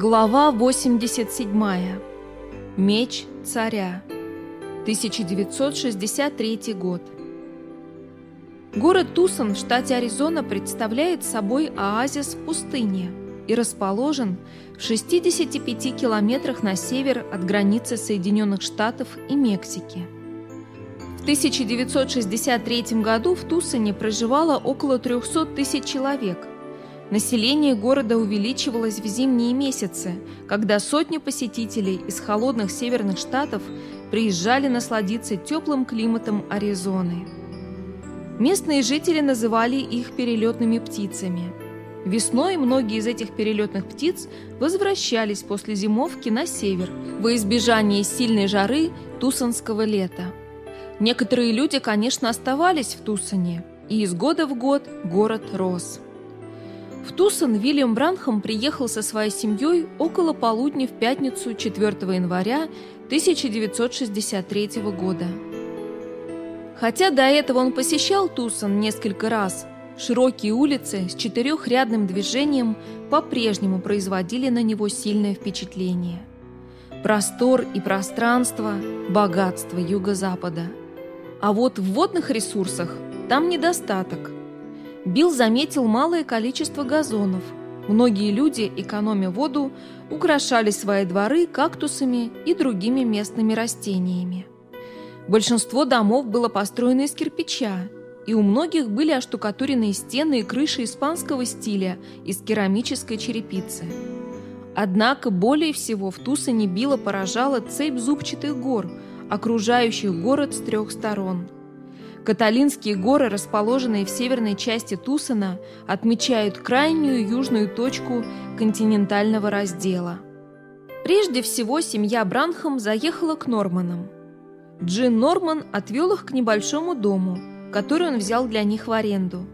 Глава 87. Меч царя. 1963 год. Город Тусон в штате Аризона представляет собой оазис в пустыне и расположен в 65 километрах на север от границы Соединенных Штатов и Мексики. В 1963 году в Тусоне проживало около 300 тысяч человек – Население города увеличивалось в зимние месяцы, когда сотни посетителей из холодных северных штатов приезжали насладиться теплым климатом Аризоны. Местные жители называли их перелетными птицами. Весной многие из этих перелетных птиц возвращались после зимовки на север во избежание сильной жары тусонского лета. Некоторые люди, конечно, оставались в Тусоне, и из года в год город рос. В Тусон Вильям Бранхам приехал со своей семьей около полудня в пятницу 4 января 1963 года. Хотя до этого он посещал Тусон несколько раз, широкие улицы с четырехрядным движением по-прежнему производили на него сильное впечатление. Простор и пространство – богатство Юго-Запада. А вот в водных ресурсах там недостаток – Билл заметил малое количество газонов. Многие люди, экономя воду, украшали свои дворы кактусами и другими местными растениями. Большинство домов было построено из кирпича, и у многих были оштукатуренные стены и крыши испанского стиля из керамической черепицы. Однако более всего в Тусане Билла поражала цепь зубчатых гор, окружающих город с трех сторон – Каталинские горы, расположенные в северной части Тусона, отмечают крайнюю южную точку континентального раздела. Прежде всего, семья Бранхам заехала к Норманам. Джин Норман отвел их к небольшому дому, который он взял для них в аренду.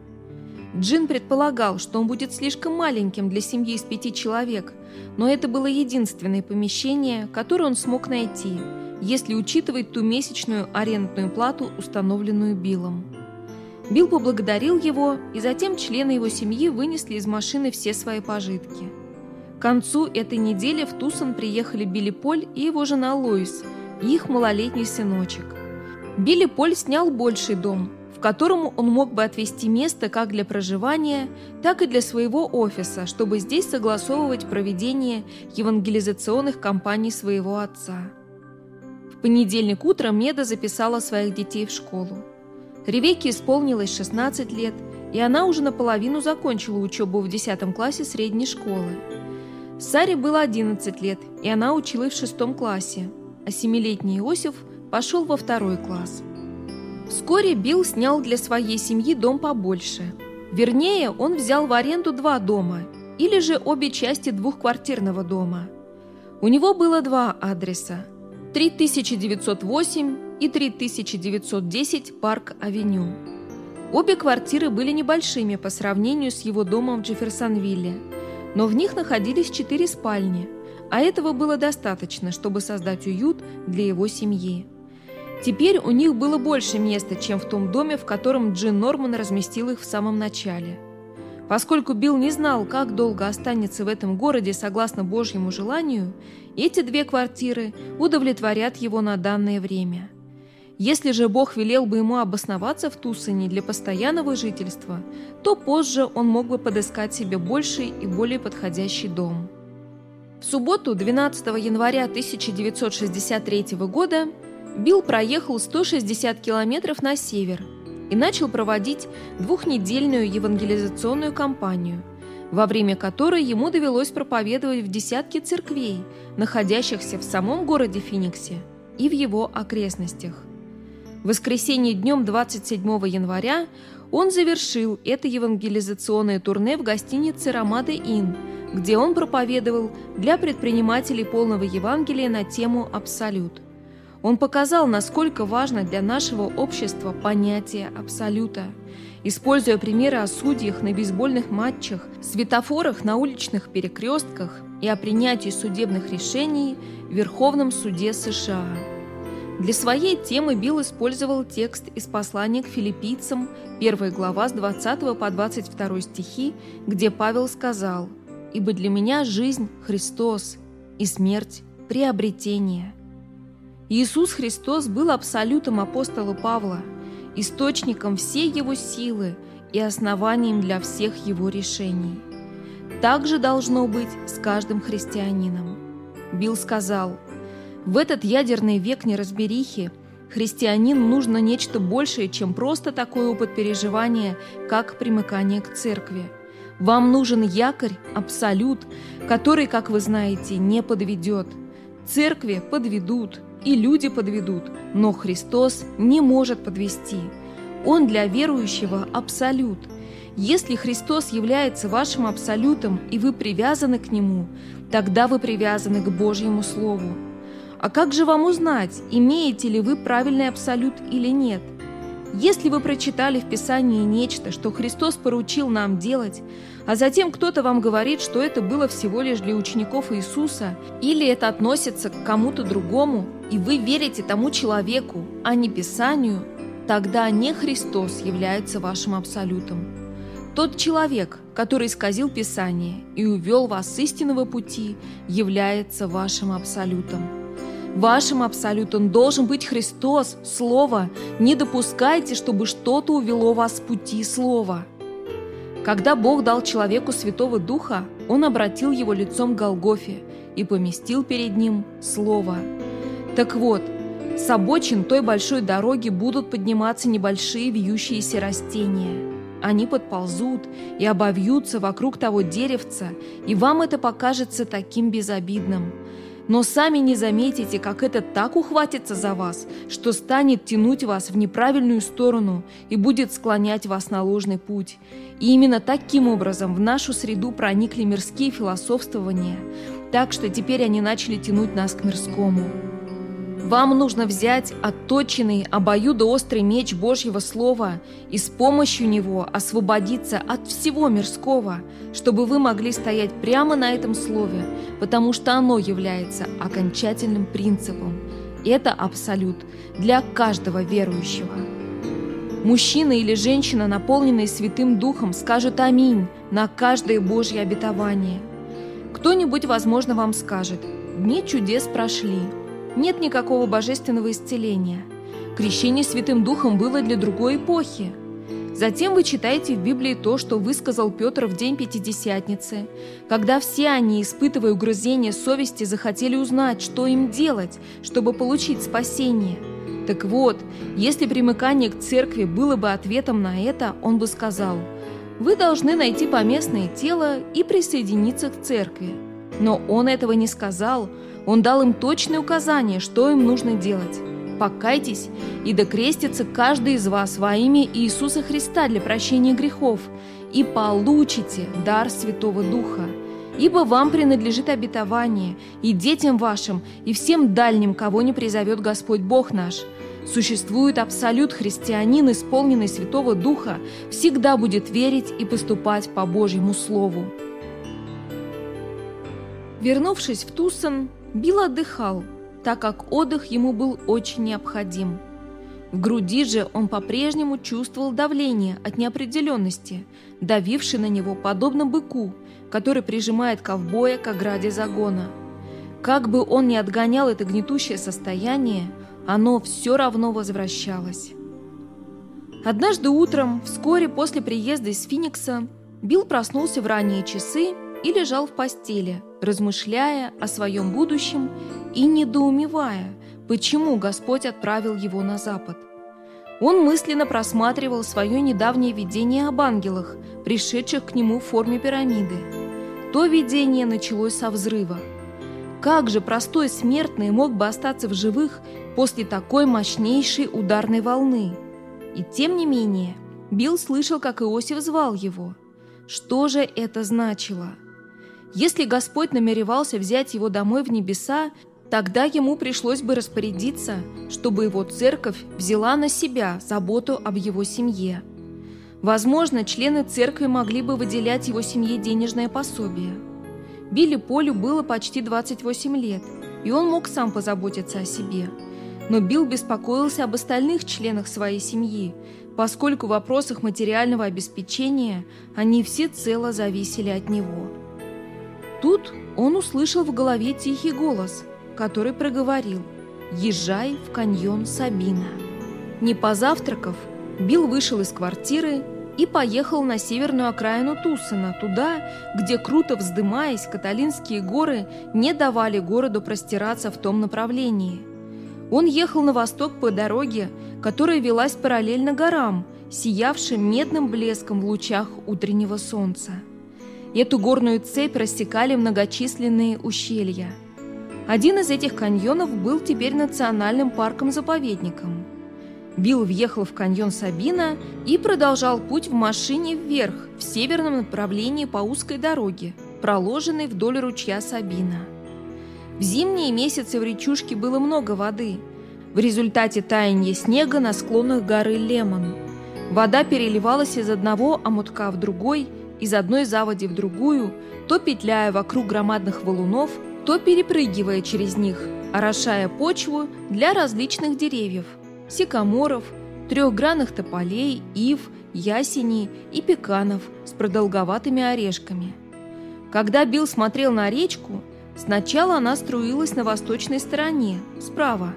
Джин предполагал, что он будет слишком маленьким для семьи из пяти человек, но это было единственное помещение, которое он смог найти – если учитывать ту месячную арендную плату, установленную Биллом. Билл поблагодарил его, и затем члены его семьи вынесли из машины все свои пожитки. К концу этой недели в Тусон приехали Билли Поль и его жена Лоис, и их малолетний сыночек. Билли Поль снял больший дом, в котором он мог бы отвести место как для проживания, так и для своего офиса, чтобы здесь согласовывать проведение евангелизационных кампаний своего отца понедельник утром Меда записала своих детей в школу. Ревекке исполнилось 16 лет, и она уже наполовину закончила учебу в 10 классе средней школы. Саре было 11 лет, и она училась в шестом классе, а семилетний Иосиф пошел во второй класс. Вскоре Билл снял для своей семьи дом побольше. Вернее, он взял в аренду два дома, или же обе части двухквартирного дома. У него было два адреса 3908 и 3910 Парк-авеню. Обе квартиры были небольшими по сравнению с его домом в Джефферсонвилле, но в них находились четыре спальни, а этого было достаточно, чтобы создать уют для его семьи. Теперь у них было больше места, чем в том доме, в котором Джин Норман разместил их в самом начале. Поскольку Билл не знал, как долго останется в этом городе согласно Божьему желанию, эти две квартиры удовлетворят его на данное время. Если же Бог велел бы ему обосноваться в Тусоне для постоянного жительства, то позже он мог бы подыскать себе больший и более подходящий дом. В субботу, 12 января 1963 года, Билл проехал 160 километров на север – и начал проводить двухнедельную евангелизационную кампанию, во время которой ему довелось проповедовать в десятке церквей, находящихся в самом городе Финиксе и в его окрестностях. В воскресенье днем 27 января он завершил это евангелизационное турне в гостинице «Ромада Inn», где он проповедовал для предпринимателей полного Евангелия на тему «Абсолют». Он показал, насколько важно для нашего общества понятие абсолюта. Используя примеры о судьях на бейсбольных матчах, светофорах на уличных перекрестках и о принятии судебных решений в Верховном суде США. Для своей темы Билл использовал текст из послания к филиппийцам, 1 глава с 20 по 22 стихи, где Павел сказал ибо для меня жизнь – Христос, и смерть – приобретение». Иисус Христос был абсолютом апостола Павла, источником всей его силы и основанием для всех его решений. Так же должно быть с каждым христианином. Билл сказал, «В этот ядерный век неразберихи христианину нужно нечто большее, чем просто такой опыт переживания, как примыкание к церкви. Вам нужен якорь, абсолют, который, как вы знаете, не подведет. Церкви подведут, и люди подведут, но Христос не может подвести. Он для верующего абсолют. Если Христос является вашим абсолютом, и вы привязаны к Нему, тогда вы привязаны к Божьему Слову. А как же вам узнать, имеете ли вы правильный абсолют или нет? Если вы прочитали в Писании нечто, что Христос поручил нам делать, а затем кто-то вам говорит, что это было всего лишь для учеников Иисуса, или это относится к кому-то другому, и вы верите тому человеку, а не Писанию, тогда не Христос является вашим абсолютом. Тот человек, который исказил Писание и увел вас с истинного пути, является вашим абсолютом. Вашим абсолютом должен быть Христос, Слово. Не допускайте, чтобы что-то увело вас с пути Слова. Когда Бог дал человеку Святого Духа, Он обратил его лицом к Голгофе и поместил перед ним Слово. Так вот, с обочин той большой дороги будут подниматься небольшие вьющиеся растения. Они подползут и обовьются вокруг того деревца, и вам это покажется таким безобидным – но сами не заметите, как это так ухватится за вас, что станет тянуть вас в неправильную сторону и будет склонять вас на ложный путь. И именно таким образом в нашу среду проникли мирские философствования, так что теперь они начали тянуть нас к мирскому. Вам нужно взять отточенный обоюдоострый меч Божьего Слова и с помощью него освободиться от всего мирского, чтобы вы могли стоять прямо на этом Слове, потому что оно является окончательным принципом. Это абсолют для каждого верующего. Мужчина или женщина, наполненные Святым Духом, скажут «Аминь» на каждое Божье обетование. Кто-нибудь, возможно, вам скажет «Дни чудес прошли», нет никакого божественного исцеления. Крещение Святым Духом было для другой эпохи. Затем вы читаете в Библии то, что высказал Петр в день Пятидесятницы, когда все они, испытывая угрызение совести, захотели узнать, что им делать, чтобы получить спасение. Так вот, если примыкание к церкви было бы ответом на это, он бы сказал, «Вы должны найти поместное тело и присоединиться к церкви». Но он этого не сказал, он дал им точные указания, что им нужно делать. «Покайтесь, и докрестится каждый из вас во имя Иисуса Христа для прощения грехов, и получите дар Святого Духа. Ибо вам принадлежит обетование, и детям вашим, и всем дальним, кого не призовет Господь Бог наш. Существует абсолют христианин, исполненный Святого Духа, всегда будет верить и поступать по Божьему Слову». Вернувшись в Тусон, Билл отдыхал, так как отдых ему был очень необходим. В груди же он по-прежнему чувствовал давление от неопределенности, давившее на него подобно быку, который прижимает ковбоя к ограде загона. Как бы он ни отгонял это гнетущее состояние, оно все равно возвращалось. Однажды утром, вскоре после приезда из Финикса, Билл проснулся в ранние часы и лежал в постели, размышляя о своем будущем и недоумевая, почему Господь отправил его на запад. Он мысленно просматривал свое недавнее видение об ангелах, пришедших к нему в форме пирамиды. То видение началось со взрыва. Как же простой смертный мог бы остаться в живых после такой мощнейшей ударной волны? И тем не менее, Билл слышал, как Иосиф звал его. Что же это значило? Если Господь намеревался взять его домой в небеса, тогда ему пришлось бы распорядиться, чтобы его церковь взяла на себя заботу об его семье. Возможно, члены церкви могли бы выделять его семье денежное пособие. Билли Полю было почти 28 лет, и он мог сам позаботиться о себе. Но Билл беспокоился об остальных членах своей семьи, поскольку в вопросах материального обеспечения они всецело зависели от него. Тут он услышал в голове тихий голос, который проговорил «Езжай в каньон Сабина». Не позавтракав, Билл вышел из квартиры и поехал на северную окраину Туссена, туда, где, круто вздымаясь, Каталинские горы не давали городу простираться в том направлении. Он ехал на восток по дороге, которая велась параллельно горам, сиявшим медным блеском в лучах утреннего солнца. Эту горную цепь рассекали многочисленные ущелья. Один из этих каньонов был теперь национальным парком-заповедником – Билл въехал в каньон Сабина и продолжал путь в машине вверх, в северном направлении по узкой дороге, проложенной вдоль ручья Сабина. В зимние месяцы в речушке было много воды. В результате таяния снега на склонах горы Лемон. Вода переливалась из одного омутка в другой, из одной заводи в другую, то петляя вокруг громадных валунов, то перепрыгивая через них, орошая почву для различных деревьев – сикаморов, трехгранных тополей, ив, ясеней и пеканов с продолговатыми орешками. Когда Билл смотрел на речку, сначала она струилась на восточной стороне, справа,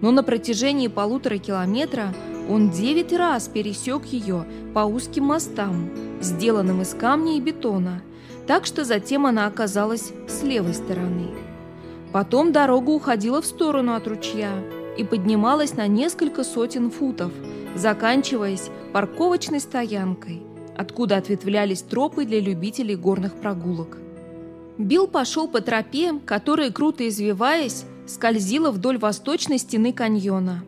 но на протяжении полутора километра он девять раз пересек ее по узким мостам, сделанным из камня и бетона, так что затем она оказалась с левой стороны. Потом дорога уходила в сторону от ручья – и поднималась на несколько сотен футов, заканчиваясь парковочной стоянкой, откуда ответвлялись тропы для любителей горных прогулок. Билл пошел по тропе, которая, круто извиваясь, скользила вдоль восточной стены каньона.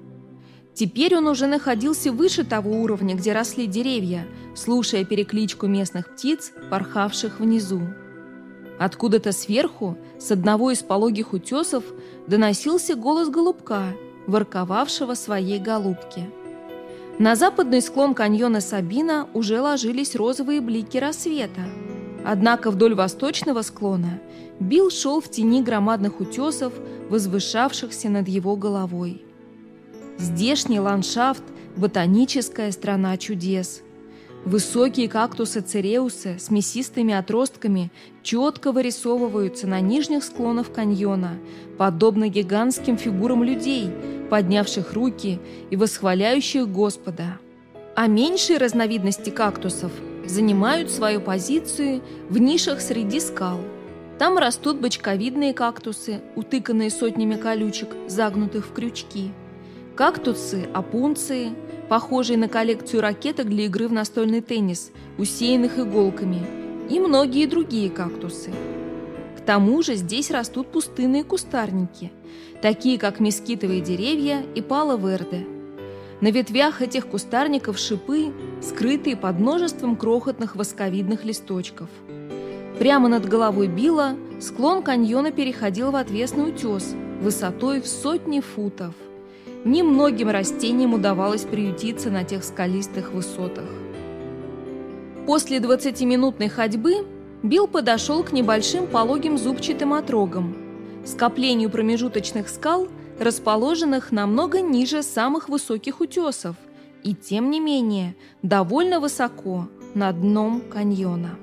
Теперь он уже находился выше того уровня, где росли деревья, слушая перекличку местных птиц, порхавших внизу. Откуда-то сверху, с одного из пологих утесов, доносился голос голубка – ворковавшего своей голубке. На западный склон каньона Сабина уже ложились розовые блики рассвета. Однако вдоль восточного склона Билл шел в тени громадных утесов, возвышавшихся над его головой. Здешний ландшафт – ботаническая страна чудес – Высокие кактусы цереуса с мясистыми отростками четко вырисовываются на нижних склонах каньона, подобно гигантским фигурам людей, поднявших руки и восхваляющих Господа. А меньшие разновидности кактусов занимают свою позицию в нишах среди скал. Там растут бочковидные кактусы, утыканные сотнями колючек, загнутых в крючки. Кактусы, опунции – похожий на коллекцию ракеток для игры в настольный теннис, усеянных иголками, и многие другие кактусы. К тому же здесь растут пустынные кустарники, такие как мескитовые деревья и пало-верде. На ветвях этих кустарников шипы, скрытые под множеством крохотных восковидных листочков. Прямо над головой Билла склон каньона переходил в отвесный утес высотой в сотни футов – немногим растениям удавалось приютиться на тех скалистых высотах. После 20-минутной ходьбы Билл подошел к небольшим пологим зубчатым отрогам, скоплению промежуточных скал, расположенных намного ниже самых высоких утесов, и тем не менее довольно высоко над дном каньона.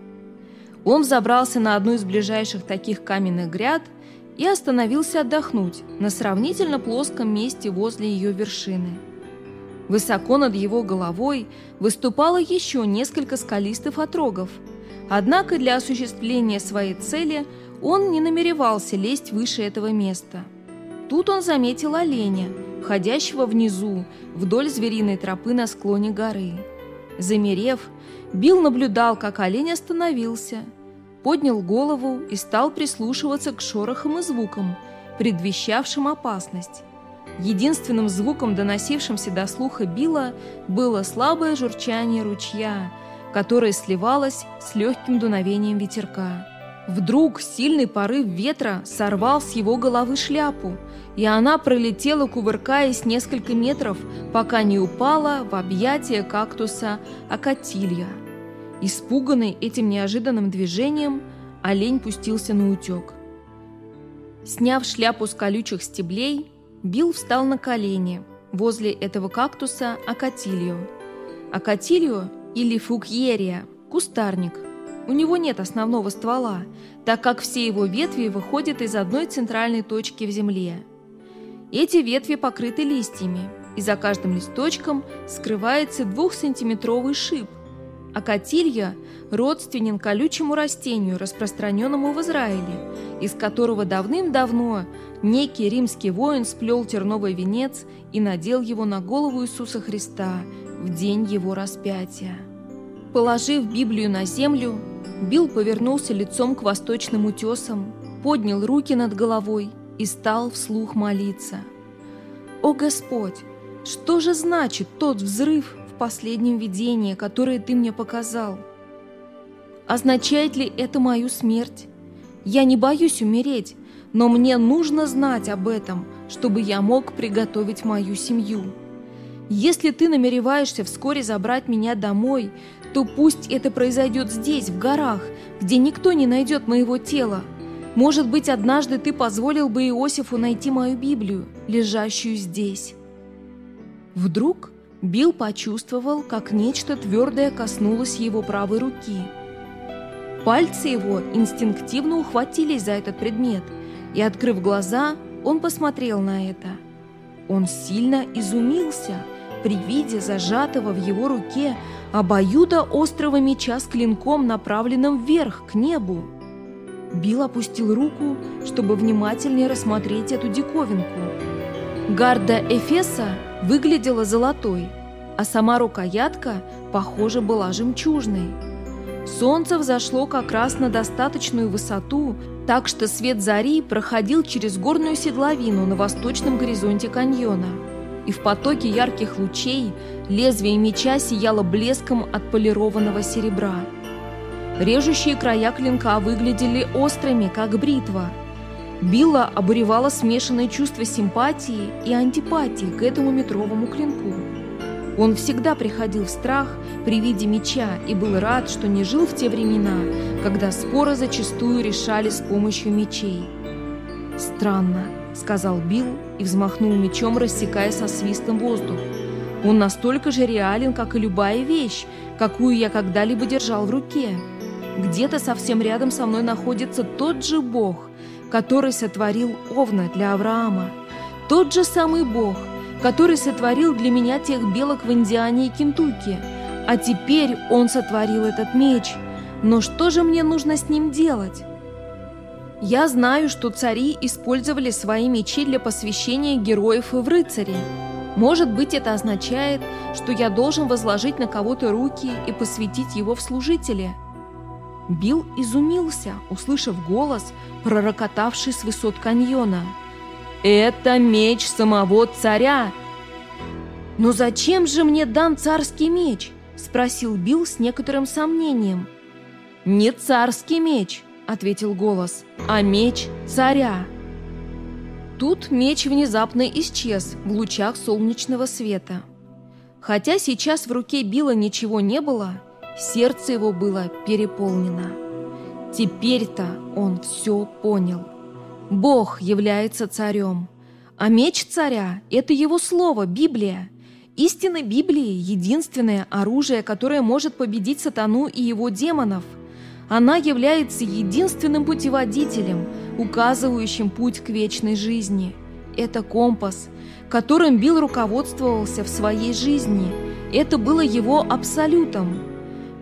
Он забрался на одну из ближайших таких каменных гряд – и остановился отдохнуть на сравнительно плоском месте возле ее вершины. Высоко над его головой выступало еще несколько скалистых отрогов, однако для осуществления своей цели он не намеревался лезть выше этого места. Тут он заметил оленя, ходящего внизу, вдоль звериной тропы на склоне горы. Замерев, Билл наблюдал, как олень остановился – поднял голову и стал прислушиваться к шорохам и звукам, предвещавшим опасность. Единственным звуком, доносившимся до слуха Билла, было слабое журчание ручья, которое сливалось с легким дуновением ветерка. Вдруг сильный порыв ветра сорвал с его головы шляпу, и она пролетела, кувыркаясь несколько метров, пока не упала в объятия кактуса Акатилья. Испуганный этим неожиданным движением, олень пустился на утек. Сняв шляпу с колючих стеблей, Билл встал на колени возле этого кактуса акатилью. Акатилью или фукьерия – кустарник. у него нет основного ствола, так как все его ветви выходят из одной центральной точки в земле. Эти ветви покрыты листьями, и за каждым листочком скрывается двухсантиметровый шип, а котилья – родственен колючему растению, распространенному в Израиле, из которого давным-давно некий римский воин сплел терновый венец и надел его на голову Иисуса Христа в день его распятия. Положив Библию на землю, Билл повернулся лицом к восточным утесам, поднял руки над головой и стал вслух молиться. «О Господь, что же значит тот взрыв последнем видении, которое Ты мне показал? Означает ли это мою смерть? Я не боюсь умереть, но мне нужно знать об этом, чтобы я мог приготовить мою семью. Если ты намереваешься вскоре забрать меня домой, то пусть это произойдет здесь, в горах, где никто не найдет моего тела. Может быть, однажды ты позволил бы Иосифу найти мою Библию, лежащую здесь. Вдруг Билл почувствовал, как нечто твердое коснулось его правой руки. Пальцы его инстинктивно ухватились за этот предмет, и, открыв глаза, он посмотрел на это. Он сильно изумился при виде зажатого в его руке обоюда острого меча с клинком, направленным вверх, к небу. Билл опустил руку, чтобы внимательнее рассмотреть эту диковинку. Гарда Эфеса выглядела золотой, а сама рукоятка, похоже, была жемчужной. Солнце взошло как раз на достаточную высоту, так что свет зари проходил через горную седловину на восточном горизонте каньона. И в потоке ярких лучей лезвие меча сияло блеском отполированного серебра. Режущие края клинка выглядели острыми, как бритва – Билла обуревало смешанное чувство симпатии и антипатии к этому метровому клинку. Он всегда приходил в страх при виде меча и был рад, что не жил в те времена, когда споры зачастую решали с помощью мечей. «Странно», — сказал Билл и взмахнул мечом, рассекая со свистом воздух. «Он настолько же реален, как и любая вещь, какую я когда-либо держал в руке. Где-то совсем рядом со мной находится тот же Бог, который сотворил Овна для Авраама. Тот же самый Бог, который сотворил для меня тех белок в Индиане и Кентукки. А теперь Он сотворил этот меч. Но что же мне нужно с ним делать? Я знаю, что цари использовали свои мечи для посвящения героев и в рыцари. Может быть, это означает, что я должен возложить на кого-то руки и посвятить его в служители – Билл изумился, услышав голос, пророкотавший с высот каньона. «Это меч самого царя!» «Но зачем же мне дан царский меч?» – спросил Билл с некоторым сомнением. «Не царский меч», – ответил голос, – «а меч царя». Тут меч внезапно исчез в лучах солнечного света. Хотя сейчас в руке Билла ничего не было – Сердце его было переполнено. Теперь-то он все понял. Бог является царем, а меч царя – это его слово, Библия. Истина Библии – единственное оружие, которое может победить сатану и его демонов. Она является единственным путеводителем, указывающим путь к вечной жизни. Это компас, которым Билл руководствовался в своей жизни. Это было его абсолютом –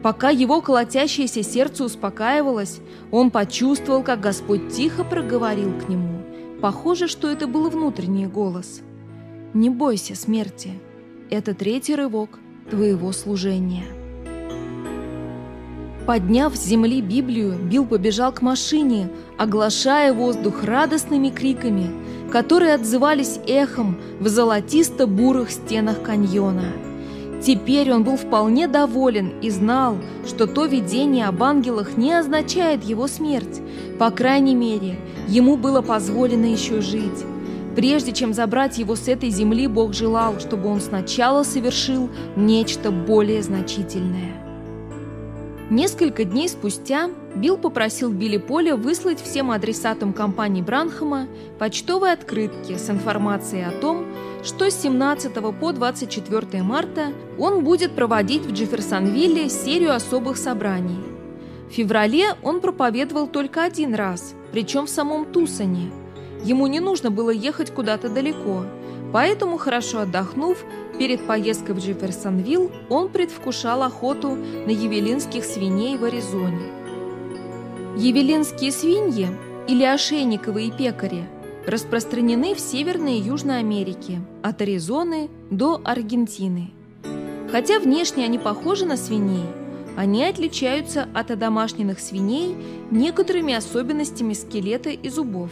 Пока его колотящееся сердце успокаивалось, он почувствовал, как Господь тихо проговорил к нему. Похоже, что это был внутренний голос. «Не бойся смерти. Это третий рывок твоего служения». Подняв с земли Библию, Билл побежал к машине, оглашая воздух радостными криками, которые отзывались эхом в золотисто-бурых стенах каньона. Теперь он был вполне доволен и знал, что то видение об ангелах не означает его смерть. По крайней мере, ему было позволено еще жить. Прежде чем забрать его с этой земли, Бог желал, чтобы он сначала совершил нечто более значительное. Несколько дней спустя Билл попросил Билли Поля выслать всем адресатам компании Бранхама почтовые открытки с информацией о том, что с 17 по 24 марта он будет проводить в Джефферсонвилле серию особых собраний. В феврале он проповедовал только один раз, причем в самом Тусоне. Ему не нужно было ехать куда-то далеко, поэтому, хорошо отдохнув, перед поездкой в Джефферсонвилл он предвкушал охоту на евелинских свиней в Аризоне. Евелинские свиньи, или ошейниковые пекари, распространены в Северной и Южной Америке, от Аризоны до Аргентины. Хотя внешне они похожи на свиней, они отличаются от одомашненных свиней некоторыми особенностями скелета и зубов.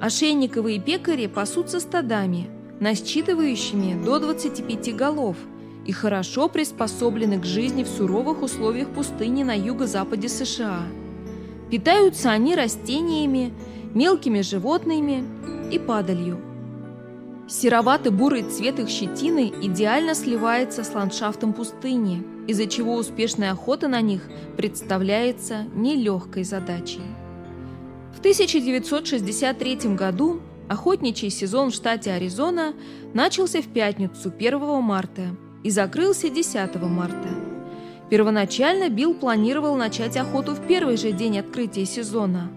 Ошейниковые пекари пасутся стадами, насчитывающими до 25 голов и хорошо приспособлены к жизни в суровых условиях пустыни на юго-западе США. Питаются они растениями, мелкими животными и падалью. Серовато-бурый цвет их щетины идеально сливается с ландшафтом пустыни, из-за чего успешная охота на них представляется нелегкой задачей. В 1963 году охотничий сезон в штате Аризона начался в пятницу 1 марта и закрылся 10 марта. Первоначально Билл планировал начать охоту в первый же день открытия сезона.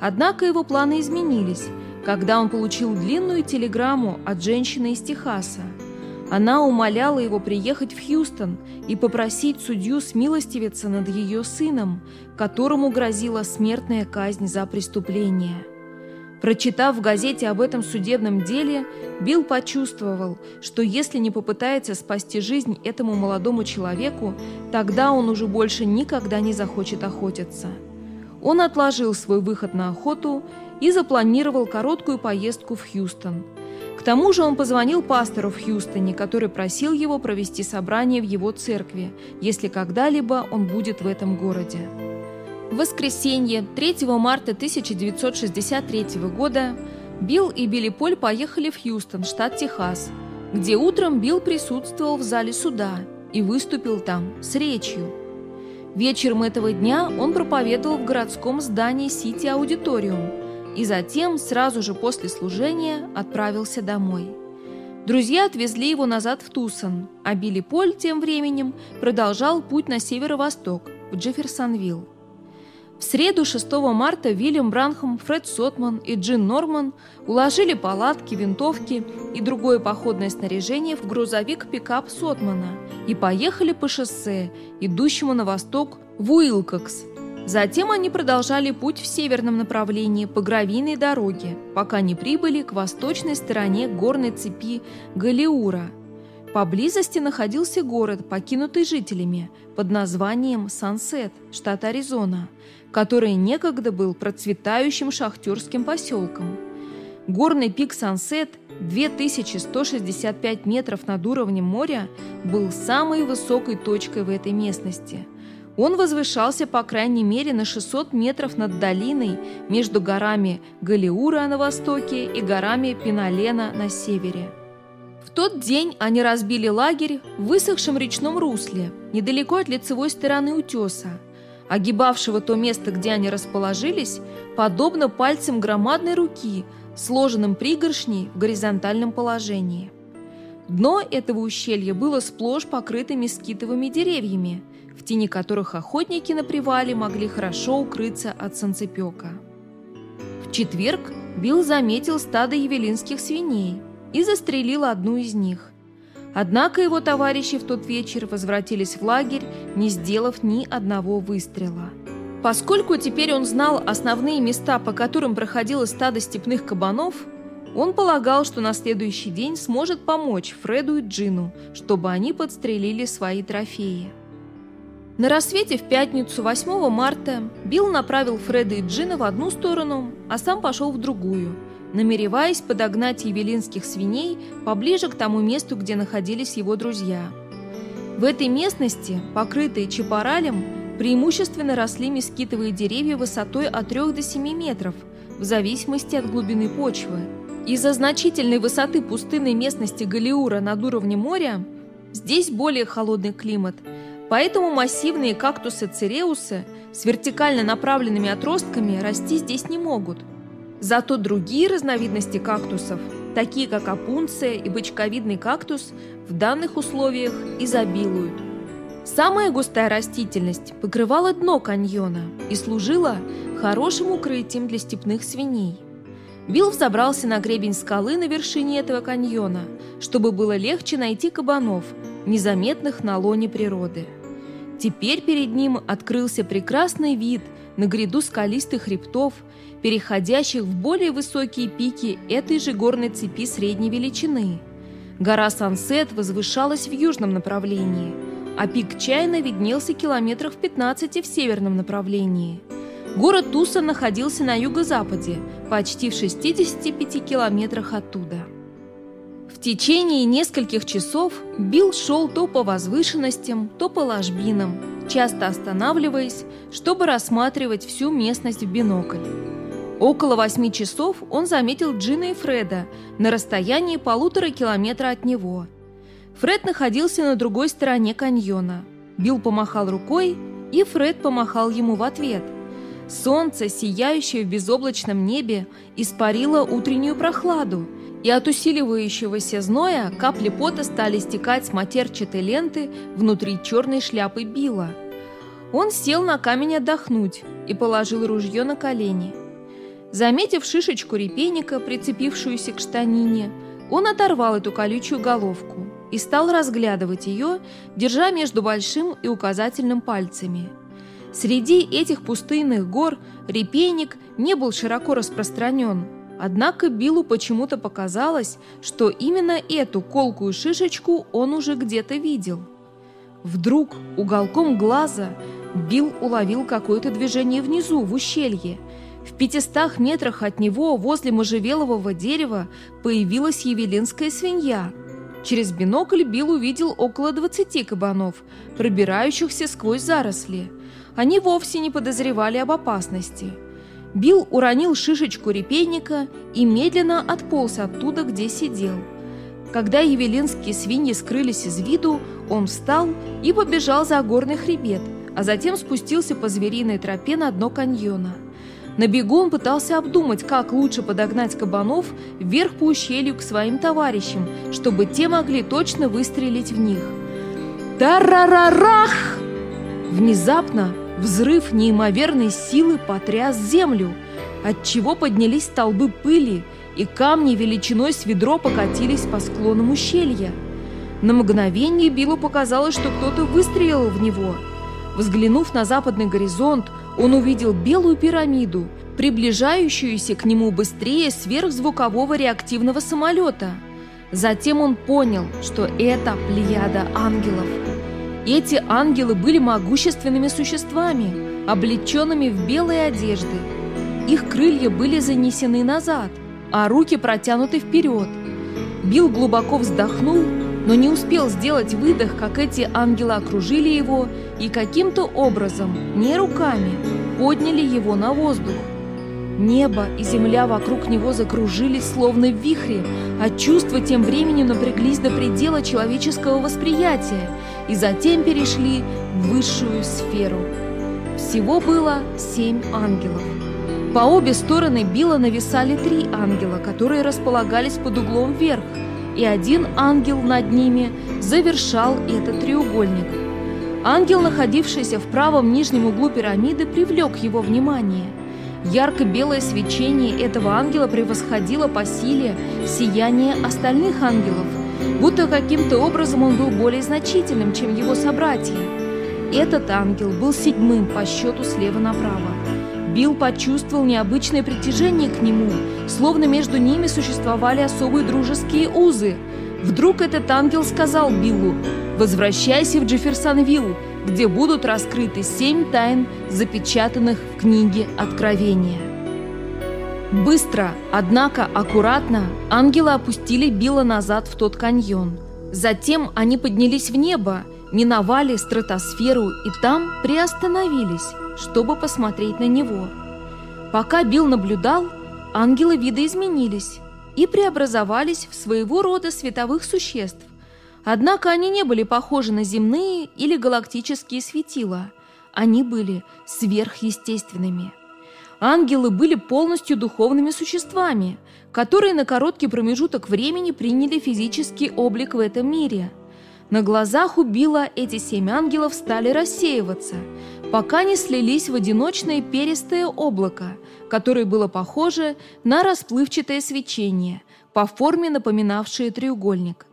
Однако его планы изменились – когда он получил длинную телеграмму от женщины из Техаса. Она умоляла его приехать в Хьюстон и попросить судью смилостивиться над ее сыном, которому грозила смертная казнь за преступление. Прочитав в газете об этом судебном деле, Билл почувствовал, что если не попытается спасти жизнь этому молодому человеку, тогда он уже больше никогда не захочет охотиться. Он отложил свой выход на охоту и запланировал короткую поездку в Хьюстон. К тому же он позвонил пастору в Хьюстоне, который просил его провести собрание в его церкви, если когда-либо он будет в этом городе. В воскресенье, 3 марта 1963 года, Билл и Билли Поль поехали в Хьюстон, штат Техас, где утром Билл присутствовал в зале суда и выступил там с речью. Вечером этого дня он проповедовал в городском здании Сити Аудиториум, и затем, сразу же после служения, отправился домой. Друзья отвезли его назад в Тусон, а Билли Поль тем временем продолжал путь на северо-восток, в Джефферсонвилл. В среду 6 марта Вильям Бранхам, Фред Сотман и Джин Норман уложили палатки, винтовки и другое походное снаряжение в грузовик-пикап Сотмана и поехали по шоссе, идущему на восток в Уилкокс, Затем они продолжали путь в северном направлении по гравийной дороге, пока не прибыли к восточной стороне горной цепи Галиура. Поблизости находился город, покинутый жителями, под названием Сансет, штат Аризона, который некогда был процветающим шахтерским поселком. Горный пик Сансет, 2165 метров над уровнем моря, был самой высокой точкой в этой местности – он возвышался по крайней мере на 600 метров над долиной между горами Галиура на востоке и горами Пиналена на севере. В тот день они разбили лагерь в высохшем речном русле, недалеко от лицевой стороны утеса, огибавшего то место, где они расположились, подобно пальцам громадной руки, сложенным пригоршней в горизонтальном положении. Дно этого ущелья было сплошь покрыто мескитовыми деревьями, в тени которых охотники на привале могли хорошо укрыться от солнцепека. В четверг Билл заметил стадо евелинских свиней и застрелил одну из них. Однако его товарищи в тот вечер возвратились в лагерь, не сделав ни одного выстрела. Поскольку теперь он знал основные места, по которым проходило стадо степных кабанов, он полагал, что на следующий день сможет помочь Фреду и Джину, чтобы они подстрелили свои трофеи. На рассвете в пятницу, 8 марта, Билл направил Фреда и Джина в одну сторону, а сам пошел в другую, намереваясь подогнать евелинских свиней поближе к тому месту, где находились его друзья. В этой местности, покрытой чапаралем, преимущественно росли мескитовые деревья высотой от 3 до 7 метров, в зависимости от глубины почвы. Из-за значительной высоты пустынной местности Галиура над уровнем моря здесь более холодный климат – Поэтому массивные кактусы-цереусы с вертикально направленными отростками расти здесь не могут. Зато другие разновидности кактусов, такие как опунция и бочковидный кактус, в данных условиях изобилуют. Самая густая растительность покрывала дно каньона и служила хорошим укрытием для степных свиней. Билл взобрался на гребень скалы на вершине этого каньона, чтобы было легче найти кабанов, незаметных на лоне природы. Теперь перед ним открылся прекрасный вид на гряду скалистых хребтов, переходящих в более высокие пики этой же горной цепи средней величины. Гора Сансет возвышалась в южном направлении, а пик Чайна виднелся километров 15 в северном направлении. Город Туса находился на юго-западе, почти в 65 километрах оттуда. Течение нескольких часов Билл шел то по возвышенностям, то по ложбинам, часто останавливаясь, чтобы рассматривать всю местность в бинокль. Около восьми часов он заметил Джина и Фреда на расстоянии полутора километра от него. Фред находился на другой стороне каньона. Билл помахал рукой, и Фред помахал ему в ответ. Солнце, сияющее в безоблачном небе, испарило утреннюю прохладу – и от усиливающегося зноя капли пота стали стекать с матерчатой ленты внутри черной шляпы Билла. Он сел на камень отдохнуть и положил ружье на колени. Заметив шишечку репейника, прицепившуюся к штанине, он оторвал эту колючую головку и стал разглядывать ее, держа между большим и указательным пальцами. Среди этих пустынных гор репейник не был широко распространен – Однако Биллу почему-то показалось, что именно эту колкую шишечку он уже где-то видел. Вдруг уголком глаза Билл уловил какое-то движение внизу, в ущелье. В пятистах метрах от него, возле можжевелового дерева, появилась евелинская свинья. Через бинокль Билл увидел около 20 кабанов, пробирающихся сквозь заросли. Они вовсе не подозревали об опасности – Билл уронил шишечку репейника и медленно отполз оттуда, где сидел. Когда евелинские свиньи скрылись из виду, он встал и побежал за горный хребет, а затем спустился по звериной тропе на дно каньона. На бегу он пытался обдумать, как лучше подогнать кабанов вверх по ущелью к своим товарищам, чтобы те могли точно выстрелить в них. Тарарарах! Внезапно Взрыв неимоверной силы потряс землю, отчего поднялись столбы пыли, и камни величиной с ведро покатились по склонам ущелья. На мгновение Биллу показалось, что кто-то выстрелил в него. Взглянув на западный горизонт, он увидел белую пирамиду, приближающуюся к нему быстрее сверхзвукового реактивного самолета. Затем он понял, что это плеяда ангелов. Эти ангелы были могущественными существами, облеченными в белые одежды. Их крылья были занесены назад, а руки протянуты вперед. Билл глубоко вздохнул, но не успел сделать выдох, как эти ангелы окружили его и каким-то образом, не руками, подняли его на воздух. Небо и земля вокруг него закружились, словно в вихре, а чувства тем временем напряглись до предела человеческого восприятия и затем перешли в высшую сферу. Всего было семь ангелов. По обе стороны Билла нависали три ангела, которые располагались под углом вверх, и один ангел над ними завершал этот треугольник. Ангел, находившийся в правом нижнем углу пирамиды, привлек его внимание – Ярко-белое свечение этого ангела превосходило по силе сияние остальных ангелов, будто каким-то образом он был более значительным, чем его собратья. Этот ангел был седьмым по счету слева направо. Билл почувствовал необычное притяжение к нему, словно между ними существовали особые дружеские узы. Вдруг этот ангел сказал Биллу «Возвращайся в Джефферсонвилл, где будут раскрыты семь тайн, запечатанных в книге Откровения. Быстро, однако аккуратно, ангелы опустили Билла назад в тот каньон. Затем они поднялись в небо, миновали стратосферу и там приостановились, чтобы посмотреть на него. Пока Билл наблюдал, ангелы видоизменились и преобразовались в своего рода световых существ, Однако они не были похожи на земные или галактические светила. Они были сверхъестественными. Ангелы были полностью духовными существами, которые на короткий промежуток времени приняли физический облик в этом мире. На глазах у Билла эти семь ангелов стали рассеиваться, пока не слились в одиночное перистое облако, которое было похоже на расплывчатое свечение, по форме напоминавшее треугольник.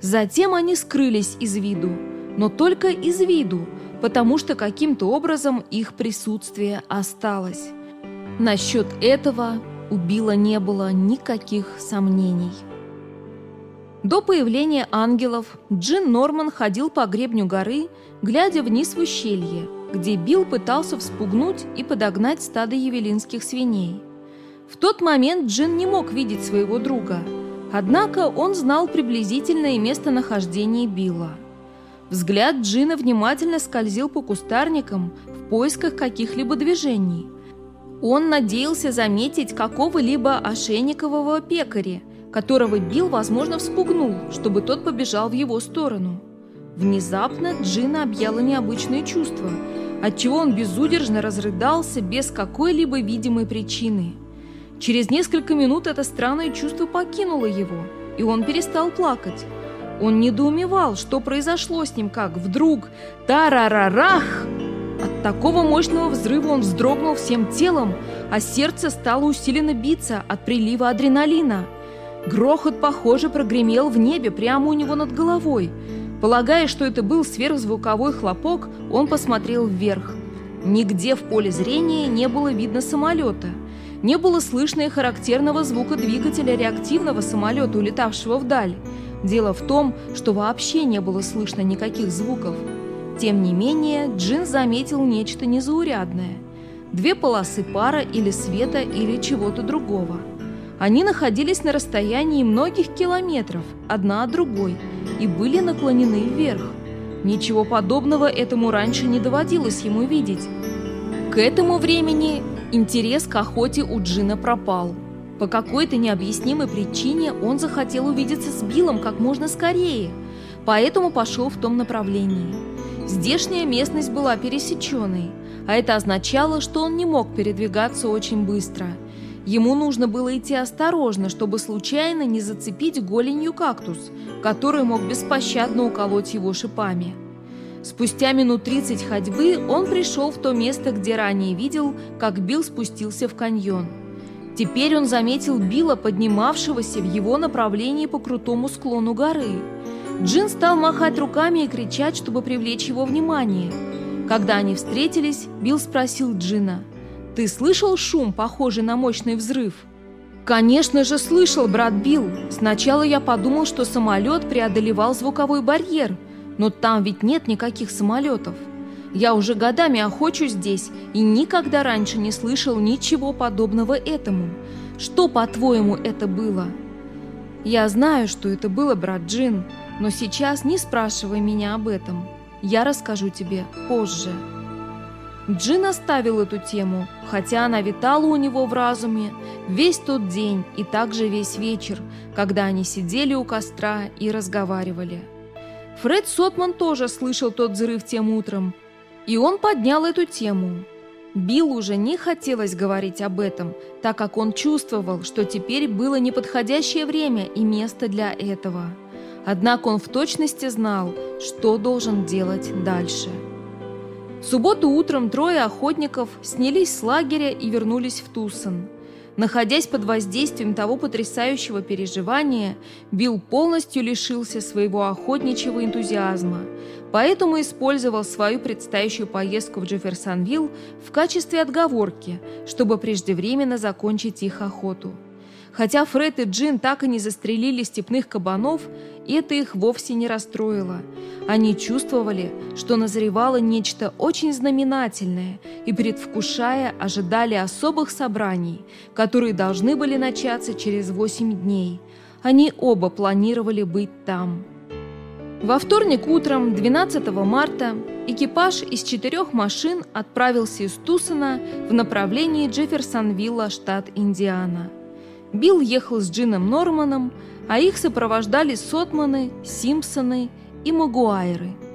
Затем они скрылись из виду, но только из виду, потому что каким-то образом их присутствие осталось. Насчет этого у Билла не было никаких сомнений. До появления ангелов Джин Норман ходил по гребню горы, глядя вниз в ущелье, где Билл пытался вспугнуть и подогнать стадо евелинских свиней. В тот момент Джин не мог видеть своего друга, однако он знал приблизительное местонахождение Билла. Взгляд Джина внимательно скользил по кустарникам в поисках каких-либо движений. Он надеялся заметить какого-либо ошейникового пекаря, которого Билл, возможно, вспугнул, чтобы тот побежал в его сторону. Внезапно Джина объяло необычное чувство, отчего он безудержно разрыдался без какой-либо видимой причины. Через несколько минут это странное чувство покинуло его, и он перестал плакать. Он недоумевал, что произошло с ним, как вдруг тарарарах! Такого мощного взрыва он вздрогнул всем телом, а сердце стало усиленно биться от прилива адреналина. Грохот, похоже, прогремел в небе прямо у него над головой. Полагая, что это был сверхзвуковой хлопок, он посмотрел вверх. Нигде в поле зрения не было видно самолета. Не было слышно и характерного звука двигателя реактивного самолета, улетавшего вдаль. Дело в том, что вообще не было слышно никаких звуков. Тем не менее, Джин заметил нечто незаурядное. Две полосы пара или света или чего-то другого. Они находились на расстоянии многих километров, одна от другой, и были наклонены вверх. Ничего подобного этому раньше не доводилось ему видеть. К этому времени интерес к охоте у Джина пропал. По какой-то необъяснимой причине он захотел увидеться с Биллом как можно скорее, поэтому пошел в том направлении. Здешняя местность была пересеченной, а это означало, что он не мог передвигаться очень быстро. Ему нужно было идти осторожно, чтобы случайно не зацепить голенью кактус, который мог беспощадно уколоть его шипами. Спустя минут 30 ходьбы он пришел в то место, где ранее видел, как Билл спустился в каньон. Теперь он заметил Билла, поднимавшегося в его направлении по крутому склону горы. Джин стал махать руками и кричать, чтобы привлечь его внимание. Когда они встретились, Билл спросил Джина, «Ты слышал шум, похожий на мощный взрыв?» «Конечно же слышал, брат Билл. Сначала я подумал, что самолет преодолевал звуковой барьер, но там ведь нет никаких самолетов. Я уже годами охочусь здесь и никогда раньше не слышал ничего подобного этому. Что, по-твоему, это было? Я знаю, что это было, брат Джин, но сейчас не спрашивай меня об этом. Я расскажу тебе позже. Джин оставил эту тему, хотя она витала у него в разуме весь тот день и также весь вечер, когда они сидели у костра и разговаривали. Фред Сотман тоже слышал тот взрыв тем утром, и он поднял эту тему. Биллу уже не хотелось говорить об этом, так как он чувствовал, что теперь было неподходящее время и место для этого. Однако он в точности знал, что должен делать дальше. В субботу утром трое охотников снялись с лагеря и вернулись в Тусон. Находясь под воздействием того потрясающего переживания, Билл полностью лишился своего охотничьего энтузиазма, поэтому использовал свою предстоящую поездку в Джефферсонвилл в качестве отговорки, чтобы преждевременно закончить их охоту. Хотя Фред и Джин так и не застрелили степных кабанов, это их вовсе не расстроило. Они чувствовали, что назревало нечто очень знаменательное и, предвкушая, ожидали особых собраний, которые должны были начаться через восемь дней. Они оба планировали быть там. Во вторник утром, 12 марта, экипаж из четырех машин отправился из Тусона в направлении Джефферсонвилла, штат Индиана – Билл ехал с Джином Норманом, а их сопровождали Сотманы, Симпсоны и Магуайры –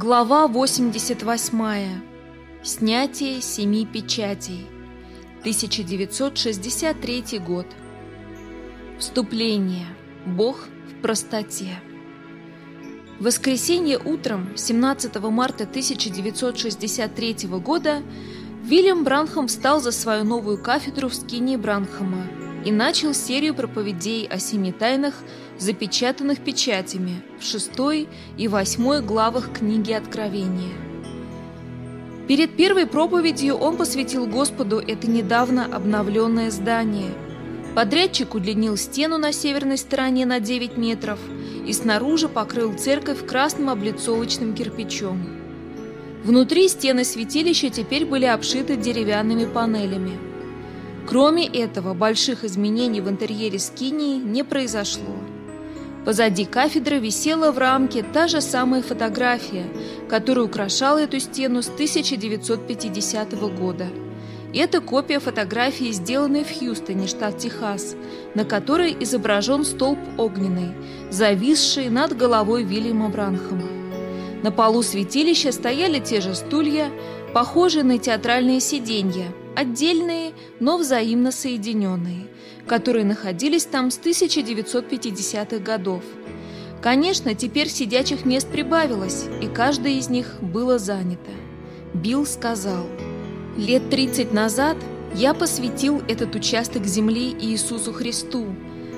Глава 88. Снятие семи печатей. 1963 год. Вступление. Бог в простоте. Воскресенье утром 17 марта 1963 года Вильям Бранхам встал за свою новую кафедру в скине Бранхама и начал серию проповедей о семи тайнах, запечатанных печатями в шестой и восьмой главах книги Откровения. Перед первой проповедью он посвятил Господу это недавно обновленное здание. Подрядчик удлинил стену на северной стороне на 9 метров и снаружи покрыл церковь красным облицовочным кирпичом. Внутри стены святилища теперь были обшиты деревянными панелями. Кроме этого, больших изменений в интерьере скинии не произошло. Позади кафедры висела в рамке та же самая фотография, которая украшала эту стену с 1950 года. Это копия фотографии, сделанной в Хьюстоне, штат Техас, на которой изображен столб огненный, зависший над головой Вильяма Бранхама. На полу святилища стояли те же стулья, похожие на театральные сиденья, отдельные, но взаимно соединенные – которые находились там с 1950-х годов. Конечно, теперь сидячих мест прибавилось, и каждое из них было занято. Билл сказал, «Лет 30 назад я посвятил этот участок земли Иисусу Христу,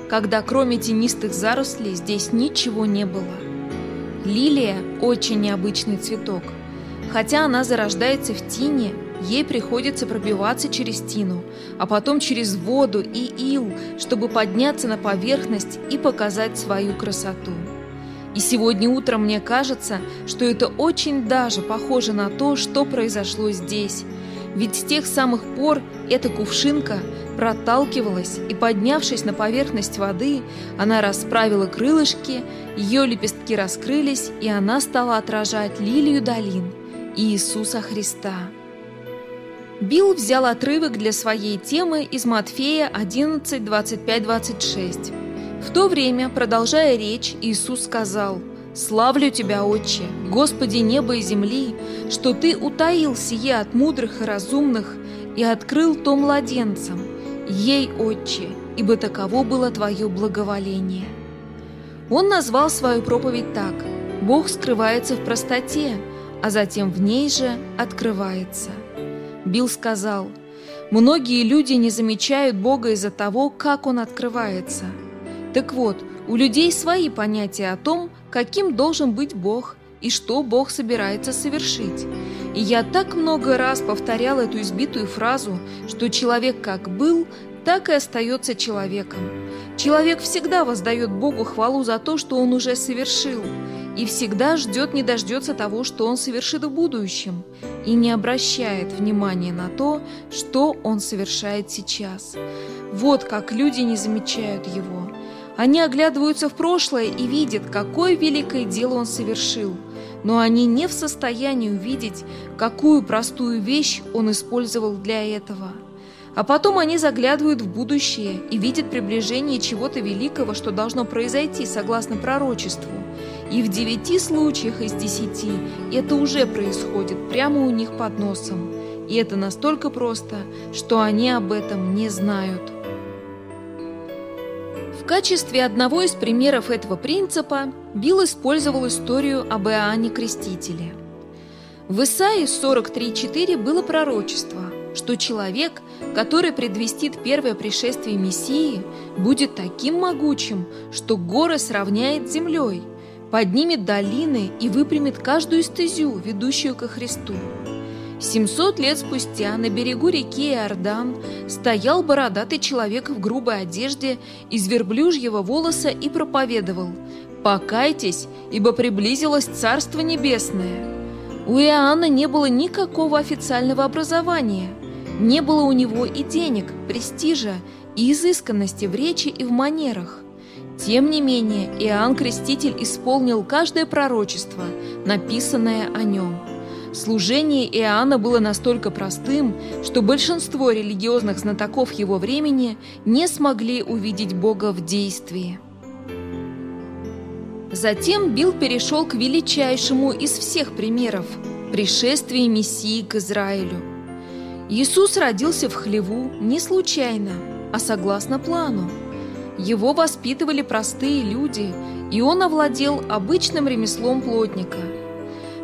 когда кроме тенистых зарослей здесь ничего не было. Лилия – очень необычный цветок. Хотя она зарождается в тине, Ей приходится пробиваться через тину, а потом через воду и ил, чтобы подняться на поверхность и показать свою красоту. И сегодня утром мне кажется, что это очень даже похоже на то, что произошло здесь. Ведь с тех самых пор эта кувшинка проталкивалась, и, поднявшись на поверхность воды, она расправила крылышки, ее лепестки раскрылись, и она стала отражать лилию долин Иисуса Христа. Билл взял отрывок для своей темы из Матфея 11, 25, 26. В то время, продолжая речь, Иисус сказал, «Славлю Тебя, Отче, Господи неба и земли, что Ты утаил сие от мудрых и разумных и открыл то младенцам. Ей, Отче, ибо таково было Твое благоволение». Он назвал свою проповедь так «Бог скрывается в простоте, а затем в ней же открывается». Билл сказал, «Многие люди не замечают Бога из-за того, как Он открывается. Так вот, у людей свои понятия о том, каким должен быть Бог и что Бог собирается совершить. И я так много раз повторял эту избитую фразу, что человек как был, так и остается человеком. Человек всегда воздает Богу хвалу за то, что он уже совершил, и всегда ждет не дождется того, что он совершит в будущем, и не обращает внимания на то, что он совершает сейчас. Вот как люди не замечают его. Они оглядываются в прошлое и видят, какое великое дело он совершил, но они не в состоянии увидеть, какую простую вещь он использовал для этого. А потом они заглядывают в будущее и видят приближение чего-то великого, что должно произойти согласно пророчеству. И в девяти случаях из десяти это уже происходит прямо у них под носом. И это настолько просто, что они об этом не знают. В качестве одного из примеров этого принципа Билл использовал историю об Иоанне Крестителе. В Исаии 43.4 было пророчество, что человек, который предвестит первое пришествие Мессии, будет таким могучим, что горы сравняет с землей, поднимет долины и выпрямит каждую стезю, ведущую ко Христу. 700 лет спустя на берегу реки Иордан стоял бородатый человек в грубой одежде из верблюжьего волоса и проповедовал «Покайтесь, ибо приблизилось Царство Небесное». У Иоанна не было никакого официального образования, не было у него и денег, престижа, и изысканности в речи и в манерах. Тем не менее, Иоанн Креститель исполнил каждое пророчество, написанное о нем. Служение Иоанна было настолько простым, что большинство религиозных знатоков его времени не смогли увидеть Бога в действии. Затем Билл перешел к величайшему из всех примеров – пришествии Мессии к Израилю. Иисус родился в хлеву не случайно, а согласно плану. Его воспитывали простые люди, и он овладел обычным ремеслом плотника.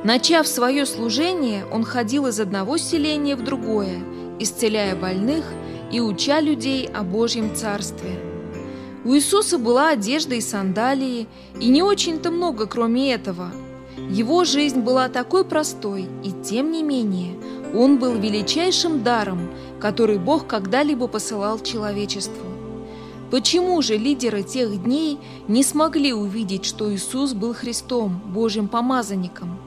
Начав свое служение, он ходил из одного селения в другое, исцеляя больных и уча людей о Божьем Царстве. У Иисуса была одежда и сандалии, и не очень-то много, кроме этого. Его жизнь была такой простой, и тем не менее, он был величайшим даром, который Бог когда-либо посылал человечеству. Почему же лидеры тех дней не смогли увидеть, что Иисус был Христом, Божьим помазанником?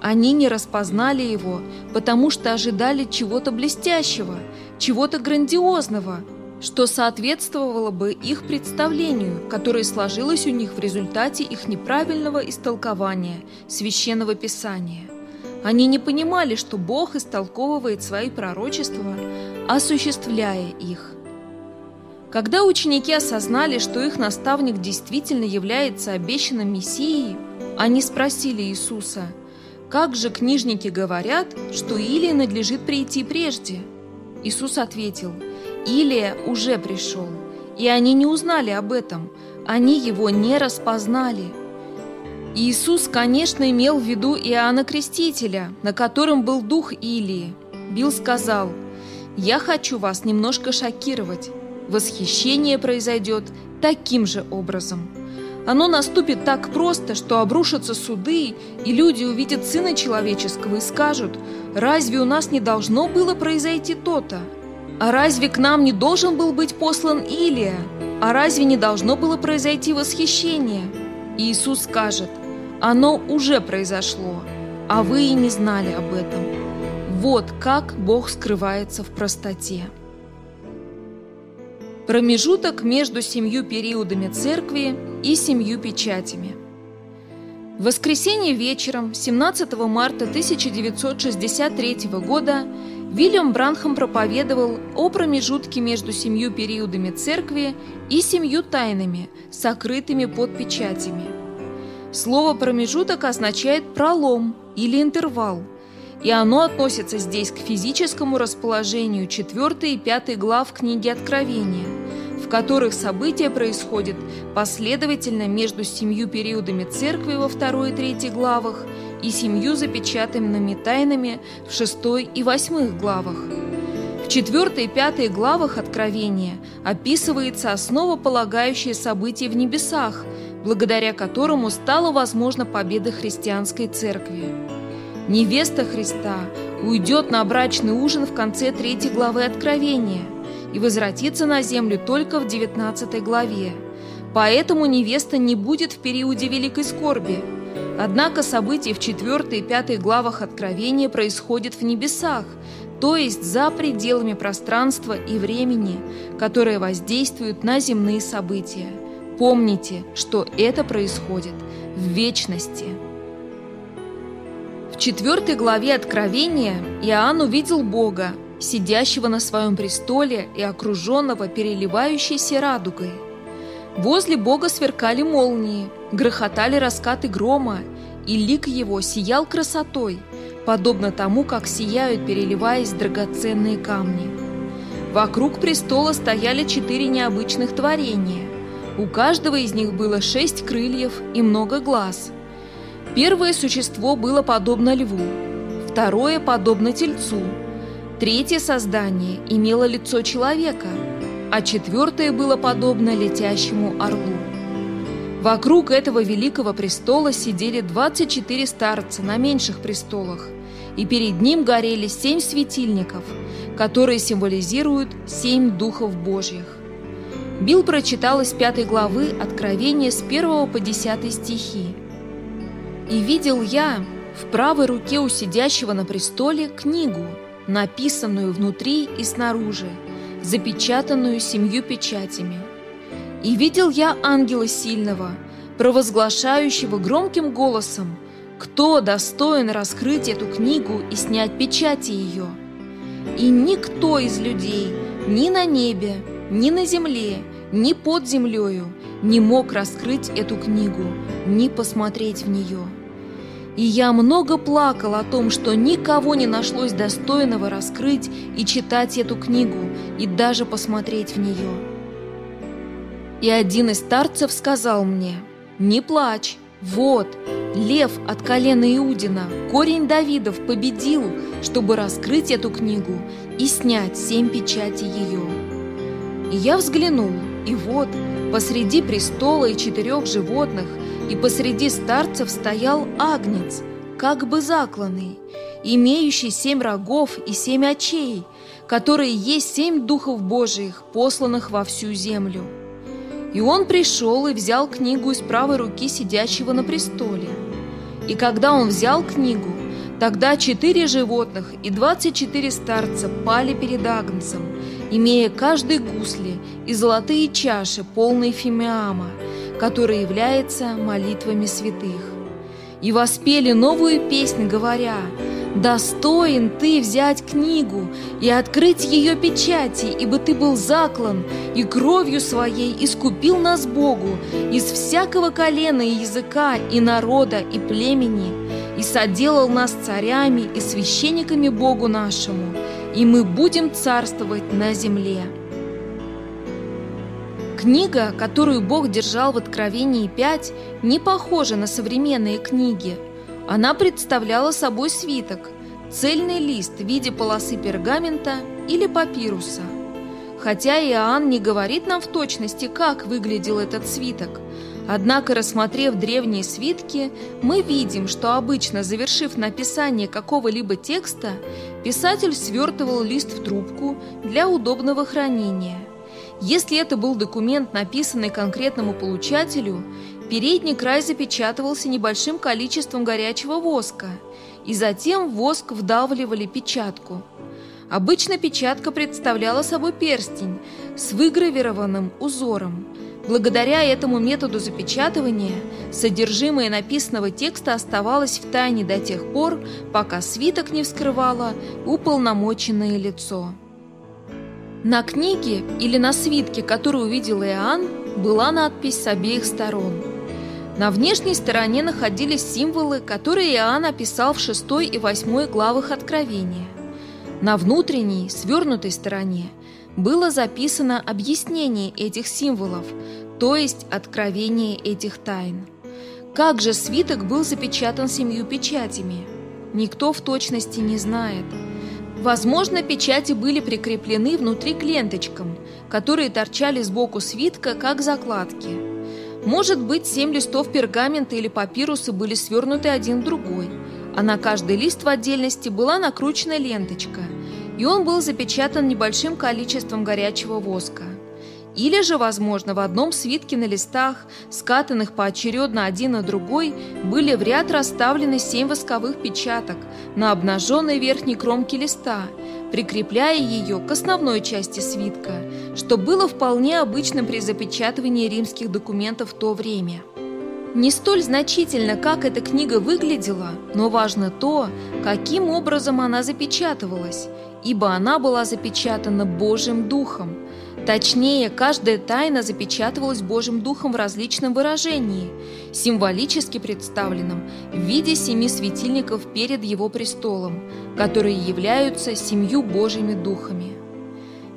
Они не распознали Его, потому что ожидали чего-то блестящего, чего-то грандиозного – что соответствовало бы их представлению, которое сложилось у них в результате их неправильного истолкования священного писания. Они не понимали, что Бог истолковывает свои пророчества, осуществляя их. Когда ученики осознали, что их наставник действительно является обещанным Мессией, они спросили Иисуса, «Как же книжники говорят, что Илии надлежит прийти прежде?» Иисус ответил – Илия уже пришел, и они не узнали об этом, они его не распознали. Иисус, конечно, имел в виду Иоанна Крестителя, на котором был дух Илии. Билл сказал, «Я хочу вас немножко шокировать. Восхищение произойдет таким же образом. Оно наступит так просто, что обрушатся суды, и люди увидят Сына Человеческого и скажут, «Разве у нас не должно было произойти то-то?» А разве к нам не должен был быть послан Илия? А разве не должно было произойти восхищение? Иисус скажет, оно уже произошло, а вы и не знали об этом. Вот как Бог скрывается в простоте. Промежуток между семью периодами церкви и семью печатями. В воскресенье вечером 17 марта 1963 года Вильям Бранхам проповедовал о промежутке между семью периодами церкви и семью тайнами, сокрытыми под печатями. Слово «промежуток» означает «пролом» или «интервал», и оно относится здесь к физическому расположению 4 и 5 глав книги Откровения, в которых события происходят последовательно между семью периодами церкви во 2 и 3 главах и семью запечатанными тайнами в шестой и восьмых главах. В четвертой и пятой главах Откровения описывается основополагающее событие в небесах, благодаря которому стала возможна победа христианской церкви. Невеста Христа уйдет на брачный ужин в конце третьей главы Откровения и возвратится на землю только в девятнадцатой главе. Поэтому невеста не будет в периоде великой скорби – Однако события в 4 и 5 главах Откровения происходят в небесах, то есть за пределами пространства и времени, которые воздействуют на земные события. Помните, что это происходит в вечности. В 4 главе Откровения Иоанн увидел Бога, сидящего на своем престоле и окруженного переливающейся радугой. Возле Бога сверкали молнии, грохотали раскаты грома, и лик его сиял красотой, подобно тому, как сияют, переливаясь драгоценные камни. Вокруг престола стояли четыре необычных творения. У каждого из них было шесть крыльев и много глаз. Первое существо было подобно льву, второе – подобно тельцу, третье создание имело лицо человека – а четвертое было подобно летящему орлу. Вокруг этого великого престола сидели 24 старца на меньших престолах, и перед ним горели семь светильников, которые символизируют семь духов Божьих. Билл прочитал из пятой главы Откровения с 1 по 10 стихи. «И видел я в правой руке у сидящего на престоле книгу, написанную внутри и снаружи, запечатанную семью печатями. И видел я ангела сильного, провозглашающего громким голосом, кто достоин раскрыть эту книгу и снять печати ее. И никто из людей ни на небе, ни на земле, ни под землею не мог раскрыть эту книгу, ни посмотреть в нее. И я много плакал о том, что никого не нашлось достойного раскрыть и читать эту книгу, и даже посмотреть в нее. И один из старцев сказал мне, «Не плачь, вот, лев от колена Иудина, корень Давидов, победил, чтобы раскрыть эту книгу и снять семь печатей ее». И я взглянул, и вот, посреди престола и четырех животных – и посреди старцев стоял агнец, как бы закланный, имеющий семь рогов и семь очей, которые есть семь духов Божиих, посланных во всю землю. И он пришел и взял книгу из правой руки сидящего на престоле. И когда он взял книгу, тогда четыре животных и двадцать четыре старца пали перед Агнцем, имея каждый гусли и золотые чаши, полные фимиама – который является молитвами святых. И воспели новую песнь, говоря, «Достоин ты взять книгу и открыть ее печати, ибо ты был заклан, и кровью своей искупил нас Богу из всякого колена и языка, и народа, и племени, и соделал нас царями и священниками Богу нашему, и мы будем царствовать на земле». Книга, которую Бог держал в Откровении 5, не похожа на современные книги. Она представляла собой свиток, цельный лист в виде полосы пергамента или папируса. Хотя Иоанн не говорит нам в точности, как выглядел этот свиток, Однако, рассмотрев древние свитки, мы видим, что обычно, завершив написание какого-либо текста, писатель свертывал лист в трубку для удобного хранения – если это был документ, написанный конкретному получателю, передний край запечатывался небольшим количеством горячего воска, и затем воск вдавливали печатку. Обычно печатка представляла собой перстень с выгравированным узором. Благодаря этому методу запечатывания содержимое написанного текста оставалось в тайне до тех пор, пока свиток не вскрывало уполномоченное лицо. На книге или на свитке, который увидел Иоанн, была надпись с обеих сторон. На внешней стороне находились символы, которые Иоанн описал в 6 и 8 главах Откровения. На внутренней, свернутой стороне было записано объяснение этих символов, то есть откровение этих тайн. Как же свиток был запечатан семью печатями? Никто в точности не знает – Возможно, печати были прикреплены внутри к ленточкам, которые торчали сбоку свитка, как закладки. Может быть, семь листов пергамента или папируса были свернуты один в другой, а на каждый лист в отдельности была накручена ленточка, и он был запечатан небольшим количеством горячего воска. Или же, возможно, в одном свитке на листах, скатанных поочередно один на другой, были в ряд расставлены семь восковых печаток на обнаженной верхней кромке листа, прикрепляя ее к основной части свитка, что было вполне обычным при запечатывании римских документов в то время. Не столь значительно, как эта книга выглядела, но важно то, каким образом она запечатывалась, ибо она была запечатана Божьим Духом – Точнее, каждая тайна запечатывалась Божьим Духом в различном выражении, символически представленном в виде семи светильников перед Его престолом, которые являются семью Божьими Духами.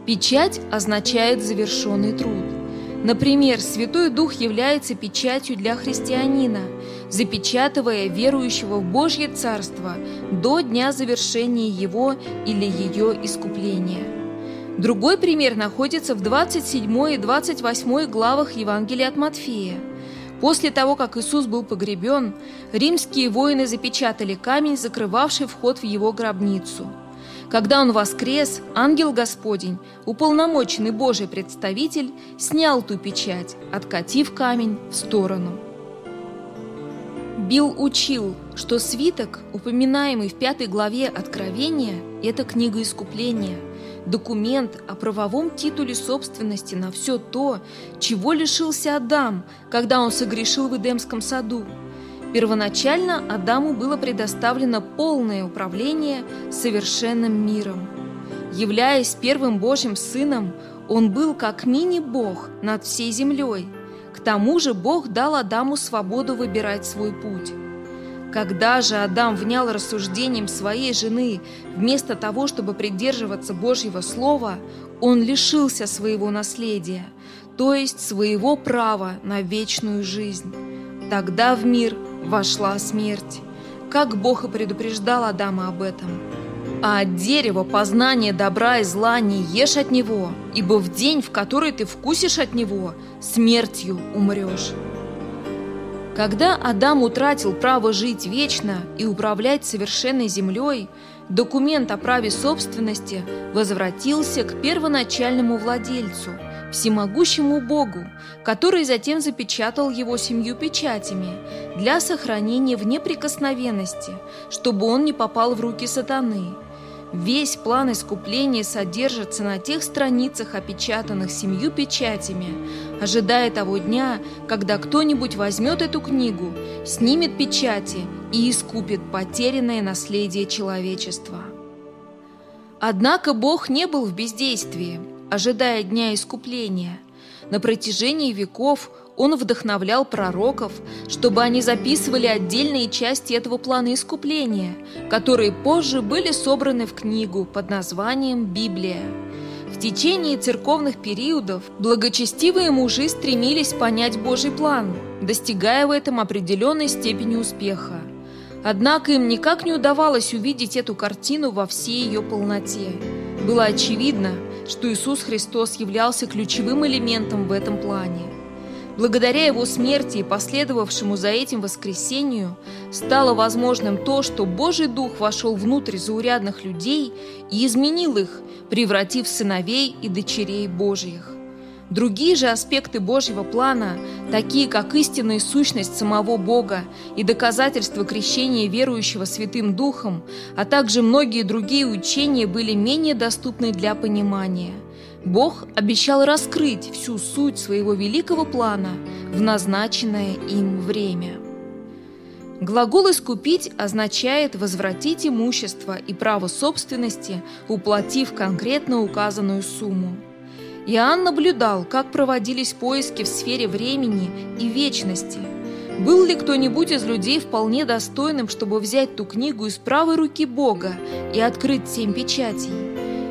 Печать означает завершенный труд. Например, Святой Дух является печатью для христианина, запечатывая верующего в Божье Царство до дня завершения его или ее искупления. Другой пример находится в 27 и 28 главах Евангелия от Матфея. После того, как Иисус был погребен, римские воины запечатали камень, закрывавший вход в его гробницу. Когда он воскрес, ангел Господень, уполномоченный Божий представитель, снял ту печать, откатив камень в сторону. Билл учил, что свиток, упоминаемый в пятой главе Откровения, это книга искупления – документ о правовом титуле собственности на все то, чего лишился Адам, когда он согрешил в Эдемском саду. Первоначально Адаму было предоставлено полное управление совершенным миром. Являясь первым Божьим сыном, он был как мини-бог над всей землей. К тому же Бог дал Адаму свободу выбирать свой путь. Когда же Адам внял рассуждением своей жены, вместо того, чтобы придерживаться Божьего Слова, он лишился своего наследия, то есть своего права на вечную жизнь. Тогда в мир вошла смерть, как Бог и предупреждал Адама об этом. А от дерева познания добра и зла не ешь от него, ибо в день, в который ты вкусишь от него, смертью умрешь. Когда Адам утратил право жить вечно и управлять совершенной землей, документ о праве собственности возвратился к первоначальному владельцу, всемогущему Богу, который затем запечатал его семью печатями для сохранения в неприкосновенности, чтобы он не попал в руки сатаны – Весь план искупления содержится на тех страницах, опечатанных семью печатями, ожидая того дня, когда кто-нибудь возьмет эту книгу, снимет печати и искупит потерянное наследие человечества. Однако Бог не был в бездействии, ожидая дня искупления. На протяжении веков он вдохновлял пророков, чтобы они записывали отдельные части этого плана искупления, которые позже были собраны в книгу под названием «Библия». В течение церковных периодов благочестивые мужи стремились понять Божий план, достигая в этом определенной степени успеха. Однако им никак не удавалось увидеть эту картину во всей ее полноте. Было очевидно, что Иисус Христос являлся ключевым элементом в этом плане – Благодаря его смерти и последовавшему за этим воскресению стало возможным то, что Божий Дух вошел внутрь заурядных людей и изменил их, превратив сыновей и дочерей Божьих. Другие же аспекты Божьего плана, такие как истинная сущность самого Бога и доказательство крещения верующего Святым Духом, а также многие другие учения были менее доступны для понимания – Бог обещал раскрыть всю суть своего великого плана в назначенное им время. Глагол «искупить» означает возвратить имущество и право собственности, уплатив конкретно указанную сумму. Иоанн наблюдал, как проводились поиски в сфере времени и вечности. Был ли кто-нибудь из людей вполне достойным, чтобы взять ту книгу из правой руки Бога и открыть семь печатей?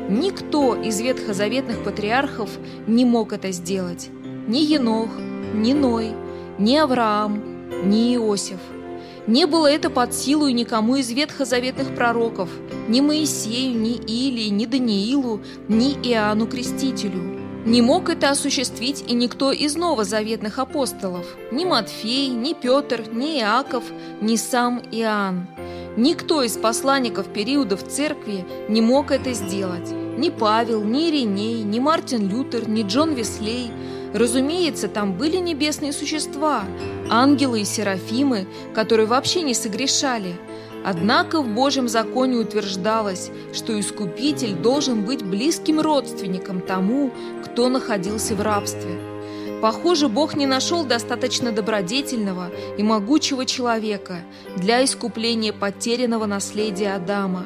Никто из ветхозаветных патриархов не мог это сделать. Ни Енох, ни Ной, ни Авраам, ни Иосиф. Не было это под силу никому из ветхозаветных пророков, ни Моисею, ни Илии, ни Даниилу, ни Иоанну Крестителю. Не мог это осуществить и никто из новозаветных апостолов, ни Матфей, ни Петр, ни Иаков, ни сам Иоанн. Никто из посланников периодов церкви не мог это сделать. Ни Павел, ни Ириней, ни Мартин Лютер, ни Джон Веслей. Разумеется, там были небесные существа, ангелы и серафимы, которые вообще не согрешали. Однако в Божьем законе утверждалось, что Искупитель должен быть близким родственником тому, кто находился в рабстве. Похоже, Бог не нашел достаточно добродетельного и могучего человека для искупления потерянного наследия Адама.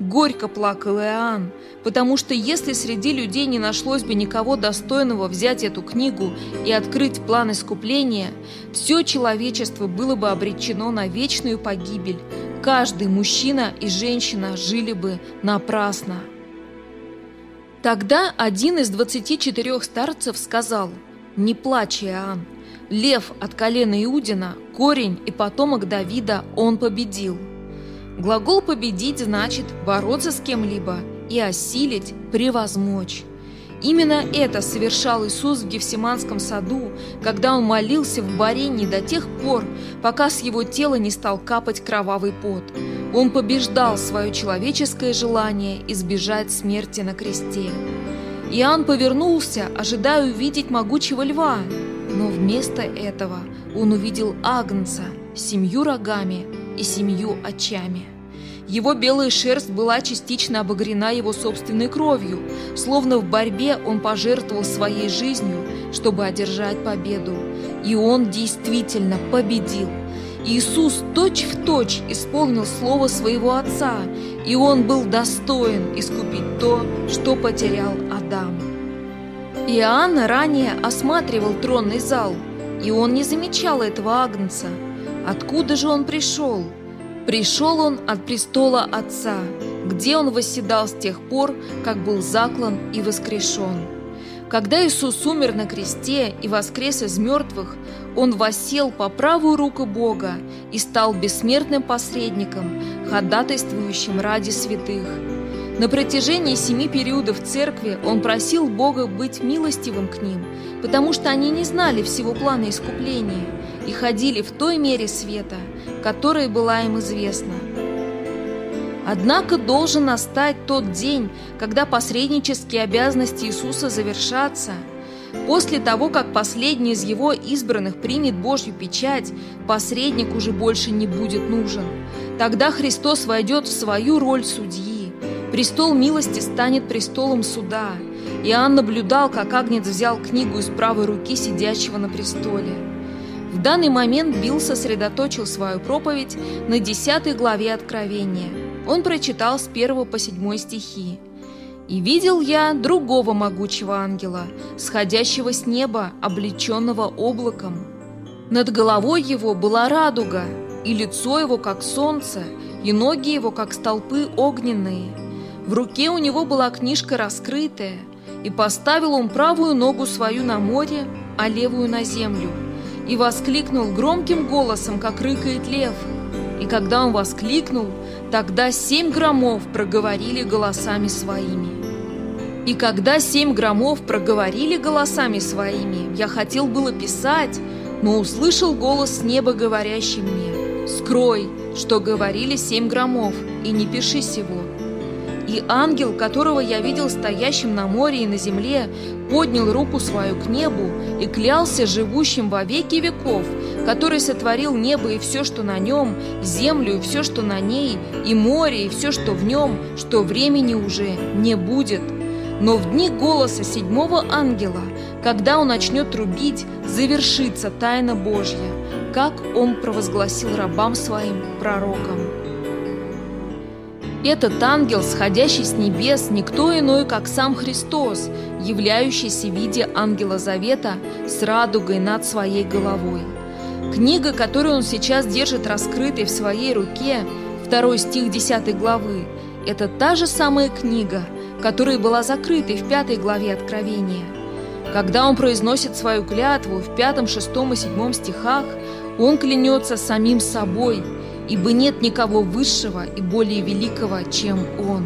Горько плакал Иоанн, потому что если среди людей не нашлось бы никого достойного взять эту книгу и открыть план искупления, все человечество было бы обречено на вечную погибель. Каждый мужчина и женщина жили бы напрасно. Тогда один из двадцати четырех старцев сказал – не плачь, Иоанн. Лев от колена Иудина, корень и потомок Давида, он победил. Глагол «победить» значит бороться с кем-либо и осилить, превозмочь. Именно это совершал Иисус в Гефсиманском саду, когда Он молился в Барении до тех пор, пока с Его тела не стал капать кровавый пот. Он побеждал свое человеческое желание избежать смерти на кресте. Иоанн повернулся, ожидая увидеть могучего льва, но вместо этого он увидел Агнца семью рогами и семью очами. Его белая шерсть была частично обогрена его собственной кровью, словно в борьбе он пожертвовал своей жизнью, чтобы одержать победу. И он действительно победил. Иисус точь-в-точь точь исполнил слово своего Отца, и Он был достоин искупить то, что потерял Адам. Иоанн ранее осматривал тронный зал и он не замечал этого агнца. Откуда же он пришел? Пришел он от престола Отца, где он восседал с тех пор, как был заклан и воскрешен. Когда Иисус умер на кресте и воскрес из мертвых, Он восел по правую руку Бога и стал бессмертным посредником, ходатайствующим ради святых. На протяжении семи периодов церкви он просил Бога быть милостивым к ним, потому что они не знали всего плана искупления и ходили в той мере света, которая была им известна. Однако должен настать тот день, когда посреднические обязанности Иисуса завершатся. После того, как последний из его избранных примет Божью печать, посредник уже больше не будет нужен. Тогда Христос войдет в свою роль судьи. Престол милости станет престолом суда. Иоанн наблюдал, как Агнец взял книгу из правой руки сидящего на престоле. Данный момент Билл сосредоточил свою проповедь на 10 главе Откровения – он прочитал с 1 по 7 стихи. «И видел я другого могучего ангела, сходящего с неба, облеченного облаком. Над головой его была радуга, и лицо его, как солнце, и ноги его, как столпы огненные. В руке у него была книжка раскрытая, и поставил он правую ногу свою на море, а левую на землю, и воскликнул громким голосом, как рыкает лев. И когда он воскликнул, Тогда семь громов проговорили голосами своими. И когда семь громов проговорили голосами своими, я хотел было писать, но услышал голос с неба, говорящий мне, «Скрой, что говорили семь громов, и не пиши сего». И ангел, которого я видел стоящим на море и на земле, поднял руку свою к небу и клялся живущим во веки веков, который сотворил небо и все, что на нем, землю и все, что на ней, и море и все, что в нем, что времени уже не будет. Но в дни голоса седьмого ангела, когда он начнет трубить, завершится тайна Божья, как он провозгласил рабам своим пророкам. Этот ангел, сходящий с небес, никто иной, как сам Христос, являющийся в виде ангела завета с радугой над своей головой. Книга, которую он сейчас держит раскрытой в своей руке, второй стих 10 главы, это та же самая книга, которая была закрытой в пятой главе Откровения. Когда он произносит свою клятву в пятом, шестом и седьмом стихах, он клянется самим собой – ибо нет никого высшего и более великого, чем Он.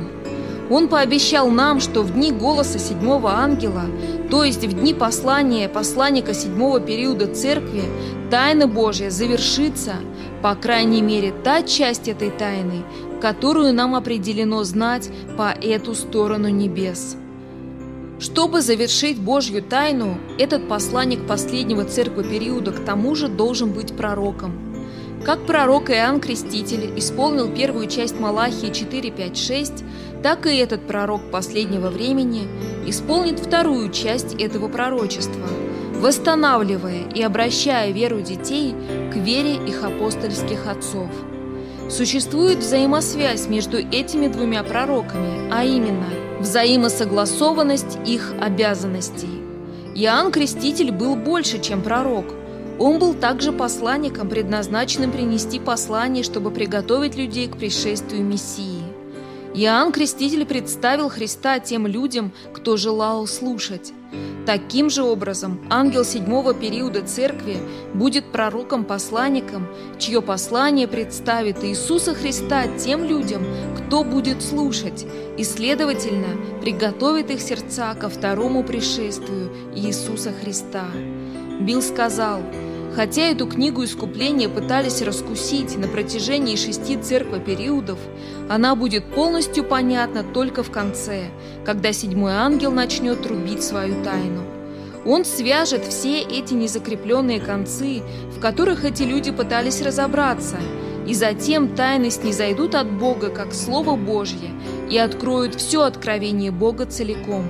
Он пообещал нам, что в дни голоса седьмого ангела, то есть в дни послания посланника седьмого периода церкви, тайна Божья завершится, по крайней мере, та часть этой тайны, которую нам определено знать по эту сторону небес. Чтобы завершить Божью тайну, этот посланник последнего церкви периода к тому же должен быть пророком – как пророк Иоанн Креститель исполнил первую часть Малахии 4, 5, 6, так и этот пророк последнего времени исполнит вторую часть этого пророчества, восстанавливая и обращая веру детей к вере их апостольских отцов. Существует взаимосвязь между этими двумя пророками, а именно взаимосогласованность их обязанностей. Иоанн Креститель был больше, чем пророк – он был также посланником, предназначенным принести послание, чтобы приготовить людей к пришествию Мессии. Иоанн Креститель представил Христа тем людям, кто желал слушать. Таким же образом, ангел седьмого периода церкви будет пророком-посланником, чье послание представит Иисуса Христа тем людям, кто будет слушать, и, следовательно, приготовит их сердца ко второму пришествию Иисуса Христа. Билл сказал – Хотя эту книгу искупления пытались раскусить на протяжении шести церква периодов, она будет полностью понятна только в конце, когда седьмой ангел начнет трубить свою тайну. Он свяжет все эти незакрепленные концы, в которых эти люди пытались разобраться, и затем тайны снизойдут от Бога, как Слово Божье, и откроют все откровение Бога целиком.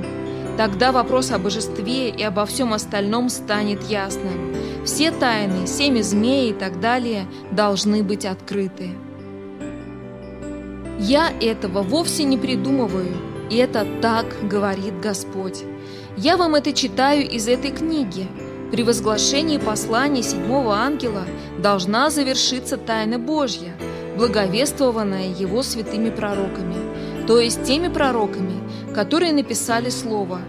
Тогда вопрос о божестве и обо всем остальном станет ясным. Все тайны, семя змеи и так далее должны быть открыты. Я этого вовсе не придумываю, и это так говорит Господь. Я вам это читаю из этой книги. При возглашении послания седьмого ангела должна завершиться тайна Божья, благовествованная его святыми пророками, то есть теми пророками, которые написали Слово.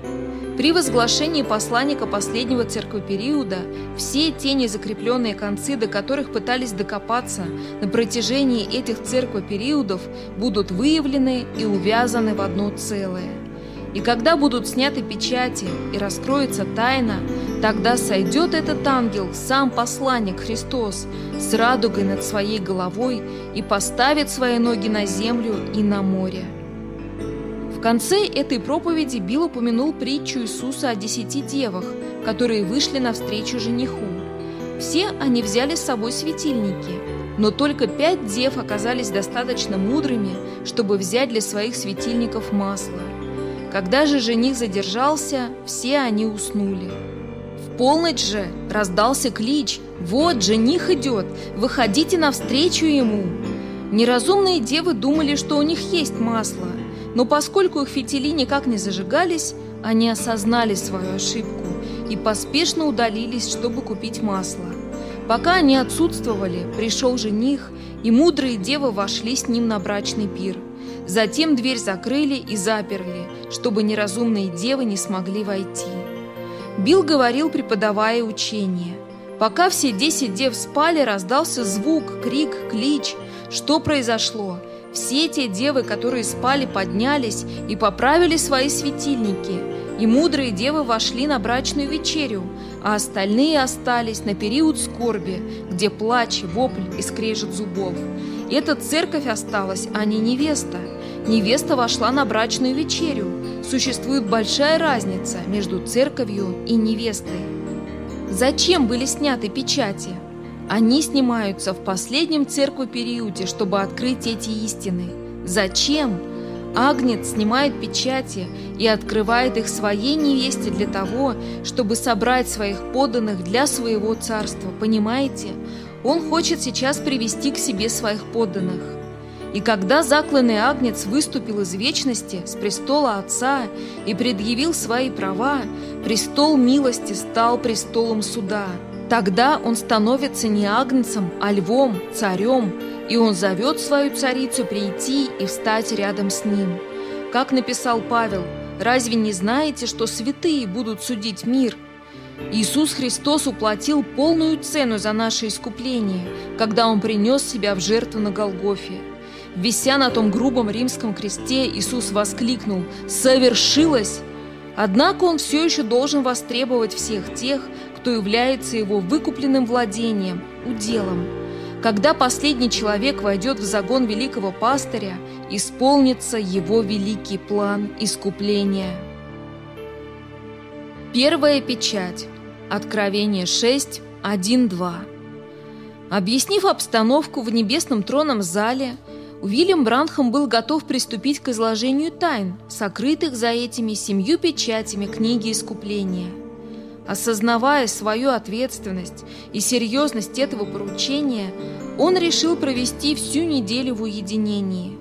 При возглашении посланника последнего церквопериода все те незакрепленные концы, до которых пытались докопаться на протяжении этих церквопериодов, будут выявлены и увязаны в одно целое. И когда будут сняты печати и раскроется тайна, тогда сойдет этот ангел, сам посланник Христос, с радугой над своей головой и поставит свои ноги на землю и на море. В конце этой проповеди Билл упомянул притчу Иисуса о десяти девах, которые вышли навстречу жениху. Все они взяли с собой светильники, но только пять дев оказались достаточно мудрыми, чтобы взять для своих светильников масло. Когда же жених задержался, все они уснули. В полночь же раздался клич «Вот, жених идет! Выходите навстречу ему!» Неразумные девы думали, что у них есть масло, но поскольку их фитили никак не зажигались, они осознали свою ошибку и поспешно удалились, чтобы купить масло. Пока они отсутствовали, пришел жених, и мудрые девы вошли с ним на брачный пир – Затем дверь закрыли и заперли, чтобы неразумные девы не смогли войти. Билл говорил, преподавая учение. Пока все десять дев спали, раздался звук, крик, клич. Что произошло? Все те девы, которые спали, поднялись и поправили свои светильники, и мудрые девы вошли на брачную вечерю, а остальные остались на период скорби, где плач, вопль и скрежет зубов. Эта церковь осталась, а не невеста. Невеста вошла на брачную вечерю. Существует большая разница между церковью и невестой. Зачем были сняты печати? Они снимаются в последнем церкви периоде, чтобы открыть эти истины. Зачем? Агнец снимает печати и открывает их своей невесте для того, чтобы собрать своих подданных для своего царства. Понимаете? Он хочет сейчас привести к себе своих подданных. И когда закланный Агнец выступил из вечности с престола Отца и предъявил свои права, престол милости стал престолом суда. Тогда он становится не Агнцем, а львом, царем, и он зовет свою царицу прийти и встать рядом с ним. Как написал Павел, «Разве не знаете, что святые будут судить мир?» Иисус Христос уплатил полную цену за наше искупление, когда Он принес себя в жертву на Голгофе. Вися на том грубом римском кресте, Иисус воскликнул «Совершилось!». Однако Он все еще должен востребовать всех тех, кто является Его выкупленным владением, уделом. Когда последний человек войдет в загон великого пастыря, исполнится Его великий план искупления. Первая печать. Откровение 6, 1, 2. Объяснив обстановку в небесном тронном зале, Уильям Бранхам был готов приступить к изложению тайн, сокрытых за этими семью печатями книги искупления. Осознавая свою ответственность и серьезность этого поручения, он решил провести всю неделю в уединении.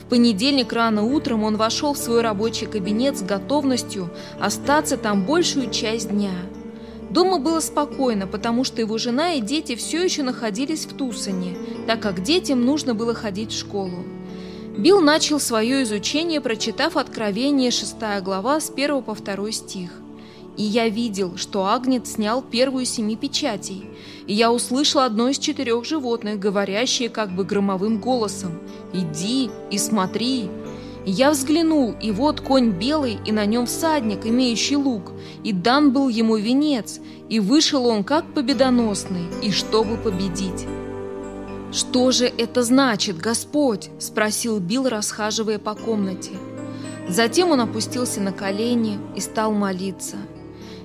В понедельник рано утром он вошел в свой рабочий кабинет с готовностью остаться там большую часть дня. Дома было спокойно, потому что его жена и дети все еще находились в Тусоне – так как детям нужно было ходить в школу. Билл начал свое изучение, прочитав Откровение 6 глава с 1 по 2 стих. «И я видел, что Агнец снял первую семи печатей, и я услышал одно из четырех животных, говорящее как бы громовым голосом «Иди и смотри». И я взглянул, и вот конь белый, и на нем всадник, имеющий лук, и дан был ему венец, и вышел он как победоносный, и чтобы победить». «Что же это значит, Господь?» – спросил Билл, расхаживая по комнате. Затем он опустился на колени и стал молиться.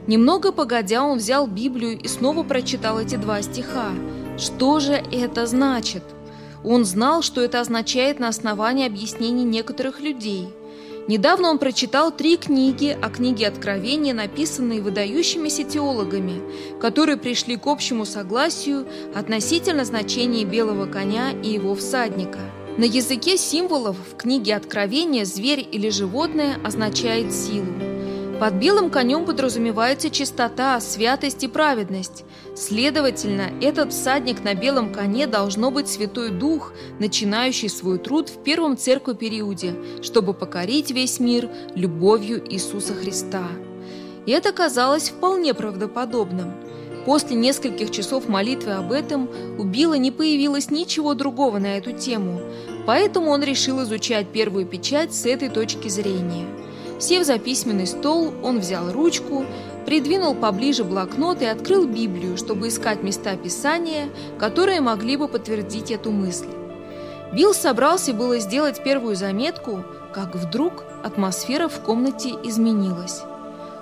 Немного погодя, он взял Библию и снова прочитал эти два стиха. Что же это значит? Он знал, что это означает на основании объяснений некоторых людей – Недавно он прочитал три книги о книге Откровения, написанные выдающимися теологами, которые пришли к общему согласию относительно значения белого коня и его всадника. На языке символов в книге Откровения зверь или животное означает силу. Под белым конем подразумевается чистота, святость и праведность. Следовательно, этот всадник на белом коне должно быть Святой Дух, начинающий свой труд в первом церкви периоде, чтобы покорить весь мир любовью Иисуса Христа. И это казалось вполне правдоподобным. После нескольких часов молитвы об этом у Билла не появилось ничего другого на эту тему, поэтому он решил изучать первую печать с этой точки зрения – Сев за письменный стол, он взял ручку, придвинул поближе блокнот и открыл Библию, чтобы искать места Писания, которые могли бы подтвердить эту мысль. Билл собрался было сделать первую заметку, как вдруг атмосфера в комнате изменилась.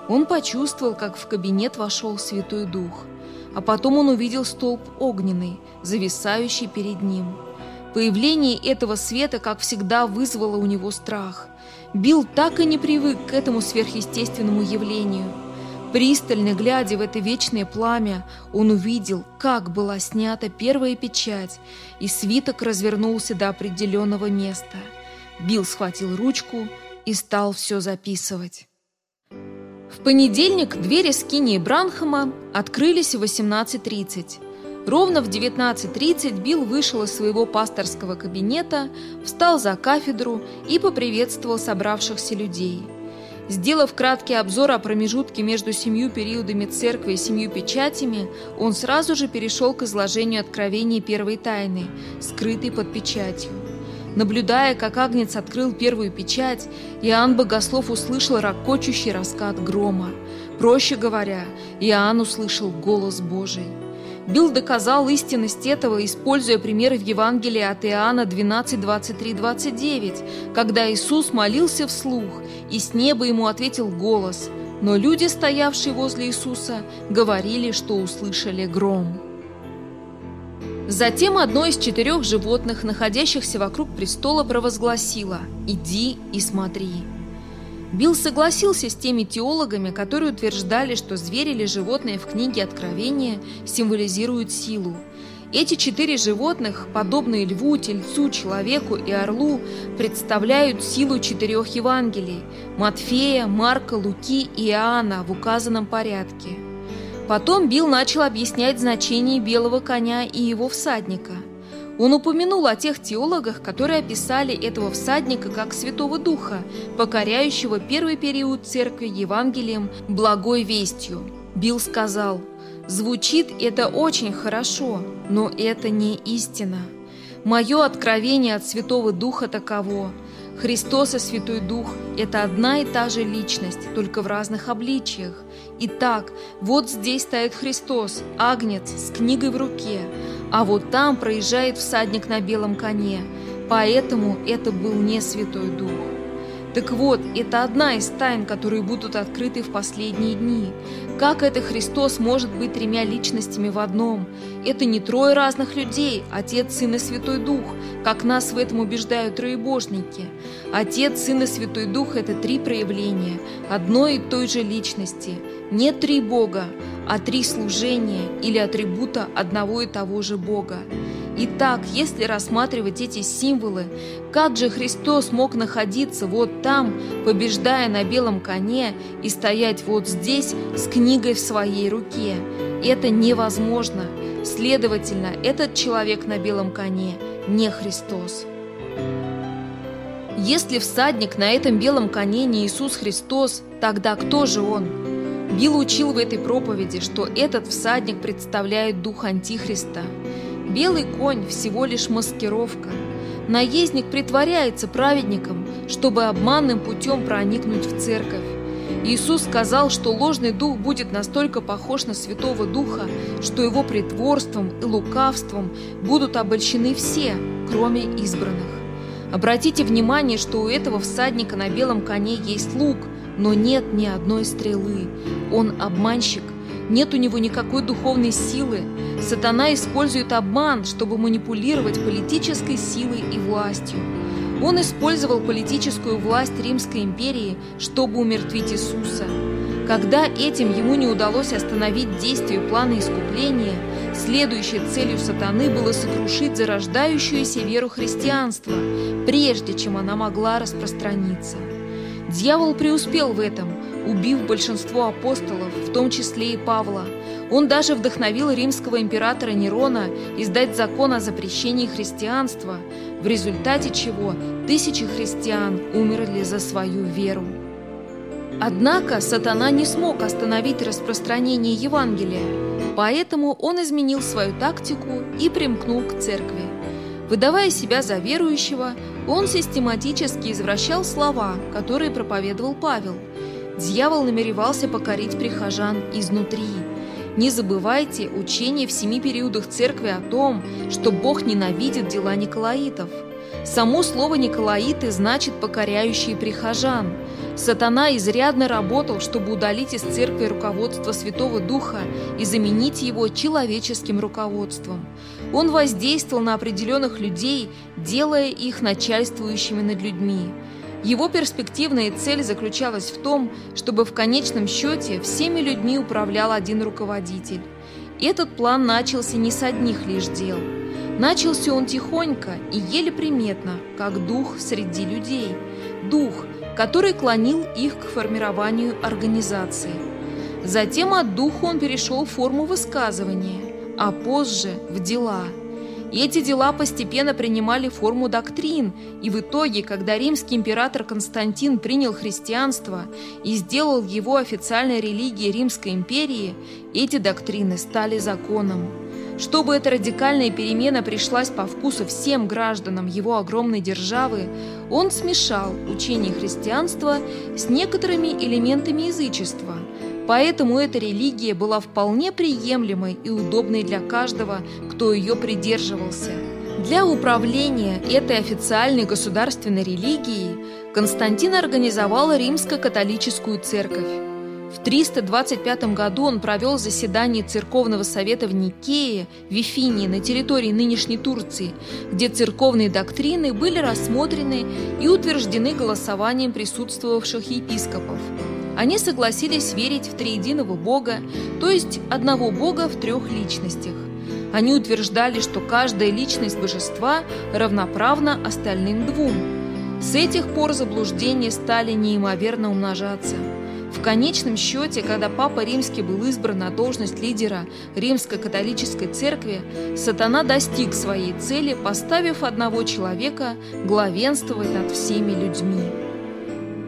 Он почувствовал, как в кабинет вошел Святой Дух, а потом он увидел столб огненный, зависающий перед ним. Появление этого света, как всегда, вызвало у него страх – Билл так и не привык к этому сверхъестественному явлению. Пристально глядя в это вечное пламя, он увидел, как была снята первая печать, и свиток развернулся до определенного места. Билл схватил ручку и стал все записывать. В понедельник двери скинии Бранхама открылись в 18.30. Ровно в 19.30 Билл вышел из своего пасторского кабинета, встал за кафедру и поприветствовал собравшихся людей. Сделав краткий обзор о промежутке между семью периодами церкви и семью печатями, он сразу же перешел к изложению откровений первой тайны, скрытой под печатью. Наблюдая, как Агнец открыл первую печать, Иоанн Богослов услышал ракочущий раскат грома. Проще говоря, Иоанн услышал голос Божий. Билл доказал истинность этого, используя примеры в Евангелии от Иоанна 12, 23, 29, когда Иисус молился вслух, и с неба ему ответил голос, но люди, стоявшие возле Иисуса, говорили, что услышали гром. Затем одно из четырех животных, находящихся вокруг престола, провозгласило «Иди и смотри». Билл согласился с теми теологами, которые утверждали, что звери или животные в книге Откровения символизируют силу. Эти четыре животных, подобные льву, тельцу, человеку и орлу, представляют силу четырех Евангелий – Матфея, Марка, Луки и Иоанна в указанном порядке. Потом Билл начал объяснять значение белого коня и его всадника – он упомянул о тех теологах, которые описали этого всадника как Святого Духа, покоряющего первый период церкви Евангелием благой вестью. Билл сказал, «Звучит это очень хорошо, но это не истина. Мое откровение от Святого Духа таково. Христос и Святой Дух – это одна и та же личность, только в разных обличиях. Итак, вот здесь стоит Христос, агнец, с книгой в руке – а вот там проезжает всадник на белом коне, поэтому это был не Святой Дух. Так вот, это одна из тайн, которые будут открыты в последние дни. Как это Христос может быть тремя личностями в одном? Это не трое разных людей, Отец, Сын и Святой Дух, как нас в этом убеждают троебожники. Отец, Сын и Святой Дух – это три проявления одной и той же личности. Нет три Бога, а три служения или атрибута одного и того же Бога. Итак, если рассматривать эти символы, как же Христос мог находиться вот там, побеждая на белом коне, и стоять вот здесь с книгой в своей руке? Это невозможно. Следовательно, этот человек на белом коне не Христос. Если всадник на этом белом коне не Иисус Христос, тогда кто же он? Билл учил в этой проповеди, что этот всадник представляет дух Антихриста. Белый конь – всего лишь маскировка. Наездник притворяется праведником, чтобы обманным путем проникнуть в церковь. Иисус сказал, что ложный дух будет настолько похож на Святого Духа, что его притворством и лукавством будут обольщены все, кроме избранных. Обратите внимание, что у этого всадника на белом коне есть лук, но нет ни одной стрелы. Он обманщик, нет у него никакой духовной силы. Сатана использует обман, чтобы манипулировать политической силой и властью. Он использовал политическую власть Римской империи, чтобы умертвить Иисуса. Когда этим ему не удалось остановить действие плана искупления, следующей целью сатаны было сокрушить зарождающуюся веру христианства, прежде чем она могла распространиться. Дьявол преуспел в этом. Убив большинство апостолов, в том числе и Павла. Он даже вдохновил римского императора Нерона издать закон о запрещении христианства, в результате чего тысячи христиан умерли за свою веру. Однако сатана не смог остановить распространение Евангелия, поэтому он изменил свою тактику и примкнул к церкви. Выдавая себя за верующего, он систематически извращал слова, которые проповедовал Павел. Дьявол намеревался покорить прихожан изнутри. Не забывайте учение в семи периодах церкви о том, что Бог ненавидит дела Николаитов. Само слово «Николаиты» значит «покоряющие прихожан». Сатана изрядно работал, чтобы удалить из церкви руководство Святого Духа и заменить его человеческим руководством. Он воздействовал на определенных людей, делая их начальствующими над людьми. Его перспективная цель заключалась в том, чтобы в конечном счете всеми людьми управлял один руководитель. Этот план начался не с одних лишь дел. Начался он тихонько и еле приметно, как дух среди людей. Дух – который клонил их к формированию организации. Затем от духа он перешел в форму высказывания, а позже в дела. Эти дела постепенно принимали форму доктрин, и в итоге, когда римский император Константин принял христианство и сделал его официальной религией Римской империи, эти доктрины стали законом. Чтобы эта радикальная перемена пришлась по вкусу всем гражданам его огромной державы, он смешал учение христианства с некоторыми элементами язычества. Поэтому эта религия была вполне приемлемой и удобной для каждого, кто ее придерживался. Для управления этой официальной государственной религией Константин организовал римско-католическую церковь. В 325 году он провел заседание Церковного совета в Никее, Вифинии, на территории нынешней Турции, где церковные доктрины были рассмотрены и утверждены голосованием присутствовавших епископов. Они согласились верить в триединого Бога, то есть одного Бога в трех личностях. Они утверждали, что каждая личность божества равноправна остальным двум. С этих пор заблуждения стали неимоверно умножаться – в конечном счете, когда Папа Римский был избран на должность лидера Римской католической церкви, сатана достиг своей цели, поставив одного человека главенствовать над всеми людьми.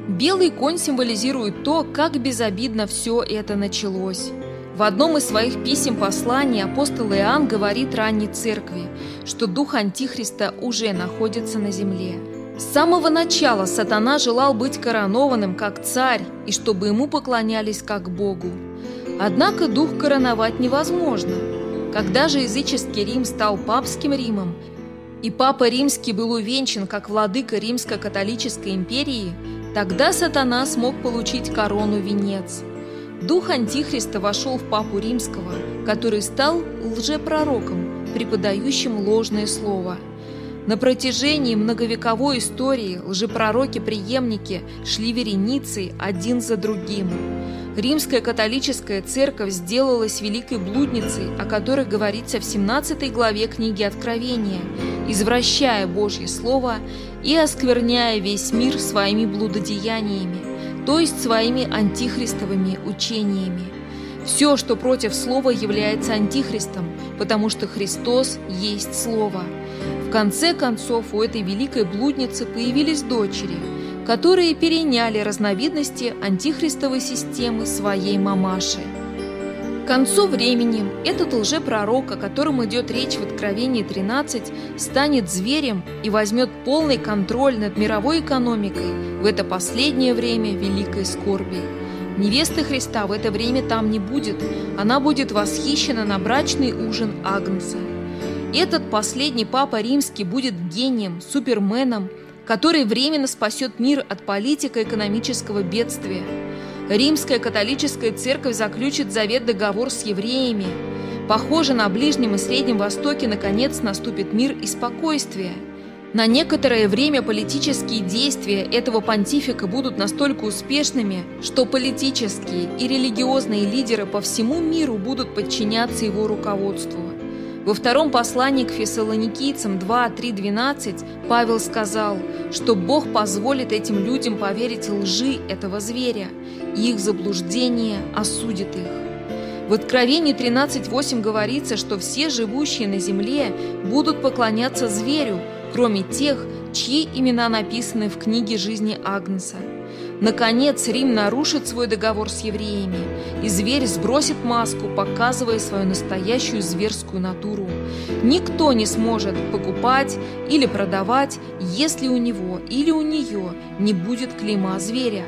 Белый конь символизирует то, как безобидно все это началось. В одном из своих писем посланий апостол Иоанн говорит ранней церкви, что дух Антихриста уже находится на земле. С самого начала сатана желал быть коронованным как царь и чтобы ему поклонялись как Богу. Однако дух короновать невозможно. Когда же языческий Рим стал папским Римом, и папа римский был увенчан как владыка римско-католической империи, тогда сатана смог получить корону-венец. Дух Антихриста вошел в папу римского, который стал лжепророком, преподающим ложное слово – на протяжении многовековой истории лжепророки-преемники шли вереницей один за другим. Римская католическая церковь сделалась великой блудницей, о которой говорится в 17 главе книги Откровения, извращая Божье Слово и оскверняя весь мир своими блудодеяниями, то есть своими антихристовыми учениями. Все, что против Слова, является антихристом, потому что Христос есть Слово – в конце концов, у этой великой блудницы появились дочери, которые переняли разновидности антихристовой системы своей мамаши. К концу времени этот лжепророк, о котором идет речь в Откровении 13, станет зверем и возьмет полный контроль над мировой экономикой в это последнее время великой скорби. Невесты Христа в это время там не будет, она будет восхищена на брачный ужин Агнца. Этот последний папа римский будет гением, суперменом, который временно спасет мир от политико-экономического бедствия. Римская католическая церковь заключит завет-договор с евреями. Похоже, на Ближнем и Среднем Востоке наконец наступит мир и спокойствие. На некоторое время политические действия этого понтифика будут настолько успешными, что политические и религиозные лидеры по всему миру будут подчиняться его руководству. Во втором послании к фессалоникийцам 2.3.12 Павел сказал, что Бог позволит этим людям поверить лжи этого зверя, и их заблуждение осудит их. В Откровении 13.8 говорится, что все живущие на земле будут поклоняться зверю, кроме тех, чьи имена написаны в книге жизни Агнца. Наконец, Рим нарушит свой договор с евреями, и зверь сбросит маску, показывая свою настоящую зверскую натуру. Никто не сможет покупать или продавать, если у него или у нее не будет клейма зверя.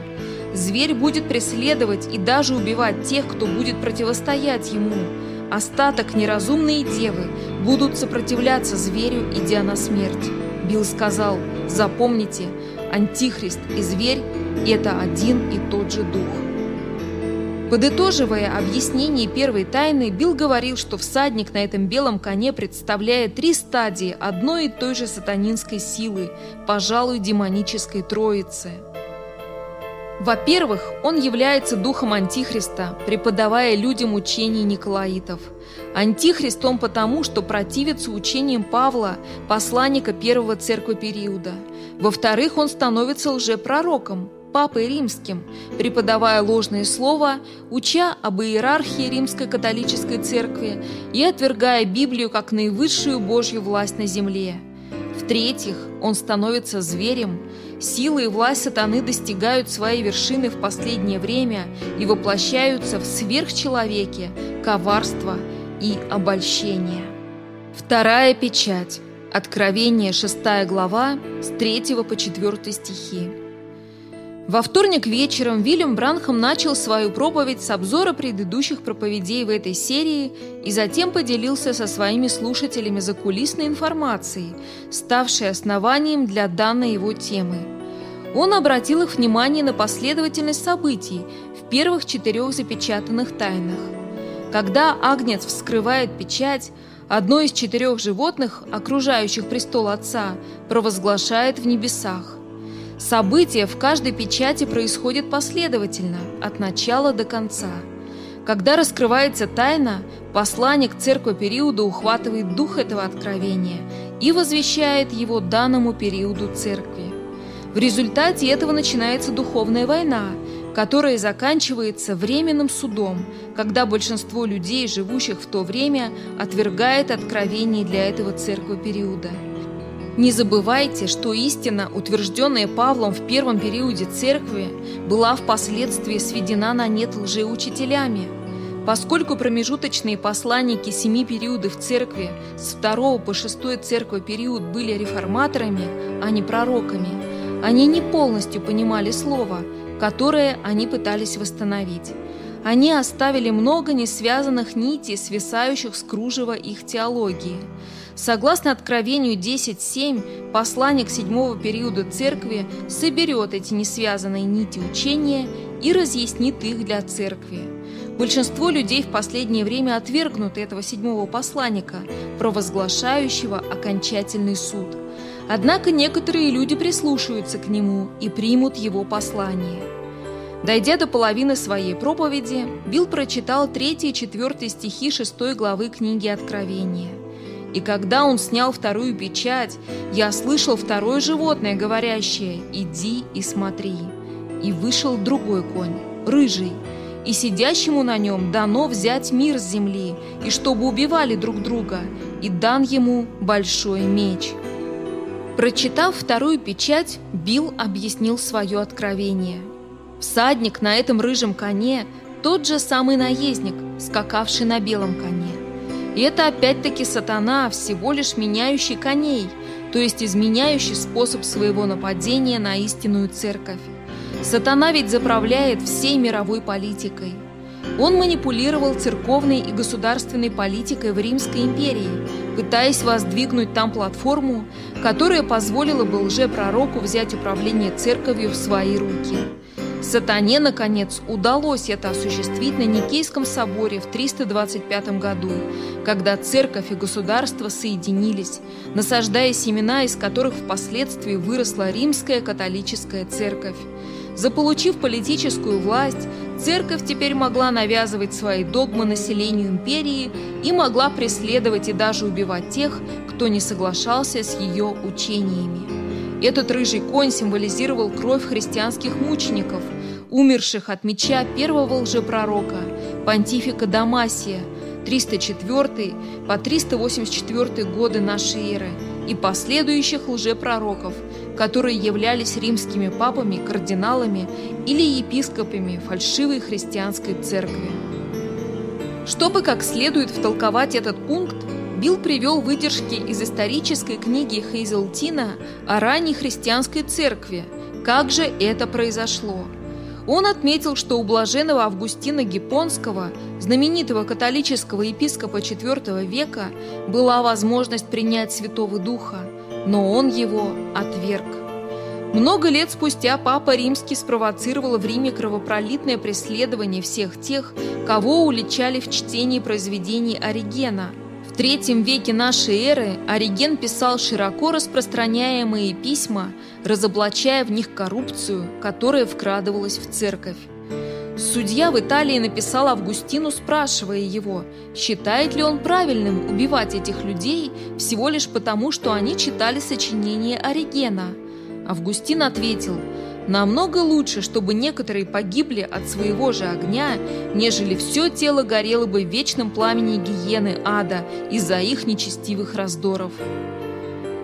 Зверь будет преследовать и даже убивать тех, кто будет противостоять ему. Остаток неразумные девы будут сопротивляться зверю, идя на смерть. Билл сказал, запомните, антихрист и зверь – это один и тот же дух. Подытоживая объяснение первой тайны, Билл говорил, что всадник на этом белом коне представляет три стадии одной и той же сатанинской силы, пожалуй, демонической троицы – во-первых, он является духом Антихриста, преподавая людям учение Николаитов. Антихрист он потому, что противится учениям Павла, посланника первого церкви периода. Во-вторых, он становится лжепророком, папой римским, преподавая ложные слова, уча об иерархии римской католической церкви и отвергая Библию как наивысшую Божью власть на земле. В-третьих, он становится зверем, Сила и власть сатаны достигают своей вершины в последнее время и воплощаются в сверхчеловеке, коварство и обольщение. Вторая печать. Откровение, 6 глава, с 3 по 4 стихи. Во вторник вечером Вильям Бранхам начал свою проповедь с обзора предыдущих проповедей в этой серии и затем поделился со своими слушателями закулисной информацией, ставшей основанием для данной его темы. Он обратил их внимание на последовательность событий в первых четырех запечатанных тайнах. Когда Агнец вскрывает печать, одно из четырех животных, окружающих престол Отца, провозглашает в небесах. События в каждой печати происходят последовательно, от начала до конца. Когда раскрывается тайна, посланник церкви периода ухватывает дух этого откровения и возвещает его данному периоду церкви. В результате этого начинается духовная война, которая заканчивается временным судом, когда большинство людей, живущих в то время, отвергает откровение для этого церкви периода. Не забывайте, что истина, утвержденная Павлом в первом периоде церкви, была впоследствии сведена на нет лжеучителями. Поскольку промежуточные посланники семи периодов церкви с второго по шестой церкви период были реформаторами, а не пророками, они не полностью понимали слово, которое они пытались восстановить. Они оставили много несвязанных нитей, свисающих с кружева их теологии – Согласно Откровению 10.7, посланник седьмого периода церкви соберет эти несвязанные нити учения и разъяснит их для церкви. Большинство людей в последнее время отвергнут этого седьмого посланника, провозглашающего окончательный суд. Однако некоторые люди прислушаются к нему и примут его послание. Дойдя до половины своей проповеди, Билл прочитал 3 и 4 стихи 6 главы книги Откровения. И когда он снял вторую печать, я слышал второе животное, говорящее «Иди и смотри». И вышел другой конь, рыжий, и сидящему на нем дано взять мир с земли, и чтобы убивали друг друга, и дан ему большой меч. Прочитав вторую печать, Билл объяснил свое откровение. Всадник на этом рыжем коне – тот же самый наездник, скакавший на белом коне. И это опять-таки сатана, всего лишь меняющий коней, то есть изменяющий способ своего нападения на истинную церковь. Сатана ведь заправляет всей мировой политикой. Он манипулировал церковной и государственной политикой в Римской империи, пытаясь воздвигнуть там платформу, которая позволила бы лжепророку взять управление церковью в свои руки. Сатане, наконец, удалось это осуществить на Никейском соборе в 325 году, когда церковь и государство соединились, насаждая семена, из которых впоследствии выросла римская католическая церковь. Заполучив политическую власть, церковь теперь могла навязывать свои догмы населению империи и могла преследовать и даже убивать тех, кто не соглашался с ее учениями. Этот рыжий конь символизировал кровь христианских мучеников. умерших от меча первого лжепророка, понтифика Дамасия, 304 по 384 годы нашей эры, и последующих лжепророков, которые являлись римскими папами, кардиналами или епископами фальшивой христианской церкви. Чтобы как следует втолковать этот пункт, Билл привел выдержки из исторической книги Хейзелтина о ранней христианской церкви «Как же это произошло?». Он отметил, что у блаженного Августина Гипонского, знаменитого католического епископа IV века, была возможность принять Святого Духа, но он его отверг. Много лет спустя Папа Римский спровоцировал в Риме кровопролитное преследование всех тех, кого уличали в чтении произведений Оригена – третьем веке нашей эры Ориген писал широко распространяемые письма, разоблачая в них коррупцию, которая вкрадывалась в церковь. Судья в Италии написал Августину, спрашивая его, считает ли он правильным убивать этих людей всего лишь потому, что они читали сочинение Оригена. Августин ответил – Намного лучше, чтобы некоторые погибли от своего же огня, нежели все тело горело бы в вечном пламени гиены ада из-за их нечестивых раздоров.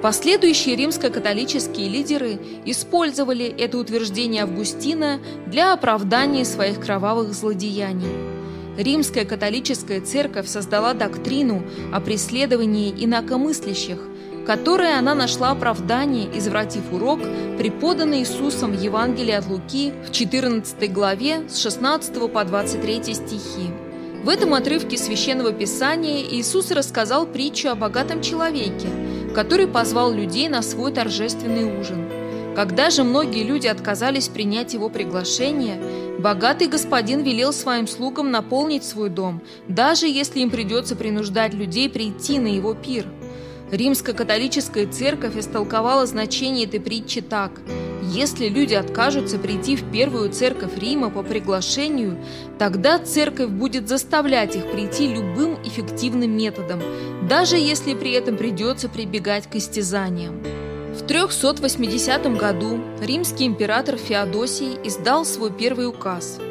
Последующие римско-католические лидеры использовали это утверждение Августина для оправдания своих кровавых злодеяний. Римская католическая церковь создала доктрину о преследовании инакомыслящих, которой она нашла оправдание, извратив урок, преподанный Иисусом в Евангелии от Луки в 14 главе с 16 по 23 стихи. В этом отрывке Священного Писания Иисус рассказал притчу о богатом человеке, который позвал людей на свой торжественный ужин. Когда же многие люди отказались принять его приглашение, богатый господин велел своим слугам наполнить свой дом, даже если им придется принуждать людей прийти на его пир – Римско-католическая церковь истолковала значение этой притчи так. Если люди откажутся прийти в первую церковь Рима по приглашению, тогда церковь будет заставлять их прийти любым эффективным методом, даже если при этом придется прибегать к истязаниям. В 380 году римский император Феодосий издал свой первый указ –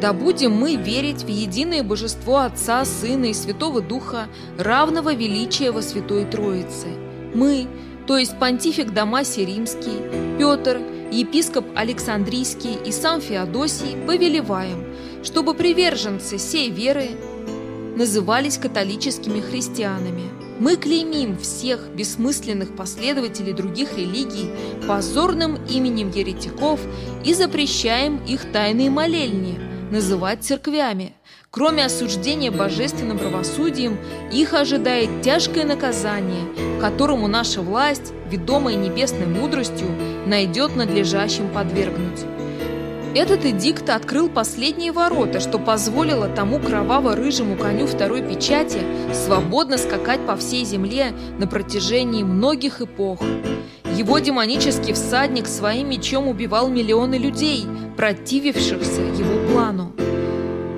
да будем мы верить в единое божество Отца, Сына и Святого Духа, равного величия во Святой Троице. Мы, то есть понтифик Дамасий Римский, Петр, епископ Александрийский и сам Феодосий повелеваем, чтобы приверженцы сей веры назывались католическими христианами. Мы клеймим всех бессмысленных последователей других религий позорным именем еретиков и запрещаем их тайные молельни – называть церквями. Кроме осуждения божественным правосудием, их ожидает тяжкое наказание, которому наша власть, ведомая небесной мудростью, найдет надлежащим подвергнуть. Этот эдикт открыл последние ворота, что позволило тому кроваво-рыжему коню второй печати свободно скакать по всей земле на протяжении многих эпох. Его демонический всадник своим мечом убивал миллионы людей, противившихся его плану.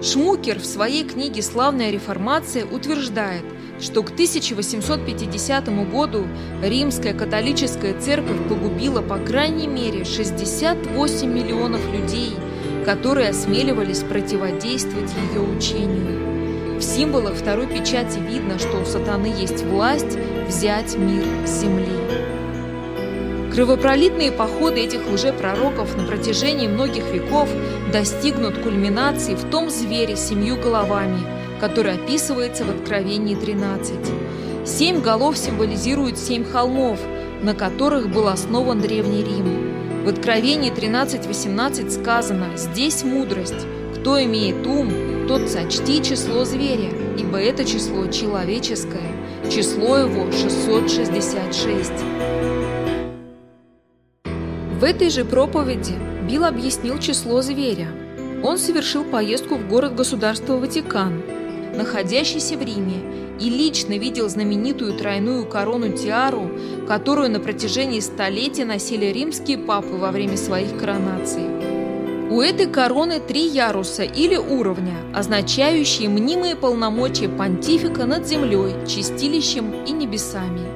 Шмукер в своей книге «Славная реформация» утверждает, что к 1850 году римская католическая церковь погубила по крайней мере 68 миллионов людей, которые осмеливались противодействовать ее учению. В символах второй печати видно, что у сатаны есть власть взять мир с земли. Кровопролитные походы этих лжепророков на протяжении многих веков достигнут кульминации в том звере с семью головами, который описывается в Откровении 13. Семь голов символизируют семь холмов, на которых был основан Древний Рим. В Откровении 13.18 сказано «Здесь мудрость. Кто имеет ум, тот сочти число зверя, ибо это число человеческое, число его 666». В этой же проповеди Билл объяснил число зверя. Он совершил поездку в город-государство Ватикан, находящийся в Риме, и лично видел знаменитую тройную корону-тиару, которую на протяжении столетий носили римские папы во время своих коронаций. У этой короны три яруса или уровня, означающие мнимые полномочия понтифика над землей, чистилищем и небесами.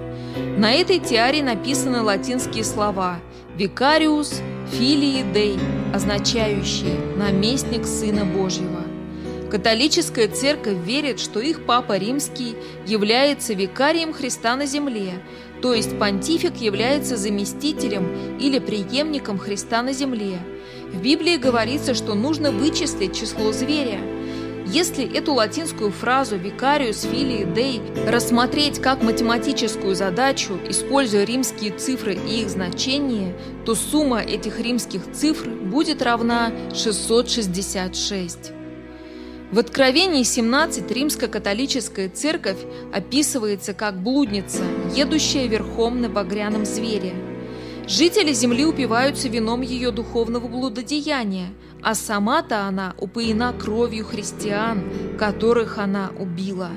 На этой тиаре написаны латинские слова «Викариус филии Дей», означающие «наместник Сына Божьего». Католическая церковь верит, что их Папа Римский является викарием Христа на земле, то есть понтифик является заместителем или преемником Христа на земле. В Библии говорится, что нужно вычислить число зверя. Если эту латинскую фразу «викариус филии дей» рассмотреть как математическую задачу, используя римские цифры и их значения, то сумма этих римских цифр будет равна 666. В Откровении 17 римско-католическая церковь описывается как блудница, едущая верхом на багряном звере. Жители земли упиваются вином ее духовного блудодеяния, а сама-то она упоена кровью христиан, которых она убила.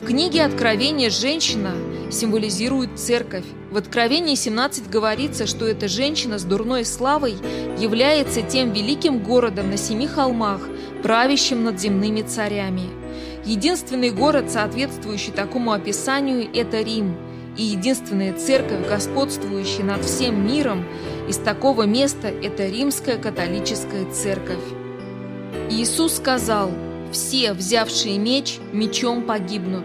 В книге Откровения женщина символизирует церковь. В Откровении 17 говорится, что эта женщина с дурной славой является тем великим городом на семи холмах, правящим над земными царями. Единственный город, соответствующий такому описанию, это Рим, и единственная церковь, господствующая над всем миром, из такого места это Римская католическая церковь. Иисус сказал, «Все, взявшие меч, мечом погибнут».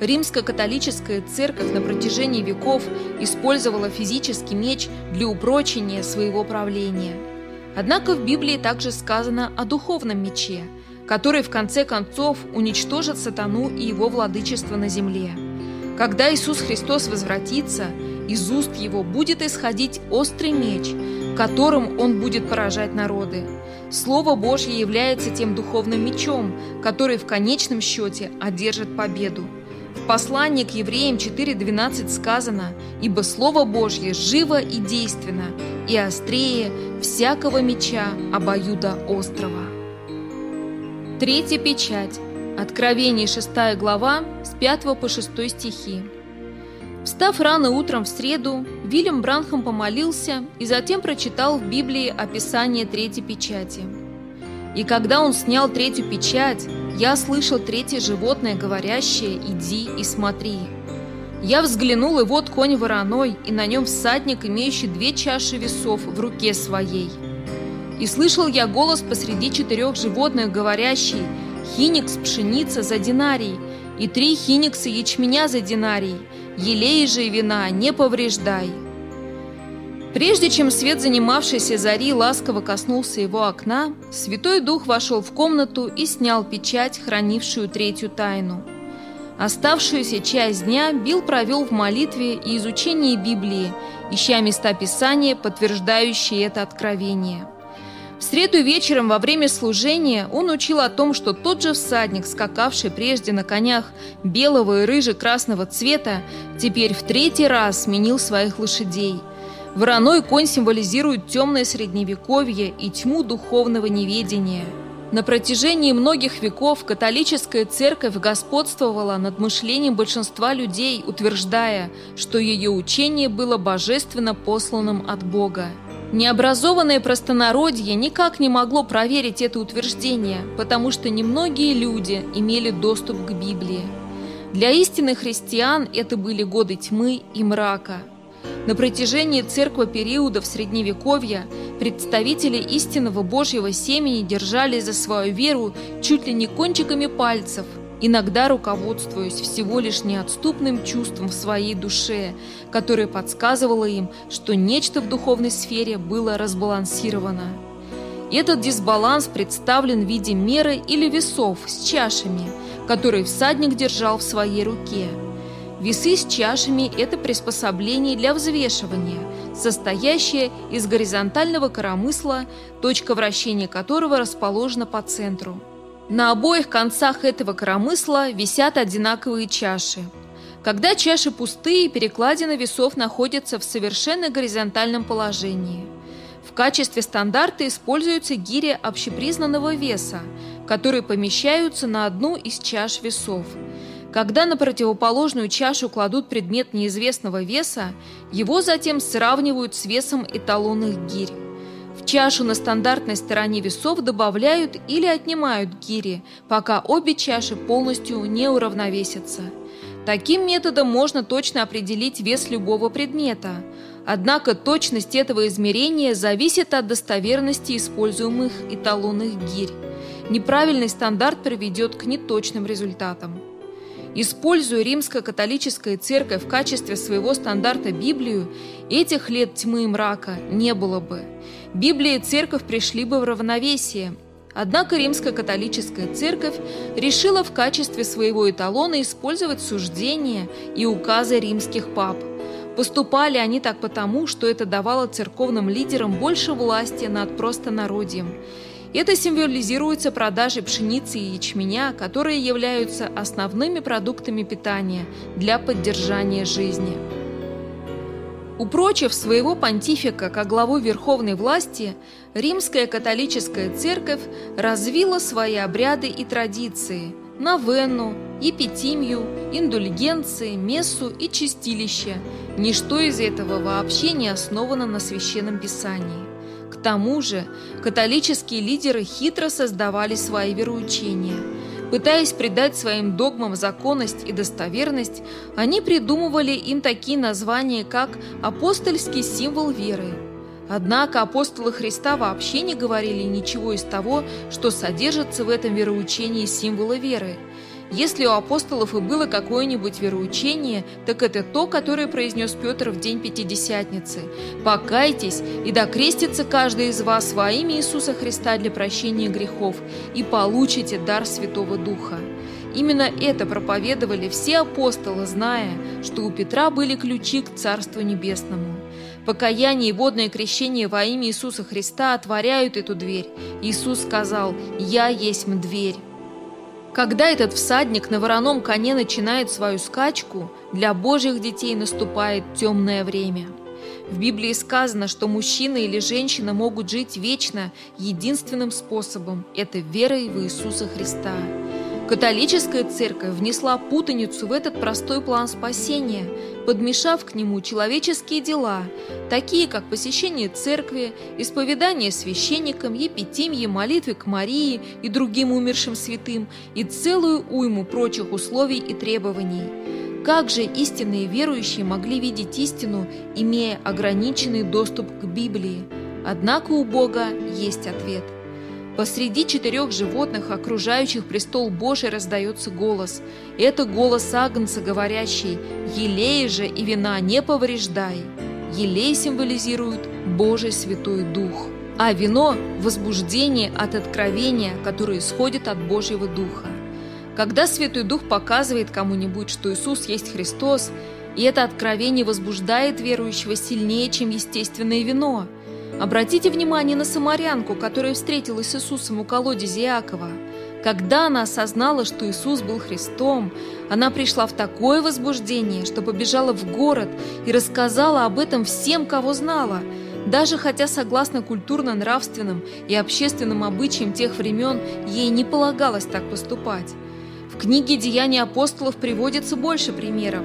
Римско-католическая церковь на протяжении веков использовала физический меч для упрочения своего правления – Однако в Библии также сказано о духовном мече, который в конце концов уничтожит сатану и его владычество на земле. Когда Иисус Христос возвратится, из уст его будет исходить острый меч, которым он будет поражать народы. Слово Божье является тем духовным мечом, который в конечном счете одержит победу. В послании к евреям 4.12 сказано «Ибо Слово Божье живо и действенно, и острее всякого меча обоюда острова». Третья печать. Откровение 6 глава с 5 по 6 стихи. Встав рано утром в среду, Вильям Бранхам помолился и затем прочитал в Библии описание третьей печати. И когда он снял третью печать, я слышал третье животное, говорящее «Иди и смотри». Я взглянул, и вот конь вороной, и на нем всадник, имеющий две чаши весов в руке своей. И слышал я голос посреди четырех животных, говорящий «Хиникс пшеница за динарий, и три хиникса ячменя за динарий, елей же и вина не повреждай». Прежде чем свет занимавшейся зари ласково коснулся его окна, Святой Дух вошел в комнату и снял печать, хранившую третью тайну. Оставшуюся часть дня Билл провел в молитве и изучении Библии, ища места Писания, подтверждающие это откровение. В среду вечером во время служения он учил о том, что тот же всадник, скакавший прежде на конях белого и рыже-красного цвета, теперь в третий раз сменил своих лошадей – Вороной конь символизирует темное средневековье и тьму духовного неведения. На протяжении многих веков католическая церковь господствовала над мышлением большинства людей, утверждая, что ее учение было божественно посланным от Бога. Необразованное простонародье никак не могло проверить это утверждение, потому что немногие люди имели доступ к Библии. Для истинных христиан это были годы тьмы и мрака – на протяжении церкви периодов Средневековья представители истинного Божьего семени держались за свою веру чуть ли не кончиками пальцев, иногда руководствуясь всего лишь неотступным чувством в своей душе, которое подсказывало им, что нечто в духовной сфере было разбалансировано. Этот дисбаланс представлен в виде меры или весов с чашами, которые всадник держал в своей руке – Весы с чашами – это приспособление для взвешивания, состоящее из горизонтального коромысла, точка вращения которого расположена по центру. На обоих концах этого коромысла висят одинаковые чаши. Когда чаши пустые, перекладина весов находится в совершенно горизонтальном положении. В качестве стандарта используются гири общепризнанного веса, которые помещаются на одну из чаш весов – когда на противоположную чашу кладут предмет неизвестного веса, его затем сравнивают с весом эталонных гирь. В чашу на стандартной стороне весов добавляют или отнимают гири, пока обе чаши полностью не уравновесятся. Таким методом можно точно определить вес любого предмета. Однако точность этого измерения зависит от достоверности используемых эталонных гирь. Неправильный стандарт приведет к неточным результатам. Используя римско-католическая церковь в качестве своего стандарта Библию, этих лет тьмы и мрака не было бы. Библия и церковь пришли бы в равновесие – Однако римско-католическая церковь решила в качестве своего эталона использовать суждения и указы римских пап. Поступали они так потому, что это давало церковным лидерам больше власти над простонародьем. Это символизируется продажей пшеницы и ячменя, которые являются основными продуктами питания для поддержания жизни. Упрочив своего понтифика как главу верховной власти, римская католическая церковь развила свои обряды и традиции – новенну, епитимию, индульгенции, мессу и чистилище. Ничто из этого вообще не основано на Священном Писании. К тому же католические лидеры хитро создавали свои вероучения – Пытаясь придать своим догмам законность и достоверность, они придумывали им такие названия, как «апостольский символ веры». Однако апостолы Христа вообще не говорили ничего из того, что содержится в этом вероучении символа веры – если у апостолов и было какое-нибудь вероучение, так это то, которое произнес Петр в день Пятидесятницы. «Покайтесь, и докрестится каждый из вас во имя Иисуса Христа для прощения грехов, и получите дар Святого Духа». Именно это проповедовали все апостолы, зная, что у Петра были ключи к Царству Небесному. Покаяние и водное крещение во имя Иисуса Христа отворяют эту дверь. Иисус сказал «Я есть дверь». Когда этот всадник на вороном коне начинает свою скачку, для Божьих детей наступает темное время. В Библии сказано, что мужчина или женщина могут жить вечно единственным способом – это верой в Иисуса Христа. Католическая церковь внесла путаницу в этот простой план спасения, подмешав к нему человеческие дела, такие как посещение церкви, исповедание священникам, епитимье, молитвы к Марии и другим умершим святым и целую уйму прочих условий и требований. Как же истинные верующие могли видеть истину, имея ограниченный доступ к Библии? Однако у Бога есть ответ – Посреди четырех животных, окружающих престол Божий, раздается голос. Это голос Агнца, говорящий «Елей же и вина не повреждай». Елей символизирует Божий Святой Дух, а вино – возбуждение от откровения, которое исходит от Божьего Духа. Когда Святой Дух показывает кому-нибудь, что Иисус есть Христос, и это откровение возбуждает верующего сильнее, чем естественное вино – Обратите внимание на самарянку, которая встретилась с Иисусом у колодези Иакова. Когда она осознала, что Иисус был Христом, она пришла в такое возбуждение, что побежала в город и рассказала об этом всем, кого знала, даже хотя, согласно культурно-нравственным и общественным обычаям тех времен, ей не полагалось так поступать. В книге «Деяния апостолов» приводится больше примеров.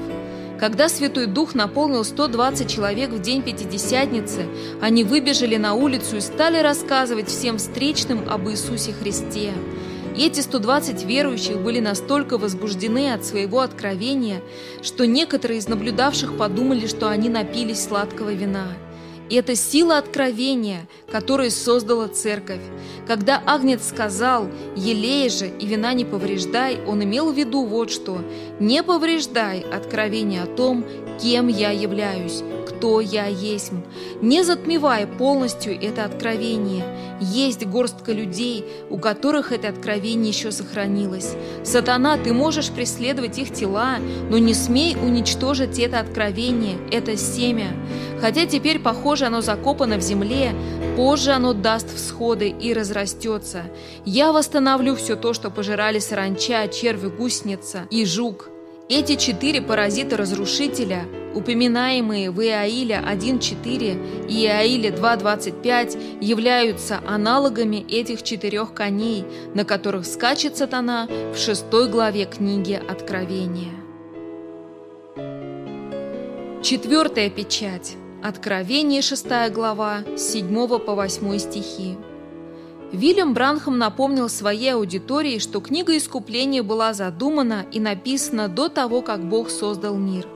Когда Святой Дух наполнил 120 человек в день Пятидесятницы, они выбежали на улицу и стали рассказывать всем встречным об Иисусе Христе. И эти 120 верующих были настолько возбуждены от своего откровения, что некоторые из наблюдавших подумали, что они напились сладкого вина – и это сила откровения, которую создала церковь. Когда Агнец сказал «Елей же и вина не повреждай», он имел в виду вот что «Не повреждай откровение о том, кем я являюсь, кто я есть, не затмевая полностью это откровение. Есть горстка людей, у которых это откровение еще сохранилось. Сатана, ты можешь преследовать их тела, но не смей уничтожить это откровение, это семя. Хотя теперь, похоже, оно закопано в земле, позже оно даст всходы и разрастется. Я восстановлю все то, что пожирали саранча, черви, гусеница и жук. Эти четыре паразита-разрушителя, упоминаемые в Иаиле 1.4 и Иаиле 2.25, являются аналогами этих четырех коней, на которых скачет сатана в шестой главе книги Откровения. Четвертая печать. Откровение 6 глава, 7 по 8 стихи. Вильям Бранхам напомнил своей аудитории, что книга искупления была задумана и написана до того, как Бог создал мир.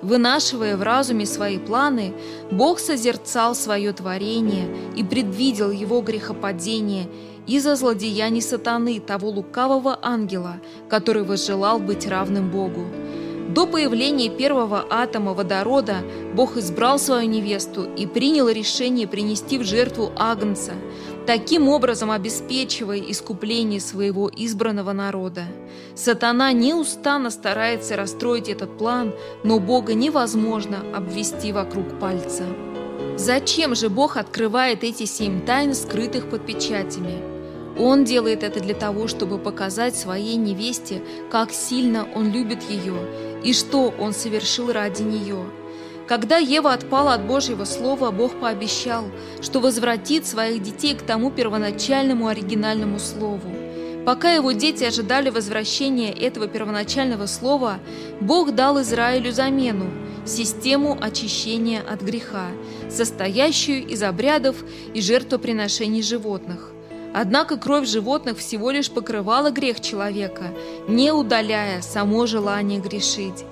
Вынашивая в разуме свои планы, Бог созерцал свое творение и предвидел его грехопадение из-за злодеяний сатаны, того лукавого ангела, который возжелал быть равным Богу. До появления первого атома водорода Бог избрал свою невесту и принял решение принести в жертву Агнца – таким образом обеспечивая искупление своего избранного народа. Сатана неустанно старается расстроить этот план, но Бога невозможно обвести вокруг пальца. Зачем же Бог открывает эти семь тайн, скрытых под печатями? Он делает это для того, чтобы показать своей невесте, как сильно Он любит ее и что Он совершил ради нее – когда Ева отпала от Божьего Слова, Бог пообещал, что возвратит своих детей к тому первоначальному оригинальному Слову. Пока его дети ожидали возвращения этого первоначального Слова, Бог дал Израилю замену – систему очищения от греха, состоящую из обрядов и жертвоприношений животных. Однако кровь животных всего лишь покрывала грех человека, не удаляя само желание грешить.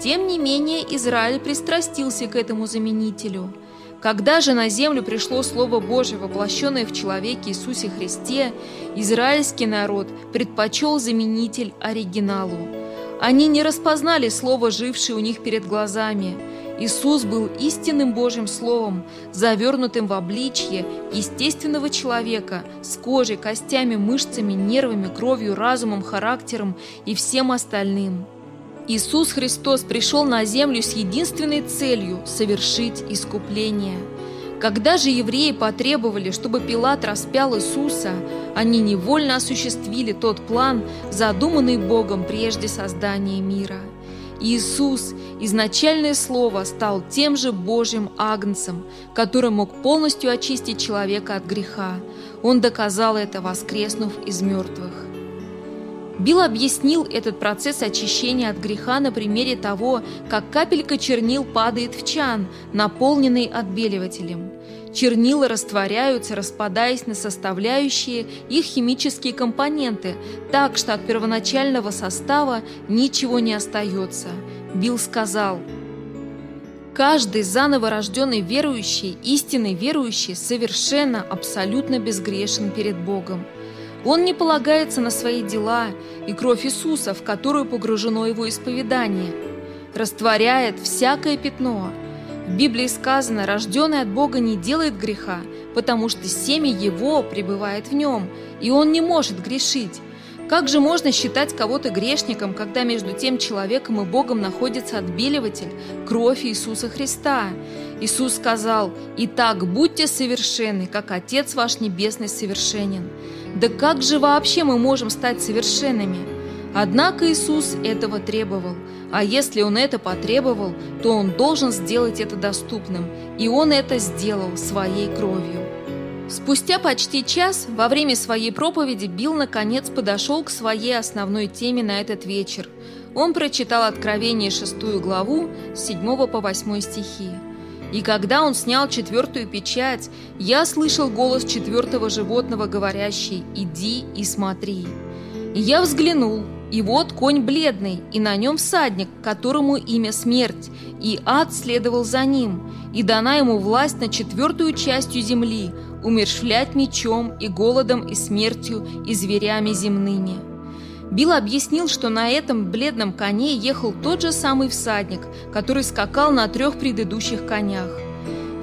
Тем не менее, Израиль пристрастился к этому заменителю. Когда же на землю пришло Слово Божье, воплощенное в человеке Иисусе Христе, израильский народ предпочел заменитель оригиналу. Они не распознали Слово, жившее у них перед глазами. Иисус был истинным Божьим Словом, завернутым в обличье естественного человека с кожей, костями, мышцами, нервами, кровью, разумом, характером и всем остальным. Иисус Христос пришел на землю с единственной целью – совершить искупление. Когда же евреи потребовали, чтобы Пилат распял Иисуса, они невольно осуществили тот план, задуманный Богом прежде создания мира. Иисус, изначальное Слово, стал тем же Божьим агнцем, который мог полностью очистить человека от греха. Он доказал это, воскреснув из мертвых. Билл объяснил этот процесс очищения от греха на примере того, как капелька чернил падает в чан, наполненный отбеливателем. Чернила растворяются, распадаясь на составляющие их химические компоненты, так что от первоначального состава ничего не остается. Билл сказал, «Каждый заново рожденный верующий, истинный верующий, совершенно, абсолютно безгрешен перед Богом. Он не полагается на свои дела и кровь Иисуса, в которую погружено его исповедание, растворяет всякое пятно. В Библии сказано, рожденный от Бога не делает греха, потому что семя его пребывает в нем, и он не может грешить. Как же можно считать кого-то грешником, когда между тем человеком и Богом находится отбеливатель, кровь Иисуса Христа? Иисус сказал, «Итак, будьте совершенны, как Отец ваш Небесный совершенен». Да как же вообще мы можем стать совершенными? Однако Иисус этого требовал, а если Он это потребовал, то Он должен сделать это доступным, и Он это сделал своей кровью. Спустя почти час во время своей проповеди Билл наконец подошел к своей основной теме на этот вечер. Он прочитал Откровение шестую главу с 7 по 8 стихи. И когда он снял четвертую печать, я слышал голос четвертого животного, говорящий «Иди и смотри». И я взглянул, и вот конь бледный, и на нем всадник, которому имя смерть, и ад следовал за ним, и дана ему власть над четвертую частью земли, умершвлять мечом и голодом и смертью и зверями земными. Билл объяснил, что на этом бледном коне ехал тот же самый всадник, который скакал на трех предыдущих конях.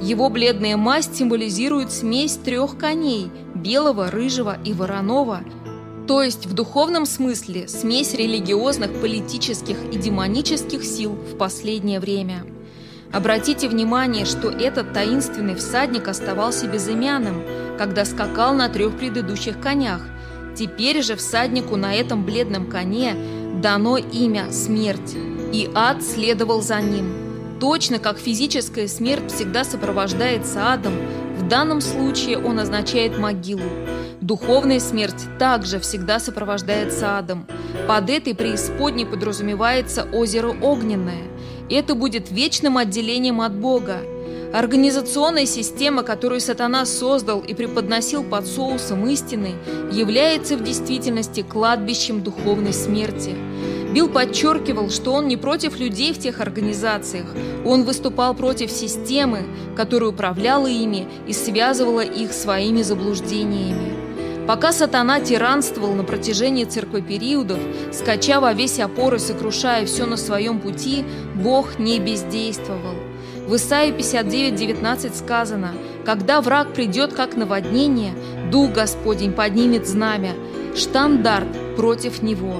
Его бледная масть символизирует смесь трех коней – белого, рыжего и вороного, то есть в духовном смысле смесь религиозных, политических и демонических сил в последнее время. Обратите внимание, что этот таинственный всадник оставался безымянным, когда скакал на трех предыдущих конях, Теперь же всаднику на этом бледном коне дано имя «Смерть», и ад следовал за ним. Точно как физическая смерть всегда сопровождается адом, в данном случае он означает могилу. Духовная смерть также всегда сопровождается адом. Под этой преисподней подразумевается озеро Огненное. Это будет вечным отделением от Бога. Организационная система, которую сатана создал и преподносил под соусом истины, является в действительности кладбищем духовной смерти. Билл подчеркивал, что он не против людей в тех организациях, он выступал против системы, которая управляла ими и связывала их своими заблуждениями. Пока сатана тиранствовал на протяжении церкви периодов, скача во весь опор и сокрушая все на своем пути, Бог не бездействовал. В Исаии 59.19 сказано, «Когда враг придет, как наводнение, Дух Господень поднимет знамя, штандарт против него».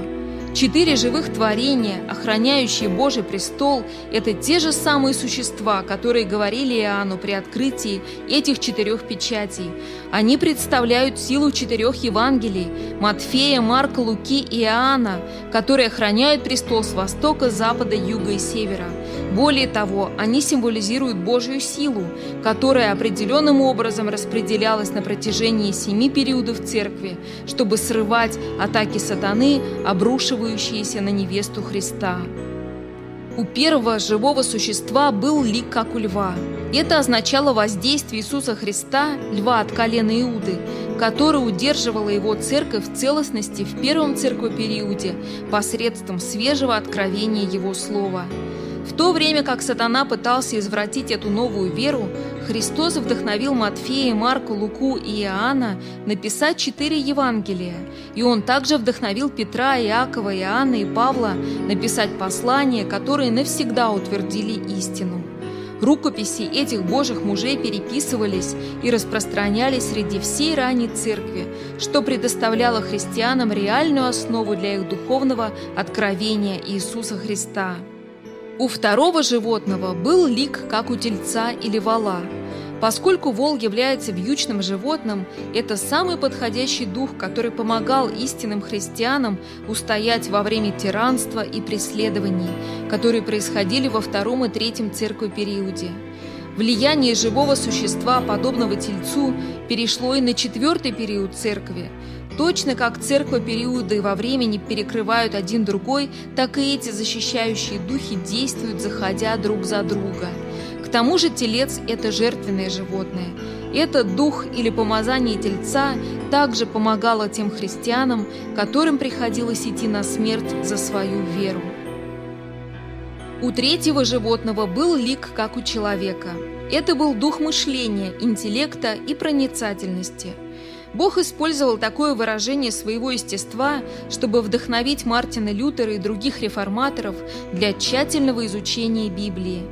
Четыре живых творения, охраняющие Божий престол, это те же самые существа, которые говорили Иоанну при открытии этих четырех печатей. Они представляют силу четырех Евангелий – Матфея, Марка, Луки и Иоанна, которые охраняют престол с востока, запада, юга и севера. Более того, они символизируют Божью силу, которая определенным образом распределялась на протяжении семи периодов церкви, чтобы срывать атаки сатаны, обрушивающиеся на невесту Христа. У первого живого существа был лик, как у льва. Это означало воздействие Иисуса Христа, льва от колена Иуды, который удерживала его церковь в целостности в первом церквопериоде посредством свежего откровения его слова – в то время как сатана пытался извратить эту новую веру, Христос вдохновил Матфея, Марку, Луку и Иоанна написать четыре Евангелия, и Он также вдохновил Петра, Иакова, Иоанна и Павла написать послания, которые навсегда утвердили истину. Рукописи этих божьих мужей переписывались и распространялись среди всей ранней церкви, что предоставляло христианам реальную основу для их духовного откровения Иисуса Христа. У второго животного был лик, как у тельца или вала. Поскольку вол является вьючным животным, это самый подходящий дух, который помогал истинным христианам устоять во время тиранства и преследований, которые происходили во втором и третьем церкви периоде. Влияние живого существа, подобного тельцу, перешло и на четвертый период церкви – Точно как церкви периоды во времени перекрывают один другой, так и эти защищающие духи действуют, заходя друг за друга. К тому же телец – это жертвенное животное. Этот дух или помазание тельца также помогало тем христианам, которым приходилось идти на смерть за свою веру. У третьего животного был лик, как у человека. Это был дух мышления, интеллекта и проницательности – Бог использовал такое выражение своего естества, чтобы вдохновить Мартина Лютера и других реформаторов для тщательного изучения Библии.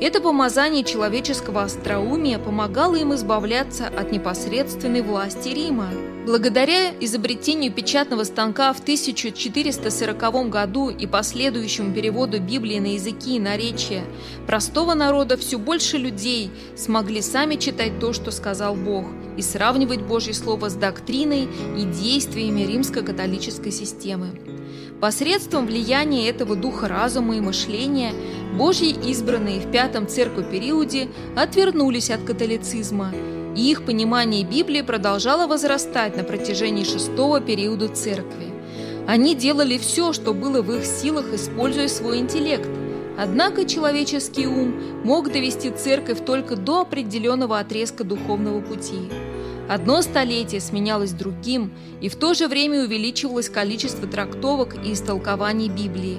Это помазание человеческого остроумия помогало им избавляться от непосредственной власти Рима. Благодаря изобретению печатного станка в 1440 году и последующему переводу Библии на языки и наречия, простого народа все больше людей смогли сами читать то, что сказал Бог, и сравнивать Божье Слово с доктриной и действиями римско-католической системы. Посредством влияния этого духа разума и мышления Божьи избранные в пятом церкви периоде отвернулись от католицизма, и их понимание Библии продолжало возрастать на протяжении шестого периода церкви. Они делали все, что было в их силах, используя свой интеллект. Однако человеческий ум мог довести церковь только до определенного отрезка духовного пути. Одно столетие сменялось другим, и в то же время увеличивалось количество трактовок и истолкований Библии.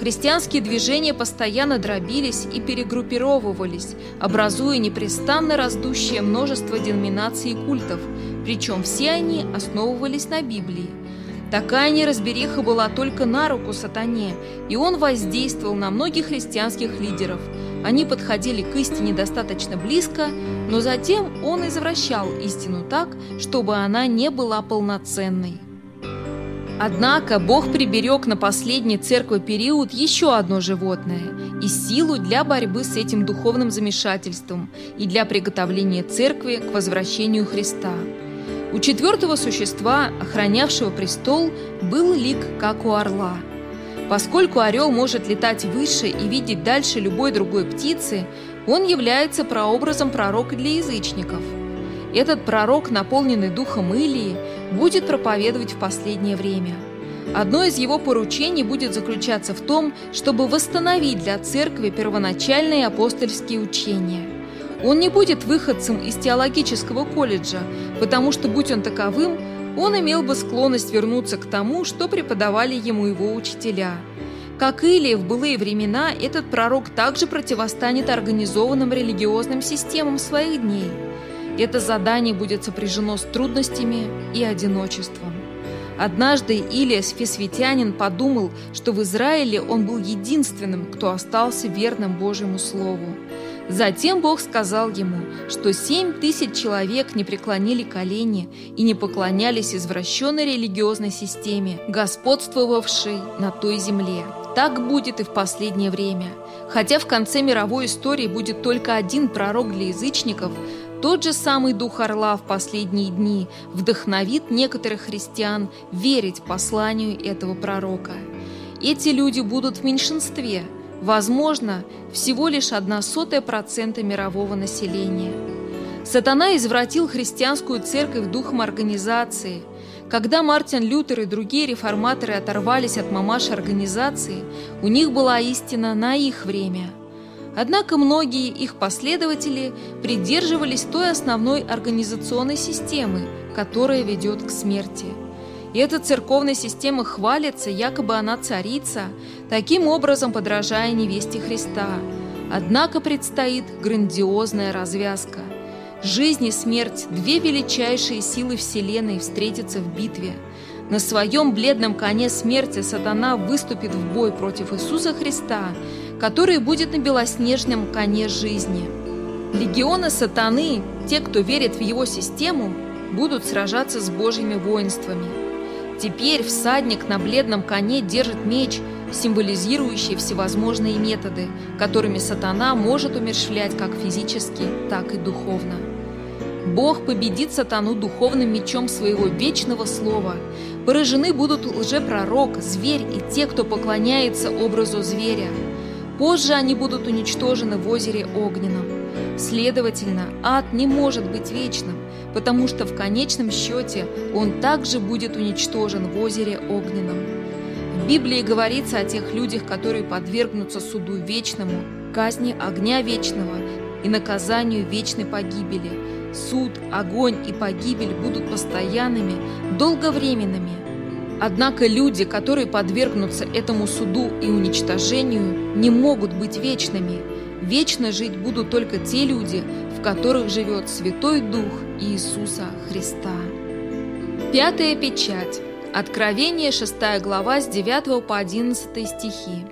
Христианские движения постоянно дробились и перегруппировывались, образуя непрестанно раздущее множество деноминаций и культов, причем все они основывались на Библии. Такая неразбериха была только на руку сатане, и он воздействовал на многих христианских лидеров – они подходили к истине достаточно близко, но затем он извращал истину так, чтобы она не была полноценной. Однако Бог приберег на последний церковь период еще одно животное и силу для борьбы с этим духовным замешательством и для приготовления церкви к возвращению Христа. У четвертого существа, охранявшего престол, был лик, как у орла – Поскольку орел может летать выше и видеть дальше любой другой птицы, он является прообразом пророка для язычников. Этот пророк, наполненный духом Илии, будет проповедовать в последнее время. Одно из его поручений будет заключаться в том, чтобы восстановить для церкви первоначальные апостольские учения. Он не будет выходцем из теологического колледжа, потому что, будь он таковым, он имел бы склонность вернуться к тому, что преподавали ему его учителя. Как Илия в былые времена, этот пророк также противостанет организованным религиозным системам своих дней. Это задание будет сопряжено с трудностями и одиночеством. Однажды Илия Фесвитянин подумал, что в Израиле он был единственным, кто остался верным Божьему Слову. Затем Бог сказал ему, что семь тысяч человек не преклонили колени и не поклонялись извращенной религиозной системе, господствовавшей на той земле. Так будет и в последнее время. Хотя в конце мировой истории будет только один пророк для язычников, тот же самый дух орла в последние дни вдохновит некоторых христиан верить посланию этого пророка. Эти люди будут в меньшинстве, возможно, всего лишь одна сотая процента мирового населения. Сатана извратил христианскую церковь духом организации. Когда Мартин Лютер и другие реформаторы оторвались от мамаши организации, у них была истина на их время – Однако многие их последователи придерживались той основной организационной системы, которая ведет к смерти. И эта церковная система хвалится, якобы она царица, таким образом подражая невесте Христа. Однако предстоит грандиозная развязка. Жизнь и смерть – две величайшие силы Вселенной встретятся в битве. На своем бледном коне смерти сатана выступит в бой против Иисуса Христа – который будет на белоснежном коне жизни. Легионы сатаны, те, кто верит в его систему, будут сражаться с божьими воинствами. Теперь всадник на бледном коне держит меч, символизирующий всевозможные методы, которыми сатана может умершвлять как физически, так и духовно. Бог победит сатану духовным мечом своего вечного слова. Поражены будут лжепророк, зверь и те, кто поклоняется образу зверя. Позже они будут уничтожены в озере Огненном. Следовательно, ад не может быть вечным, потому что в конечном счете он также будет уничтожен в озере Огненном. В Библии говорится о тех людях, которые подвергнутся суду вечному, казни огня вечного и наказанию вечной погибели. Суд, огонь и погибель будут постоянными, долговременными – Однако люди, которые подвергнутся этому суду и уничтожению, не могут быть вечными. Вечно жить будут только те люди, в которых живет Святой Дух Иисуса Христа. Пятая печать. Откровение, 6 глава, с 9 по 11 стихи.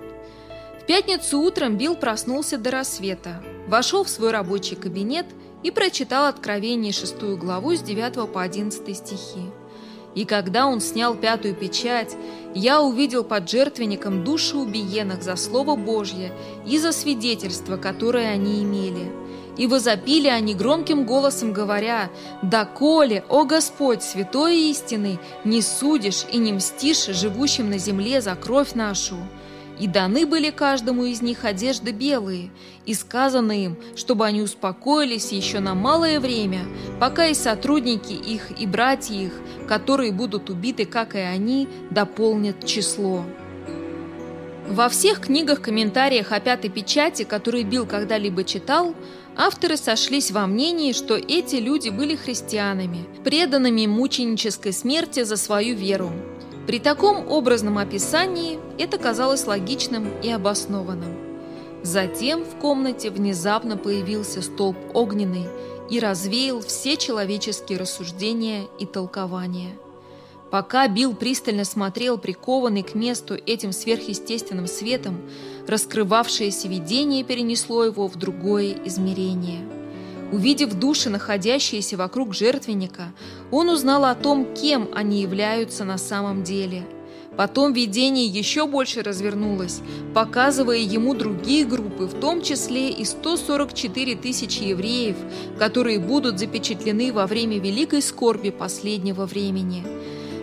В пятницу утром Билл проснулся до рассвета, вошел в свой рабочий кабинет и прочитал Откровение, 6 главу, с 9 по 11 стихи. И когда он снял пятую печать, я увидел под жертвенником души убиенных за Слово Божье и за свидетельство, которое они имели. И возопили они громким голосом, говоря, «Доколе, о Господь, святой и истинный, не судишь и не мстишь живущим на земле за кровь нашу?» И даны были каждому из них одежды белые, и сказано им, чтобы они успокоились еще на малое время, пока и сотрудники их, и братья их, которые будут убиты, как и они, дополнят число. Во всех книгах-комментариях о пятой печати, которые Билл когда-либо читал, авторы сошлись во мнении, что эти люди были христианами, преданными мученической смерти за свою веру. При таком образном описании это казалось логичным и обоснованным. Затем в комнате внезапно появился столб огненный и развеял все человеческие рассуждения и толкования. Пока Билл пристально смотрел прикованный к месту этим сверхъестественным светом, раскрывавшееся видение перенесло его в другое измерение – Увидев души, находящиеся вокруг жертвенника, он узнал о том, кем они являются на самом деле. Потом видение еще больше развернулось, показывая ему другие группы, в том числе и 144 тысячи евреев, которые будут запечатлены во время великой скорби последнего времени.